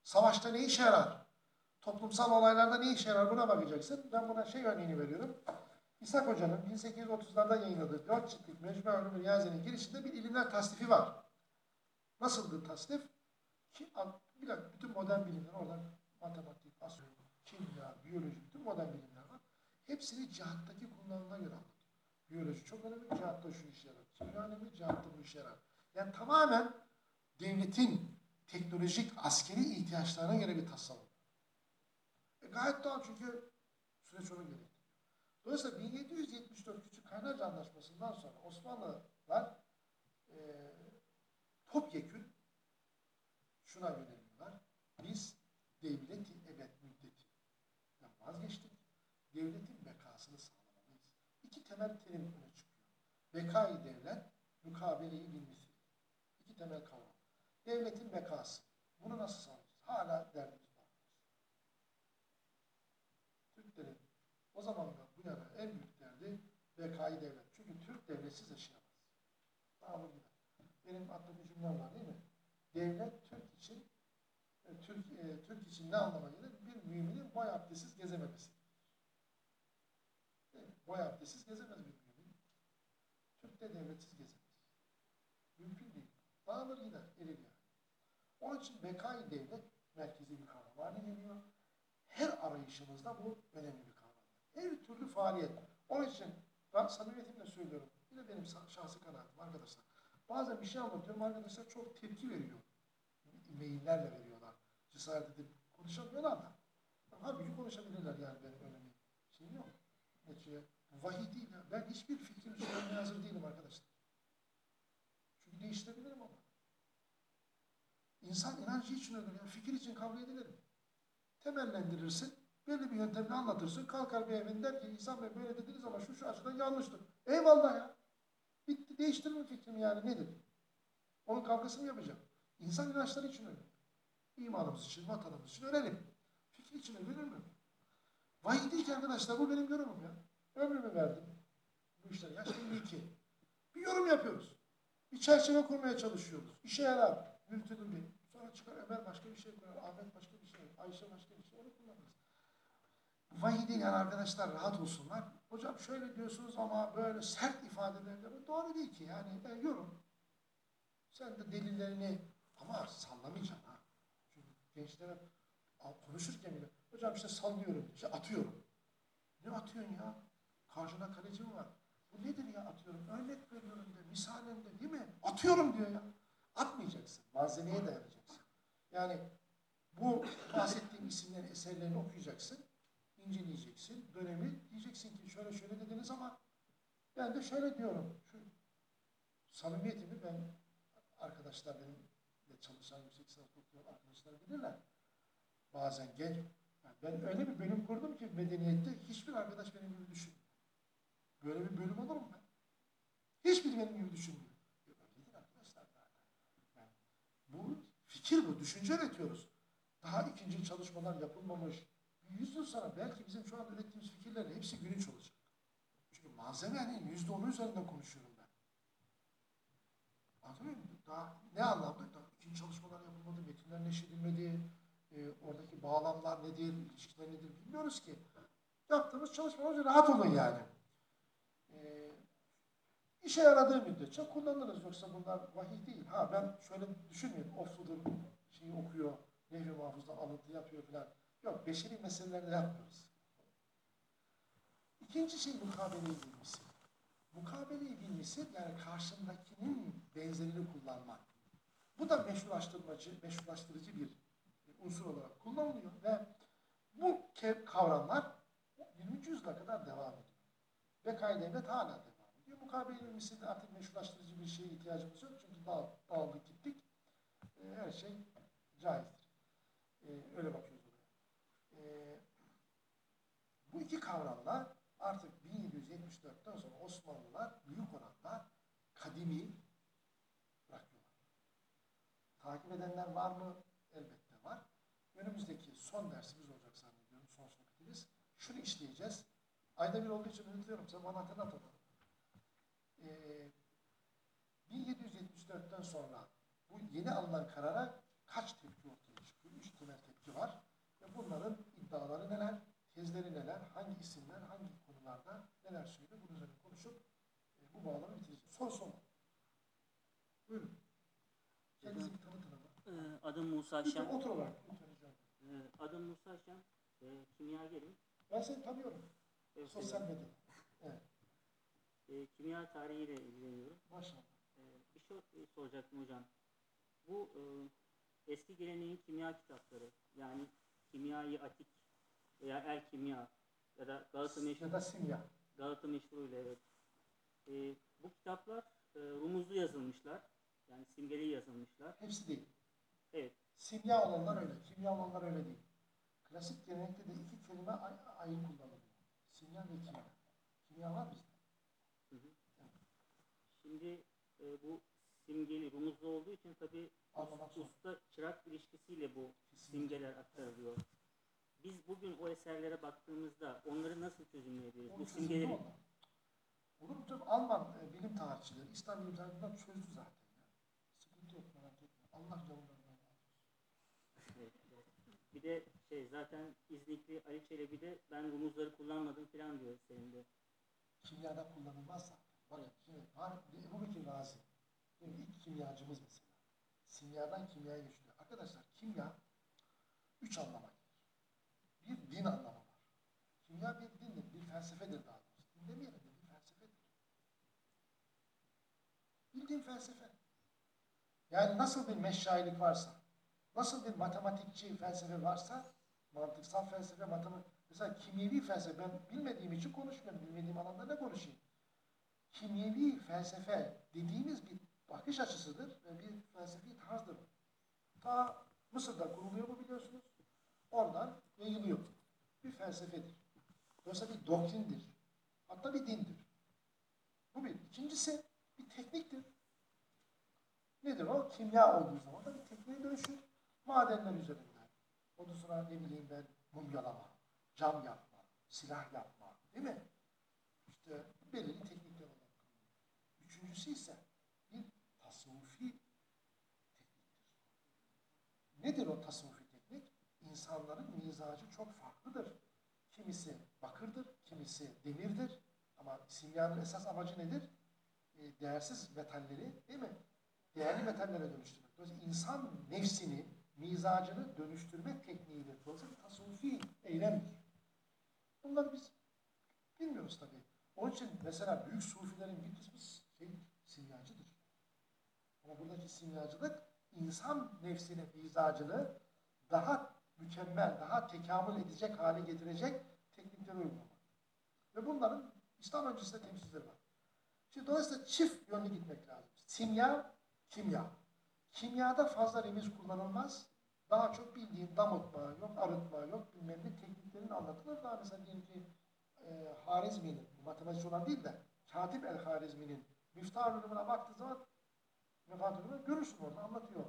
Savaşta ne işe yarar? Toplumsal olaylarda ne işe yarar buna bakacaksın. Ben buna şey örneğini veriyorum. İshak Hoca'nın 1830'larda yayınladığı 4 ciltlik Mecmu Ulûm Riyazi'nin girişinde bir ilimler tasnifi var. Nasıldı tasnif? Ki, bir dakika, bütün modern bilimler oradan matematik, astronomi, kimya, biyoloji, bütün modern bilimler var. Hepsini cihattaki kullanımına göre. Biyoloji çok önemli, cihatta şu işe yarar. Kimya önemli, cihatta bu işe yarar. Yani tamamen devletin teknolojik, askeri ihtiyaçlarına göre bir tasarım. E gayet doğal çünkü süreç onu gerektiriyor. Dolayısıyla 1774 Küçük Kaynarca Anlaşması'ndan sonra Osmanlılar e, topyekün şuna yöneliyorlar. Biz devleti ebed müddeti vazgeçtik. İki temel terim öne çıkıyor. Bekayı devlet, mukabeleyi bilmesi. İki temel kavram. Devletin bekası. Bunu nasıl sağlayacağız? Hala derdimiz var. Türklerin o zamandan bu yana en büyük derdi bekayı devlet. Çünkü Türk devletsiz yaşayamaz. Daha bu gibi. Benim aklımda cümlem var değil mi? Devlet Türk için e, Türk, e, Türk için ne anlama gelir? Bir müminin boy abdestsiz gezememesi. Boy abdestsiz gezemez bir mümin. Türk de devletsiz gezemez. Mümkün değil. Dağılır gider, erir yani. Onun için bekayı devlet merkezi bir kavram haline geliyor. Her arayışımızda bu önemli bir kavram. Her türlü faaliyet. Onun için ben samimiyetimle söylüyorum. Yine benim şahsi kanaatim arkadaşlar. Bazen bir şey anlatıyorum arkadaşlar çok tepki veriyor. E-maillerle veriyorlar. Cesaret edip konuşamıyorlar da. Halbuki konuşabilirler yani benim öyle bir şeyim yok. Neticeye vahiy değil ya. Ben hiçbir fikrin söylemeye hazır değilim arkadaşlar. Çünkü değiştirebilirim ama. İnsan inancı için ölür ya. Fikir için kavga edilir mi? Temellendirirsin. Belli bir yöntemle anlatırsın. Kalkar bir evin der ki İhsan Bey böyle dediniz ama şu şu açıdan yanlıştır. Eyvallah ya. Bitti. Değiştirme fikrimi yani nedir? Onun kavgasını yapacağım. İnsan inançları için ölür. İmanımız için, vatanımız için ölelim. Fikir için ölür mü? Vahiy değil ki arkadaşlar. Bu benim yorumum ya. Ömrümü verdim. Bu işler yaş 52. Bir yorum yapıyoruz. Bir çerçeve kurmaya çalışıyoruz. İşe yarar. Mürtedül Bey. Sonra çıkar Ömer başka bir şey koyar. Ahmet başka bir şey. Ayşe başka bir şey. Onu kullanırız. Vahiy yani arkadaşlar rahat olsunlar. Hocam şöyle diyorsunuz ama böyle sert ifadelerle doğru değil ki. Yani ben yorum. Sen de delillerini ama sallamayacaksın ha. Çünkü gençlere konuşurken bile hocam işte sallıyorum, işte atıyorum. Ne atıyorsun ya? Karşına kaleci mi var? Bu nedir ya atıyorum? Örnek veriyorum de, misalen de değil mi? Atıyorum diyor ya. Atmayacaksın. Malzemeye dayanacaksın. Yani bu bahsettiğim isimlerin eserlerini okuyacaksın. inceleyeceksin. Dönemi diyeceksin ki şöyle şöyle dediniz ama ben de şöyle diyorum. Şu samimiyetimi ben arkadaşlar benimle çalışan yüksek lisans okuyan arkadaşlar bilirler. Bazen genç. Yani ben öyle bir bölüm kurdum ki medeniyette hiçbir arkadaş benim gibi düşünmüyor. Böyle bir bölüm olur mu ben? Hiçbir benim gibi düşünmüyor. Bu fikir bu. Düşünce üretiyoruz. Daha ikinci çalışmalar yapılmamış. Yüz yıl sonra belki bizim şu an ürettiğimiz fikirlerin hepsi günüç olacak. Çünkü malzemenin yüzde onu üzerinden konuşuyorum ben. Anlatabiliyor muyum? Daha ne anlamda? Daha ikinci çalışmalar yapılmadı, metinler neşredilmedi, e, oradaki bağlamlar nedir, ilişkiler nedir bilmiyoruz ki. Yaptığımız çalışmalar rahat olun yani. E, işe yaradığı müddetçe kullanırız. Yoksa bunlar vahiy değil. Ha ben şöyle düşünmüyorum. Ofludur şeyi okuyor, Nehri Mahfuz'dan alıntı yapıyor falan. Yok, beşeri meselelerde yapmıyoruz. İkinci şey mukabeleyi bilmesi. Mukabeleyi bilmesi yani karşındakinin benzerini kullanmak. Bu da meşrulaştırmacı, meşrulaştırıcı bir unsur olarak kullanılıyor ve bu kavramlar 20. yüzyıla kadar devam ediyor. Bekay devlet hala devam ediyor. Mukabele bilmesi de artık meşrulaştırıcı bir şeye ihtiyacımız yok. Çünkü dağ, dağıldık gittik. E, her şey caizdir. E, öyle bakıyoruz oraya. E, bu iki kavramla artık 1774'ten sonra Osmanlılar büyük oranda kadimi bırakıyorlar. Takip edenler var mı? Elbette var. Önümüzdeki son dersimiz olacak zannediyorum. Son sohbetimiz. Şunu işleyeceğiz. Ayda bir olduğu için unutuyorum. Sen bana hatırlat onu. Ee, 1774'ten sonra bu yeni alınan karara kaç tepki ortaya çıkıyor? Üç temel tepki var. Ve bunların iddiaları neler? Tezleri neler? Hangi isimler? Hangi konularda neler söylüyor? Bunun üzerine konuşup e, bu bağlamı bitireceğiz. Soru son. Buyurun. Kendinizi adım Musa Lütfen Şen. otur olarak. Lütfen rica ederim. Ee, adım Musa Şen. Ee, kimyagerim. Ben seni tanıyorum. Sosyal medyada. Evet. e, kimya tarihiyle ilgileniyorum. Maşallah. Ee, bir şey e, soracaktım hocam. Bu e, eski geleneğin kimya kitapları yani Kimyayı Atik veya El Kimya ya da Galata Meşru, Ya da simya. Galata Meşru ile evet. Ee, bu kitaplar e, rumuzlu yazılmışlar. Yani simgeli yazılmışlar. Hepsi değil. Evet. Simya olanlar öyle. Kimya olanlar öyle değil. Klasik gelenekte de iki kelime ay- ayrı kullanılıyor. Simya ve kimya. Kimya var. Hı hı. Şimdi e, bu simgeli, rumuzlu olduğu için tabii Anlamak usta çırak ilişkisiyle bu Kesinlikle. simgeler aktarılıyor. Biz bugün o eserlere baktığımızda onları nasıl çözümleyebiliriz? Onu Bu simgeleri onlar. Olur mu canım? Alman e, bilim tarihçileri, İslam bilim tarihçileri çözdü zaten. Ya. Sıkıntı yok merak etme. Allah canlarından razı olsun. Evet, evet. Bir de şey zaten İznikli Ali Çelebi de ben rumuzları kullanmadım falan diyor eserinde. Kimyada kullanılmaz zaten. Bakın şimdi var, bir Ebu Bekir Razi. Değil mi? İlk kimyacımız mesela. Simyadan kimyaya geçiyor. Arkadaşlar kimya üç anlama gelir. Bir din anlamı var. Kimya bir dindir, bir felsefedir daha doğrusu. Din demeyelim de bir felsefedir. Bildiğin felsefe. Yani nasıl bir meşayilik varsa, nasıl bir matematikçi felsefe varsa, mantıksal felsefe, matematik, mesela kimyevi felsefe, ben bilmediğim için konuşmuyorum, bilmediğim alanda ne konuşayım? Kimyevi felsefe dediğimiz bir bakış açısıdır ve bir felsefi tarzdır. Ta Mısır'da kuruluyor bu biliyorsunuz. Oradan yayılıyor. Bir felsefedir. Dolayısıyla bir doktrindir. Hatta bir dindir. Bu bir. İkincisi bir tekniktir. Nedir o? Kimya olduğu zaman da bir tekniğe dönüşür. Madenler üzerinden. Ondan sonra ne bileyim ben mumyalama, cam yapma, silah yapma. Değil mi? İşte belirli teknikler olarak. Üçüncüsü ise bir tasavvufi tekniktir. Nedir o tasavvufi teknik? İnsanların mizacı çok farklıdır. Kimisi bakırdır, kimisi demirdir. Ama simyanın esas amacı nedir? E, değersiz metalleri değil mi? Değerli metallere dönüştürmek. Dolayısıyla insan nefsini, mizacını dönüştürmek tekniğidir. Dolayısıyla bir tasavvufi eylemdir. Bunları biz bilmiyoruz tabii. Onun için mesela büyük sufilerin bir kısmı şey, simyacıdır. Ama buradaki simyacılık insan nefsinin mizacını daha mükemmel, daha tekamül edecek hale getirecek teknikleri uygulamak. Ve bunların İslam öncesinde temsilcileri var. Şimdi dolayısıyla çift yönlü gitmek lazım. Simya, kimya. Kimyada fazla remiz kullanılmaz. Daha çok bildiğin damıtma yok, arıtma yok, bilmem ne tekniklerin anlatılır. Daha mesela diyelim ki e, Harizmi'nin, matematikçi olan değil de Katip el Harizmi'nin Miftah bölümüne baktığı zaman vefat bölümüne görürsün orada anlatıyor.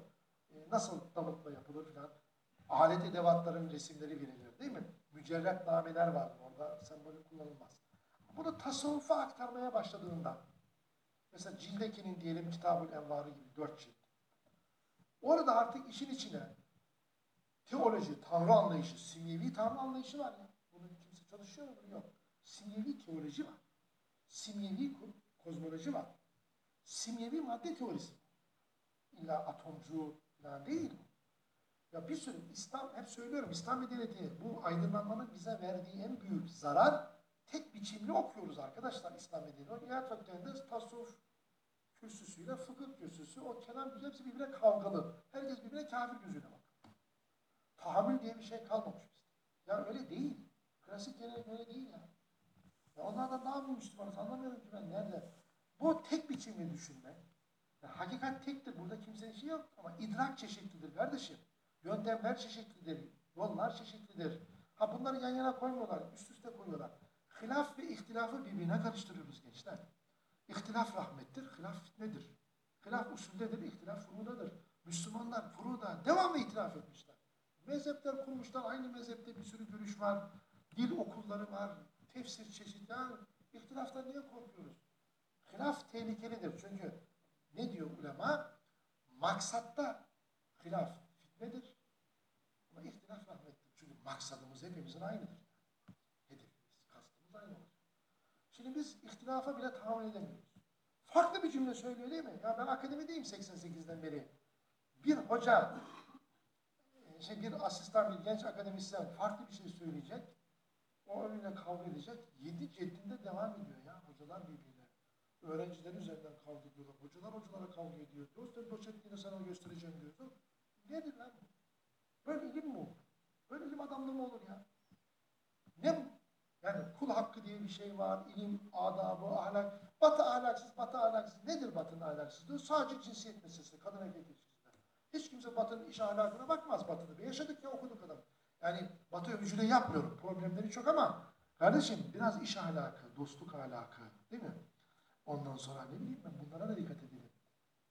E, nasıl damıtma yapılır filan. Alet edevatların resimleri verilir değil mi? Mücerret nameler vardır orada sembolü kullanılmaz. Bunu tasavvufa aktarmaya başladığında mesela Cildeki'nin diyelim Kitabül Envarı gibi dört cilt. Orada artık işin içine teoloji, tanrı anlayışı, simyevi tanrı anlayışı var ya. Bunu kimse çalışıyor mu? Yok. Simyevi teoloji var. Simyevi ko- kozmoloji var. Simyevi madde teorisi. İlla atomcu falan değil. Ya bir sürü İslam, hep söylüyorum İslam medeniyeti bu aydınlanmanın bize verdiği en büyük zarar tek biçimli okuyoruz arkadaşlar İslam medeniyeti. İlahiyat Fakültesi'nde tasavvuf kürsüsüyle fıkıh kürsüsü, o kelam hepsi birbirine kavgalı. Herkes birbirine kafir gözüyle bakıyor. Tahammül diye bir şey kalmamış bizde. Ya öyle değil. Klasik gelenek öyle değil ya. Ya onlardan daha mı Müslümanız anlamıyorum ki ben nerede. Bu tek biçimli düşünme. Ya hakikat tektir. Burada kimsenin şeyi yok ama idrak çeşitlidir kardeşim. Yöntemler çeşitlidir. Yollar çeşitlidir. Ha bunları yan yana koymuyorlar. Üst üste koyuyorlar. Hilaf ve ihtilafı birbirine karıştırıyoruz gençler. İhtilaf rahmettir, hilaf fitnedir. Hilaf usuldedir, ihtilaf furudadır. Müslümanlar furuda devamlı itiraf etmişler. Mezhepler kurmuşlar, aynı mezhepte bir sürü görüş var. Dil okulları var, tefsir çeşitli. Ya, ihtilaftan niye korkuyoruz? Hilaf tehlikelidir çünkü ne diyor ulema? Maksatta hilaf fitnedir. Ama ihtilaf rahmettir. Çünkü maksadımız hepimizin aynıdır. Hedefimiz, kastımız aynı olur. Şimdi biz ihtilafa bile tahammül edemiyoruz. Farklı bir cümle söylüyor değil mi? Ya ben akademideyim 88'den beri. Bir hoca işte bir asistan, bir genç akademisyen farklı bir şey söyleyecek. O önüne kavga edecek. Yedi ceddinde devam ediyor ya hocalar birbirine. Öğrenciler üzerinden kavga ediyorlar. Hocalar hocalara kavga ediyor. Dost doçentliğini sana göstereceğim diyorsun. Nedir lan bu? Böyle ilim mi olur? Böyle ilim adamlığı mı olur ya? Ne bu? Yani kul hakkı diye bir şey var. ilim, adabı, ahlak. Batı ahlaksız, batı ahlaksız. Nedir batının ahlaksızlığı? Sadece cinsiyet meselesi. Kadın erkek ilişkisinden. Hiç kimse batının iş ahlakına bakmaz batıda. Bir yaşadık ya okuduk adam. Yani batı övücülüğü yapmıyorum. Problemleri çok ama kardeşim biraz iş ahlakı, dostluk ahlakı değil mi? Ondan sonra ne bileyim ben bunlara da dikkat edelim.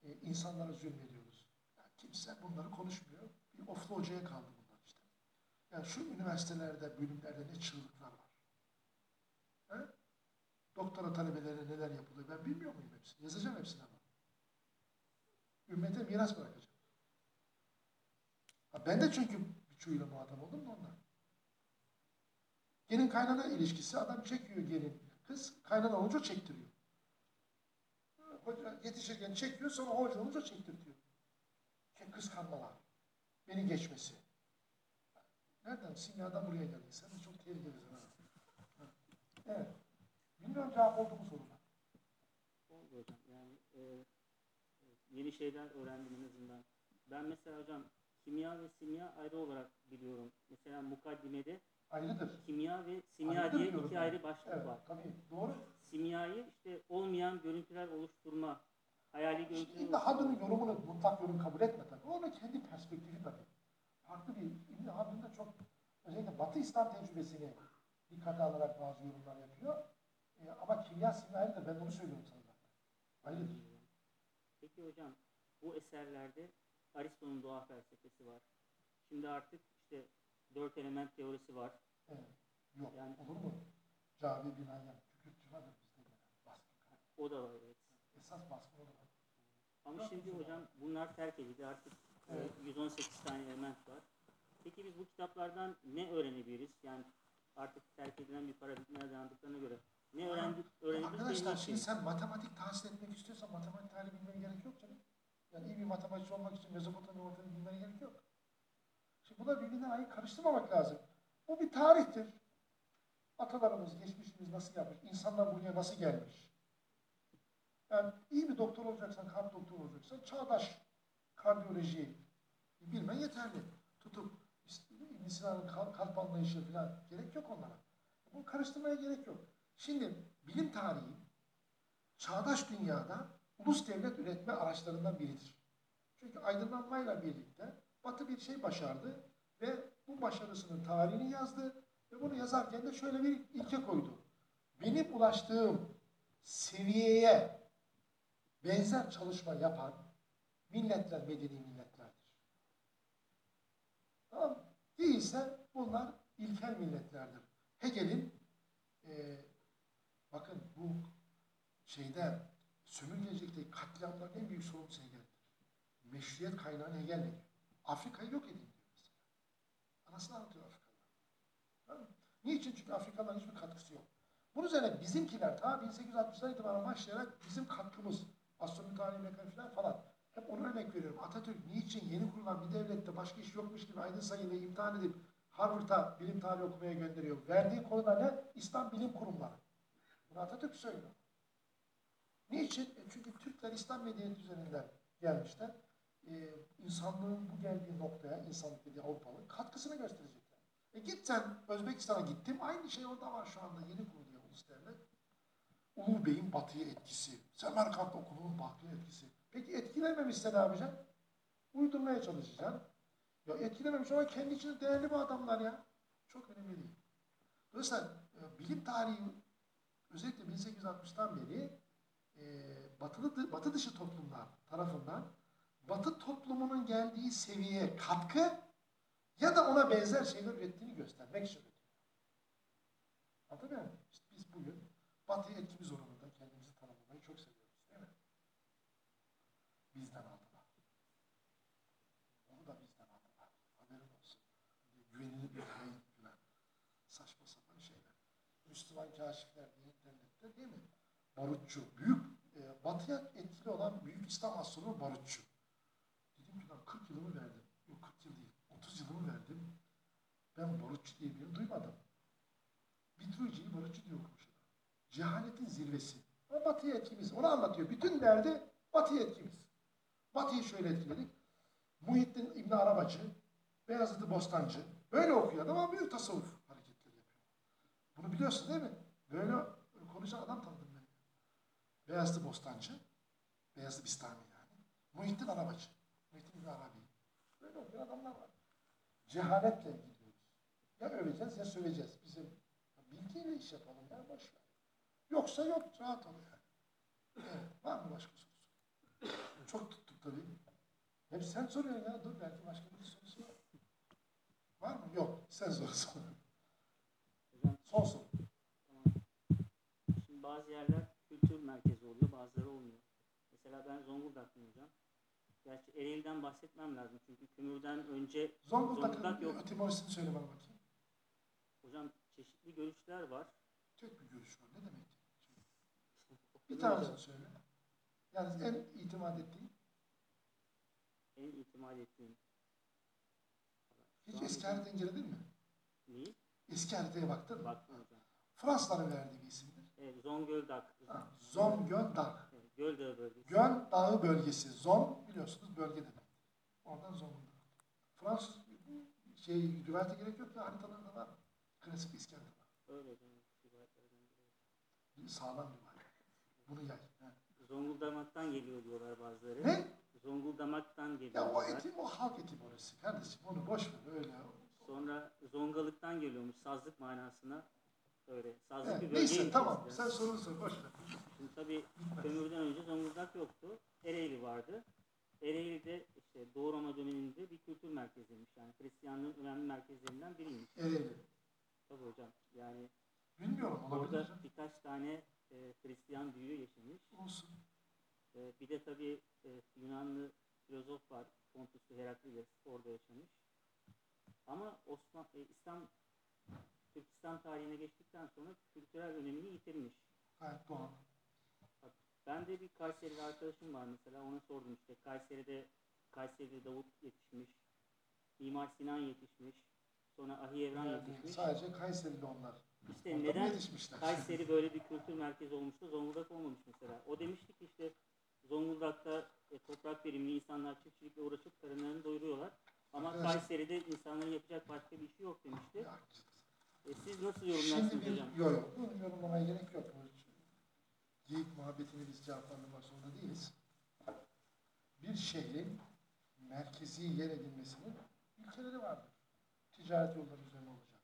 Ee, insanlara zulmediyoruz. Ya kimse bunları konuşmuyor. Bir oflu hocaya kaldı bunlar işte. Yani şu üniversitelerde, bölümlerde ne çığlıklar var. He? Doktora talebelerine neler yapılıyor ben bilmiyor muyum hepsini? Yazacağım hepsini ama. Ümmete miras bırakacağım. Ben de çünkü birçoğuyla muhatap oldum da ondan. Gelin kaynana ilişkisi adam çekiyor gelin. Kız kaynana olunca çektiriyor. Hoca yetişirken çekiyor sonra hoca olunca çektirtiyor. Şey, kıskanmalar. Beni geçmesi. Nereden? Simyadan buraya geldin. Sen de çok tehlikelisin ha. Evet. Bilmiyorum cevap oldu mu soruna. Oldu hocam. Yani e, evet, yeni şeyler öğrendim en azından. Ben mesela hocam kimya ve simya ayrı olarak biliyorum. Mesela mukaddimede Ayrıdır. kimya ve simya Ayrıdır diye iki ben. ayrı başlık Evet, var. tabii. Doğru. Simyayı işte olmayan görüntüler oluşturma, hayali İşte görüntüler İbn Haldun'un yorumunu mutlak yorum kabul etme tabii. Onun kendi perspektifi tabii. Farklı bir İbn Haldun da çok özellikle Batı İslam tecrübesini dikkate alarak bazı yorumlar yapıyor. E, ama kimya simyayı da ben onu söylüyorum sana. Ayrıdır. Peki hocam bu eserlerde Aristo'nun doğa felsefesi var. Şimdi artık işte dört element teorisi var. Evet. Yok. Yani- Olur mu? Cavi binayen. Kükürtçü vardır bizde gene. Baskı. O da var evet. Esas baskı olur. Ama Çok şimdi hocam bunlar terk edildi. Artık e, Evet. 118 tane element var. Peki biz bu kitaplardan ne öğrenebiliriz? Yani artık terk edilen bir paradigmaya dayandıklarına göre ne öğrendik, öğrenebiliriz? ve Arkadaşlar ne şimdi şey? sen matematik tahsil etmek istiyorsan matematik tarihi bilmene gerek yok canım. Yani iyi bir matematikçi olmak için Mezopotamya matematik bilmene gerek yok. Şimdi bunlar birbirinden ayı karıştırmamak lazım. Bu bir tarihtir. Atalarımız, geçmişimiz nasıl yapmış, insanlar buraya nasıl gelmiş. Yani iyi bir doktor olacaksan, kalp doktoru olacaksan çağdaş kardiyolojiyi bilmen yeterli. Tutup Sina'nın kal- kalp anlayışı falan gerek yok onlara. Bunu karıştırmaya gerek yok. Şimdi bilim tarihi çağdaş dünyada ulus devlet üretme araçlarından biridir. Çünkü aydınlanmayla birlikte Batı bir şey başardı ve bu başarısının tarihini yazdı ve bunu yazarken de şöyle bir ilke koydu. Benim ulaştığım seviyeye benzer çalışma yapan milletler medeni milletlerdir. Tamam mı? Değilse bunlar ilkel milletlerdir. Hegel'in e, bakın bu şeyde sömürgecilikte katliamların en büyük sorumlusu Hegel'dir. Meşruiyet kaynağını Hegel veriyor. Afrika'yı yok edin diyor mesela. Anasını anlatıyor Afrikalılar. Tamam? Niçin? Çünkü Afrikalıların hiçbir katkısı yok. Bunun üzerine bizimkiler ta 1860'dan itibaren başlayarak bizim katkımız, astronomi tarihi mekanik falan. Hep ona örnek veriyorum. Atatürk niçin yeni kurulan bir devlette başka iş yokmuş gibi aydın sayıyla imtihan edip Harvard'a bilim tarihi okumaya gönderiyor. Verdiği konuda ne? İslam bilim kurumları. Bunu Atatürk söylüyor. Niçin? E çünkü Türkler İslam medeniyeti üzerinden gelmişler. Ee, insanlığın bu geldiği noktaya, insanlık dediği Avrupalı katkısını gösterecekler. E git sen Özbekistan'a gittim. Aynı şey orada var şu anda. Yeni kuruluyor ulus devlet. Ulu Bey'in batıya etkisi. Semerkant okulunun batıya etkisi. Peki etkilememişse ne yapacaksın? Uydurmaya çalışacaksın. Ya etkilememiş ama kendi içinde değerli bu adamlar ya. Çok önemli değil. Dolayısıyla e, bilim tarihi özellikle 1860'tan beri e, batılı, batı dışı toplumlar tarafından batı toplumunun geldiği seviyeye katkı ya da ona benzer şeyler ürettiğini göstermek için üretiyor. Anlatabiliyor? İşte biz bugün batıya etkimiz oranında kendimizi tanımlamayı çok seviyoruz değil mi? Bizden aldılar. Onu da bizden aldılar. Haberin olsun. Güvenilir bir falan. Saçma sapan şeyler. Müslüman kaşifler internette değil mi? Barutçu. Büyük, batıya etkili olan büyük İslam astronomu Barutçu. Dedim ki lan 40 yılımı verdim. Yok 40 yıl değil. 30 yılımı verdim. Ben barutçu diye birini duymadım. Vitruvice'yi barutçu diye okumuş. Cehaletin zirvesi. O batıya etkimiz. Onu anlatıyor. Bütün derdi batıya etkimiz. Batı'yı şöyle etkiledik. Muhittin İbni Arabacı, Beyazıt Bostancı. Böyle okuyor adam ama büyük tasavvuf hareketleri yapıyor. Bunu biliyorsun değil mi? Böyle konuşan adam tanıdım ben. Beyazıt Bostancı, Beyazıt Bistami yani. Muhittin Arabacı, Muhittin İbni Arabi. Böyle okuyan adamlar var. Cehaletle gidiyoruz. Ya öveceğiz ya söveceğiz. Bizim bilgiyle iş yapalım ya boş ver. Yoksa yok, rahat ol yani. Evet, var mı başka sorusu? Çok tuttuk tabii. Hep sen soruyorsun ya. Dur belki başka bir sorusu var. Var mı? Yok. Sen sor sor. Son soru. Şimdi bazı yerler kültür merkezi oluyor, bazıları olmuyor. Mesela ben Zonguldak'tayım hocam. Gerçi Ereğli'den bahsetmem lazım çünkü Kümür'den önce Zonguldak'ın Zonguldak yok. etimolojisini söyle bana bakayım. hocam çeşitli görüşler var. Tek bir görüş var. Ne demek? Bir tanesini söyle. Yani en itimat ettiğin. En itimat ettiğim. Hiç an eski haritayı inceledin mi? Neyi? Eski haritaya baktın mı? Baktım hocam. Fransızların verdiği bir isimdir. Evet, Zongöldak. Ha, Dağı. Evet, Göldağı bölgesi. Gön Dağı bölgesi. Zon biliyorsunuz bölge demek. Oradan Zonguldak. Fransız şey rivayete gerek yok ya haritalarda var. Klasik İskender. Öyle rivayetlerden biri. Sağlam rivayet. Bunu yay. Ha. Zonguldamak'tan geliyor diyorlar bazıları. Ne? Zonguldak'tan geliyor Ya o etim o halk etimolojisi kardeşim. Onu boş ver öyle. Sonra Zongalık'tan geliyormuş sazlık manasına. Öyle. Sazlık Evet, bir bölge neyse tamam. ilçesi. Sen sorunu sor. Boş ver. Şimdi tabii kömürden önce Zonguldak yoktu. Ereğli vardı. Ereğli de işte Doğu Roma döneminde bir kültür merkeziymiş. Yani Hristiyanlığın önemli merkezlerinden biriymiş. Ereğli. Tabii hocam. Yani Bilmiyorum orada hocam. birkaç tane e, Hristiyan büyüğü yaşamış. Olsun. E, bir de tabii e, Yunanlı filozof var. Pontuslu Heraklides orada yaşamış. Ama Osman, e, İslam Türk İslam tarihine geçtikten sonra kültürel önemini yitirmiş. Gayet doğal. Ben de bir Kayserili arkadaşım var mesela ona sordum işte Kayseri'de Kayseri'de Davut yetişmiş, Mimar Sinan yetişmiş, sonra Ahi Evran Yani yetişmiş. sadece Kayserili onlar. İşte mı neden yetişmişler? Kayseri böyle bir kültür merkezi olmuştu, Zonguldak olmamış mesela. O demişti ki işte Zonguldak'ta e, toprak verimli insanlar çiftçilikle uğraşıp karınlarını doyuruyorlar. Ama Arkadaşlar- Kayseri'de insanların yapacak başka bir işi yok demişti. Ya, E, siz nasıl Şimdi yorumlarsınız bir, hocam? yok yok. Bunu yorumlamaya gerek yok. Bu Geyik muhabbetini biz cevaplandırmak zorunda değiliz. Bir şehrin merkezi yer edilmesinin ülkeleri vardır. Ticaret yolları üzerine olacak.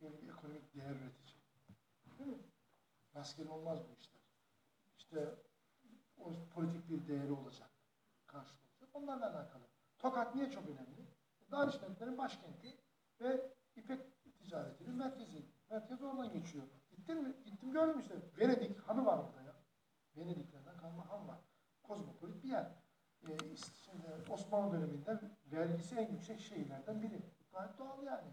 Böyle bir ekonomik değer üretecek. Değil mi? Rastgele olmaz bu işler. İşte o politik bir değeri olacak. Karşılığı olacak. Onlarla alakalı. Tokat niye çok önemli? Danişmentlerin başkenti ve ipek ticaretinin merkezi. Merkez oradan geçiyor. Gittin mi? Gittim gördüm işte. Venedik hanı var orada ya. Venediklerden kalma han var. Kozmopolit bir yer. Ee, şimdi Osmanlı döneminde vergisi en yüksek şehirlerden biri. Gayet doğal yani.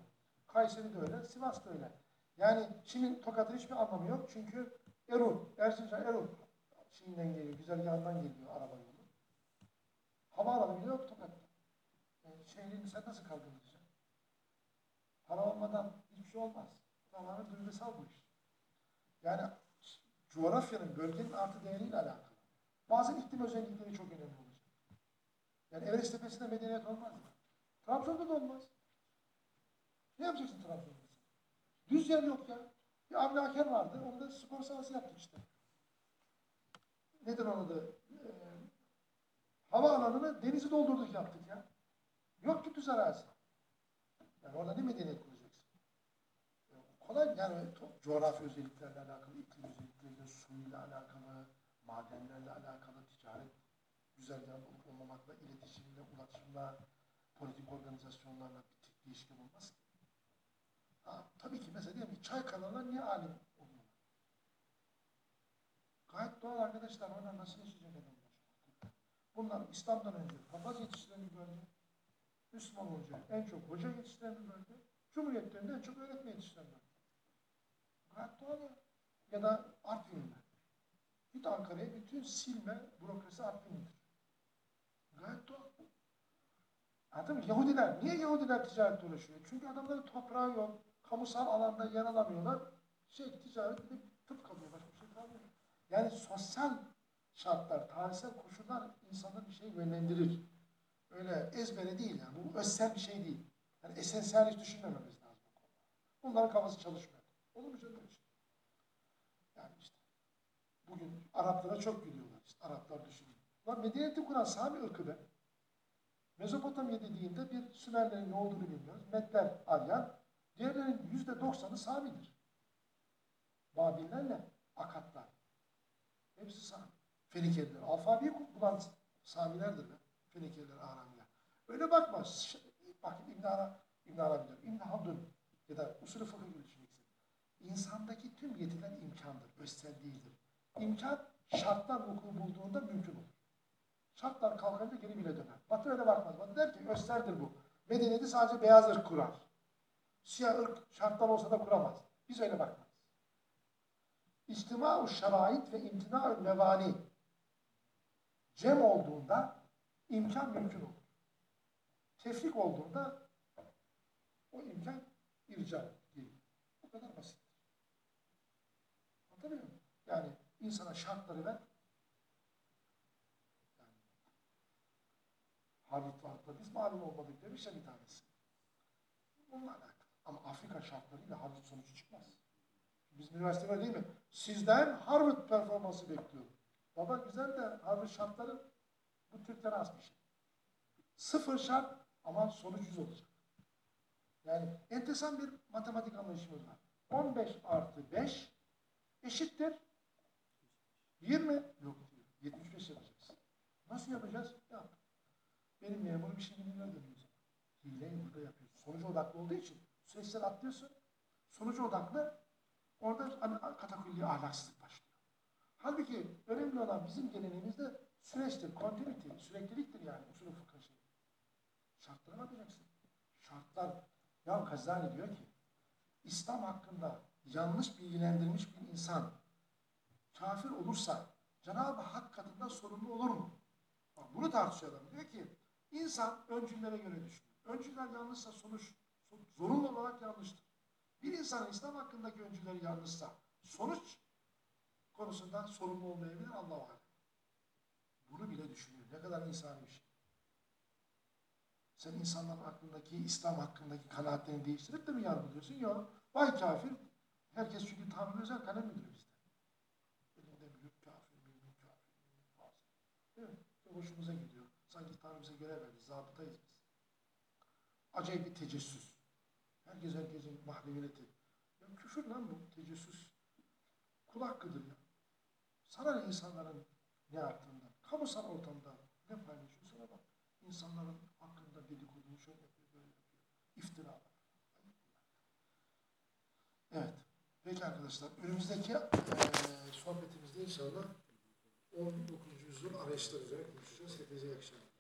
Kayseri de öyle, Sivas da öyle. Yani şimdi Tokat'ın hiçbir anlamı yok. Çünkü Erol, Erzincan Erol Çin'den geliyor, güzergahından geliyor araba yolu. Havaalanı bile yok Tokat'ta. Yani şehrini sen nasıl kaldıracaksın? Para olmadan şey olmaz. Tamamen duygusal bu iş. Yani coğrafyanın, bölgenin artı değeriyle alakalı. Bazen iklim özellikleri çok önemli olacak. Yani Everest Tepesi'nde medeniyet olmaz? Trabzon'da da olmaz. Ne yapacaksın Trabzon'da? Düz yer yok ya. Bir Avni vardı. Onu da spor sahası yaptık işte. Nedir onun adı? Ee, havaalanını denizi doldurduk yaptık ya. Yok ki düz arazi. Yani orada ne medeniyet kolay yani coğrafi özelliklerle alakalı, iklim özellikleriyle, suyla alakalı, madenlerle alakalı, ticaret olup olmamakla, iletişimle, ulaşımla, politik organizasyonlarla bir tek değişken olmaz ki. Ha, tabii ki mesela diyelim ki çay kanalına niye alim olmuyor? Gayet doğal arkadaşlar. Onlar nasıl yaşayacak adamlar? Bunlar İslam'dan önce papaz yetiştiren bir bölge. Müslüman olunca en çok hoca yetiştiren bir bölge. Cumhuriyetlerinde en çok öğretmen yetiştiren bölge. Doğal ya. Da Artvin'de. Git Ankara'ya bütün silme bürokrasi Artvin'dir. Gayet doğal. Anladın? Yahudiler, niye Yahudiler ticaretle uğraşıyor? Çünkü adamların toprağı yok, kamusal alanda yer alamıyorlar. Şey, ticaret bir tıp kalıyor, başka bir şey kalmıyor. Yani sosyal şartlar, tarihsel koşullar insanı bir şey yönlendirir. Öyle ezbere değil yani. Bu özsel bir şey değil. Yani esansiyel hiç düşünmememiz lazım. bu konuda. Bunların kafası çalışmıyor. Olur mu canım öyle? Yani işte bugün Araplara çok gülüyorlar. İşte Araplar düşünüyor. Lan medeniyeti kuran Sami ırkı be. Mezopotamya dediğinde bir Sümerlerin ne olduğunu bilmiyoruz. Medler, Aryan. Diğerlerinin yüzde doksanı Sami'dir. Babillerle Akatlar. Hepsi Sami. Fenikeliler. Alfabeyi bulan Samilerdir be. Fenikeliler, Aramiler. Öyle bakma. Bak İbn Ara, İbn Arabi diyor. İbn Haldun ya da usulü fıkıh gibi. İnsandaki tüm yetiler imkandır. Özsel değildir. İmkan şartlar vuku bulduğunda mümkün olur. Şartlar kalkınca geri bile döner. Batı öyle bakmaz. Batı der ki özseldir bu. Medeniyeti sadece beyaz ırk kurar. Siyah ırk şartlar olsa da kuramaz. Biz öyle bakmayız. İçtima-u şerait ve imtina-ü mevani cem olduğunda imkan mümkün olur. Tefrik olduğunda o imkan irca gelir. Bu kadar basit. Yani insana şartları ver. Yani, Harvard vardı. Biz malum olmadık demiş ya bir tanesi. Bununla alakalı. Ama Afrika şartlarıyla Harvard sonucu çıkmaz. Bizim üniversite öyle değil mi? Sizden Harvard performansı bekliyorum. Baba güzel de Harvard şartları bu Türklere az bir şey. Sıfır şart ama sonuç 100 olacak. Yani enteresan bir matematik anlayışımız var. 15 artı 5 eşittir 20. Yok diyor. 75 yapacağız. Nasıl yapacağız? Yap. Benim memurum bir şey bilmiyor demiyorsun. Hileyi burada yapıyorsun. Sonucu odaklı olduğu için süreçleri atlıyorsun. Sonucu odaklı orada hani katakulli ahlaksızlık başlıyor. Halbuki önemli olan bizim geleneğimizde süreçtir, continuity, sürekliliktir yani usulü fıkıh şey. Şartlara bakacaksın. Şartlar, ya Gazali diyor ki, İslam hakkında yanlış bilgilendirilmiş bir insan kafir olursa Cenab-ı Hak katında sorumlu olur mu? Bak bunu tartışıyor adam. Diyor ki, insan öncüllere göre düşünüyor. Öncüller yanlışsa sonuç zorunlu olarak yanlıştır. Bir insanın İslam hakkındaki öncüleri yanlışsa sonuç konusunda sorumlu olmayabilir Allah var. Bunu bile düşünüyor. Ne kadar insani bir şey. Sen insanların aklındaki, İslam hakkındaki kanaatlerini değiştirip de mi yargılıyorsun? Yok. Vay kafir. Herkes çünkü Tanrı özel kalem müdürü bizde. Elinde büyük kafir, mümin kafir, mümin fasıl. Hoşumuza gidiyor. Sanki Tanrı bize görev verdi. Zabıtayız biz. Acayip bir tecessüs. Herkes herkesin mahremiyeti. Ya küfür lan bu tecessüs. Kul hakkıdır ya. Sana insanların ne yaptığından, kamusal ortamda ne paylaşıyor sana bak. İnsanların hakkında dedikodunu şöyle yapıyor, böyle yapıyor. İftira. Evet. Peki arkadaşlar, önümüzdeki eee sohbetimizde inşallah 19. yüzyıl arayışları üzerine konuşacağız. Hepinize iyi akşamlar.